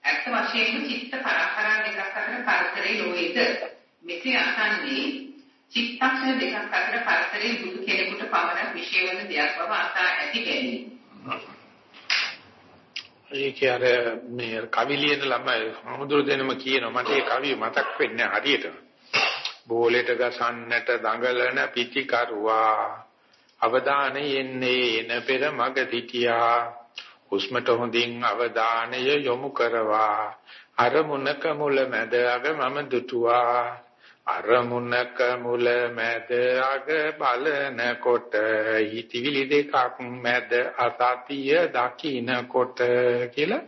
ඇත්ත වශයෙන්ම චිත්ත පරම්පරා දෙකක් අතර පරතරය නොවේද? මෙසේ අසන්නේ චිත්තක්ෂණ දෙකක් අතර පරතරය බුදු කෙනෙකුට පමණක් විශේෂ වන දෙයක් බව අසා ඇති බැරි. ඒක අර මේ කවි ලියන ළමයි හමුදුර දෙනම කියනවා මට ඒ කවිය මතක් වෙන්නේ හරියට. බෝලෙට ගසන්නට දඟලන පිටිකරුවා අවධානයෙන්නේ එන පෙර මග සිටියා හුස්මට හොඳින් අවධානය යොමු කරවා. අරමුණක මුල මැද අග මම දුටුවා. අරමුණක මුල මැද අග බලනකොට හිතවිලි දෙකක් මැද අසතිය දකින්නකොට කියලා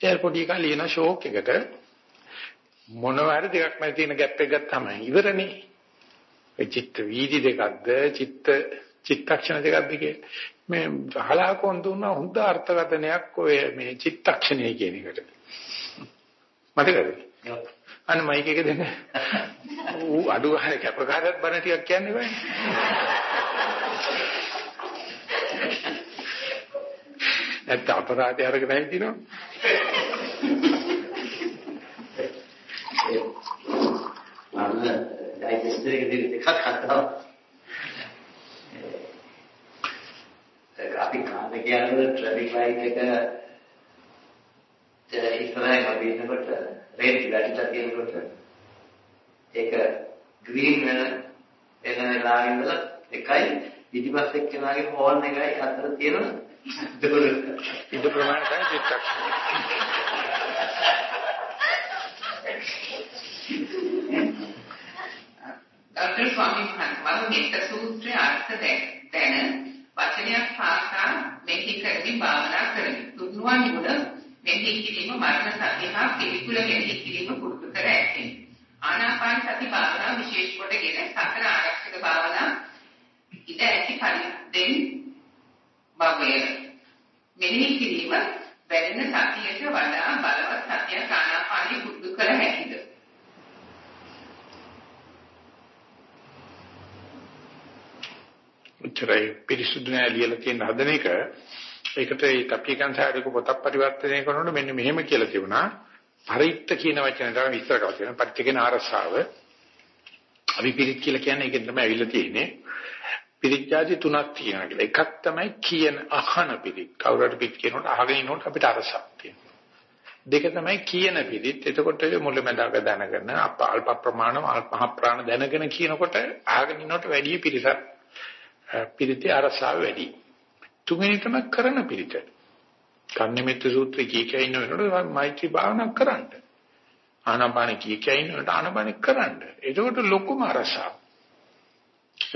එයාපොඩි එකා ලියන ෂෝක් එකට මොනවාරි දෙකක් මැද තියෙන ગેප් එකක් තමයි ඉවරනේ. ඒ චිත්ත වීදි දෙකක්ද? චිත්ත චිත්තක්ෂණ දෙකක්ද මේ හලාකොන් දුන්න හොඳ අර්ථකථනයක් ඔය මේ චිත්තක්ෂණය කියන එකට. මතකද? අන්න මයික් එක දෙන්න. ඌ අඩු ගන්න කැපකාරයක් බණ ටිකක් කියන්නේ බෑ. නැත්නම් අපරාධය අරගෙන හිටිනවා. මම ඩයිජෙස්ටර් එකේ දෙකක් හදනවා. අපි කාද කියනකොට ට්‍රැෆික් ලයිට් එක ඉස්සරහින් අපි ඉන්නකොට රෙඩ් වැටිලා තියෙනකොට ඒක ග්‍රීන් වෙන එන වෙලාවෙ ඉඳලා එකයි ඉදිපස් එක්කෙනාගේ හෝන් එකයි අතර තියෙන දුර. ඉද ප්‍රමාණය තමයි චිත්තක්ෂණ. ඩොක්ටර් ස්වාමීන් වහන්සේ මම මේ සූත්‍රය අර්ථ දැන වචනයක් පාසා මෙහි කරමින් භාවනා කරමි. තුන්වන් මුල මෙහි කිරීම මරණ සතිය හා පිළිකුල මෙහි කිරීම පුරුදු කර ඇති. ආනාපාන සති භාවනා විශේෂ කොටගෙන සතර ආරක්ෂක භාවනා ඉද ඇති පරිද්දෙන් භවය. මෙහි කිරීම වැඩෙන සතියට වඩා බලවත් සතියක් ආනාපානෙ පුරුදු කර හැකිද? උච්චරයි පිරිසුදු නෑ ලියලා තියෙන හදන එක. ඒකට ඒ කප්පිකන් සායක පොතක් පරිවර්තනය කරනකොට මෙන්න මෙහෙම කියලා තිබුණා. පරිත්ත කියන වචනේ තමයි විස්තර කරලා තියෙනවා පරිත්ත කියන අරසාව. අවිපිරිත් කියලා කියන්නේ ඒකෙන් තමයි ඇවිල්ලා තියෙන්නේ. පිරිත්‍යාදි තුනක් තියෙනවා කියලා. එකක් තමයි කියන අහන පිරිත්. කවුරුහරි පිට කියනකොට අහගෙන ඉන්නකොට අපිට අරසාවක් තියෙනවා. දෙක තමයි කියන පිරිත්. එතකොට මුලැමැදාක දැනගෙන අල්ප ප්‍රමාණ මහ ප්‍රාණ දැනගෙන කියනකොට අහගෙන ඉන්නකොට වැඩි පිරිසක් පිරිතේ අරසාව වැඩි. තුන්වෙනි තමයි කරන පිරිත. කන්නෙමෙත් සූත්‍රයේ කී කිය ඉන්න වෙනකොට මෛත්‍රී භාවනා කරන්න. ආනාපාන කී කිය ඉන්න වෙනකොට ආනාපාන කරන්න. ඒකට ලොකුම අරසාව.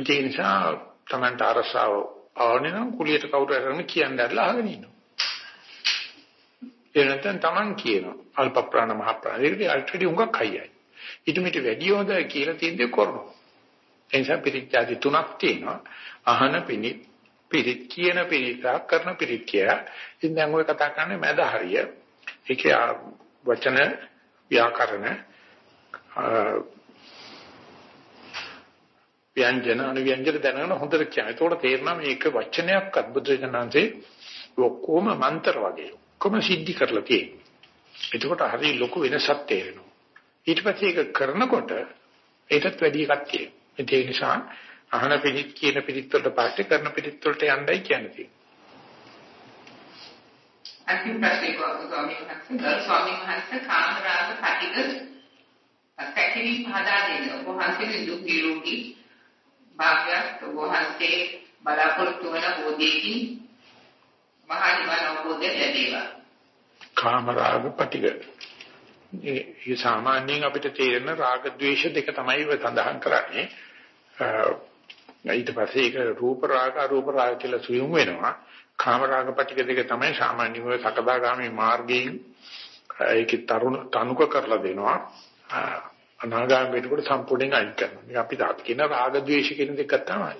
ඒ නිසා තමන්ට අරසාව ආවනේ නම් කුලියට කවුරු හරි කියන්න දැරලා අහගෙන ඉන්නවා. ඒ නැත්නම් තමන් කියනවා අල්ප ප්‍රාණ මහ ප්‍රාණ. ඒකේ අල්ටඩි උඟක් අයියයි. ඊට මෙට වැඩි හොඳ කියලා තියන්නේ කරනවා. ඒ නිසා පිරිච්ඡාදි තුනක් තියෙනවා. අහන පිණිත් පිරිත් කියන පිරිත කරන පිරිත් කිය. ඉතින් දැන් ඔය කතා කරන්නේ මැද හරිය. ඒකේ වචන ව්‍යාකරණ ව්‍යංජන අනුව්‍යංජන දැනගෙන හොඳට කියන. ඒතකොට තේරෙනවා මේක වචනයක්වත් බුදුරජාණන්සේ ඔක්කොම මන්ත්‍ර වගේ. ඔක්කොම සිද්ධි කරලා තියෙනවා. එතකොට හරි ලොකු වෙනසක් තේරෙනවා. ඊට පස්සේ ඒක කරනකොට ඒකත් වැඩි එකක් තියෙනවා. ඒ නිසා අහන පිළිත් කියන පිළිත් වලට පස්සේ කරන පිළිත් වලට යන්නයි කියන්නේ. අන්තිම ප්‍රශ්නේ ස්වාමීන් වහන්සේ ස්වාමීන් වහන්සේ කාමරාග පැටික පැකිලි පහදා දෙන්න. ඔබ වහන්සේ දුක් නිරෝගී භාග්‍යත් ඔබ වහන්සේ බලාපොරොත්තු වන බෝධියකින් මහා නිවන අවබෝධය ලැබේවා. කාමරාග පැටික ඒ සාමාන්‍යයෙන් අපිට තේරෙන රාග ద్వේෂ දෙක තමයි සඳහන් කරන්නේ. ඊට පස්සේ ඒක රූප රාග අරූප රාග කියලා සුයුම් වෙනවා. කාම රාග පිටික දෙක තමයි සාමාන්‍යව සකදාගාමී මාර්ගයෙන් ඒකේ තරුණ තනුක කරලා දෙනවා. අනාගාමී වෙනකොට සම්පූර්ණයෙන් අයින් කරනවා. මේක අපි තාත් කියන රාග ద్వේෂ කියන දෙක තමයි.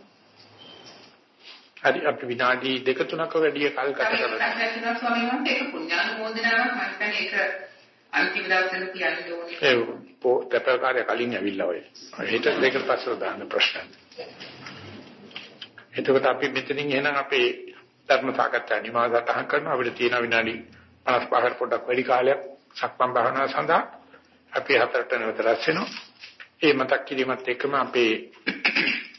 හරි අපි විනාඩි දෙක තුනක වැඩි කල් ගත කරලා. ඒක ස්වාමීන් වහන්සේ ඒක පුණ්‍යානුමෝදනාවක් මම හිතන්නේ ඒක අන්තිම දවසේ කියන්න ඕනේ. ඒ පො තපකාරය කලින් ඇවිල්ලා ඔය. හෙට දෙකට පස්සේ දාන්න ප්‍රශ්න. එතකොට අපි මෙතනින් එහෙනම් අපේ ධර්ම සාකච්ඡා නිමාසටහන් කරනවා අපිට තියෙන විනාඩි 55කට පොඩ්ඩක් වැඩි කාලයක් සක්මන් භාවනාව සඳහා අපි හතරට නැවත රැස් වෙනවා. ඒ මතක් කිරීමත් එක්කම අපේ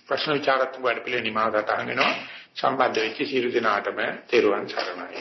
ප්‍රශ්න විචාරත්මක වැඩ පිළිවෙල නිමාසටහන් වෙනවා. සම්බන්ධ වෙච්ච සියලු දෙනාටම තෙරුවන් සරණයි.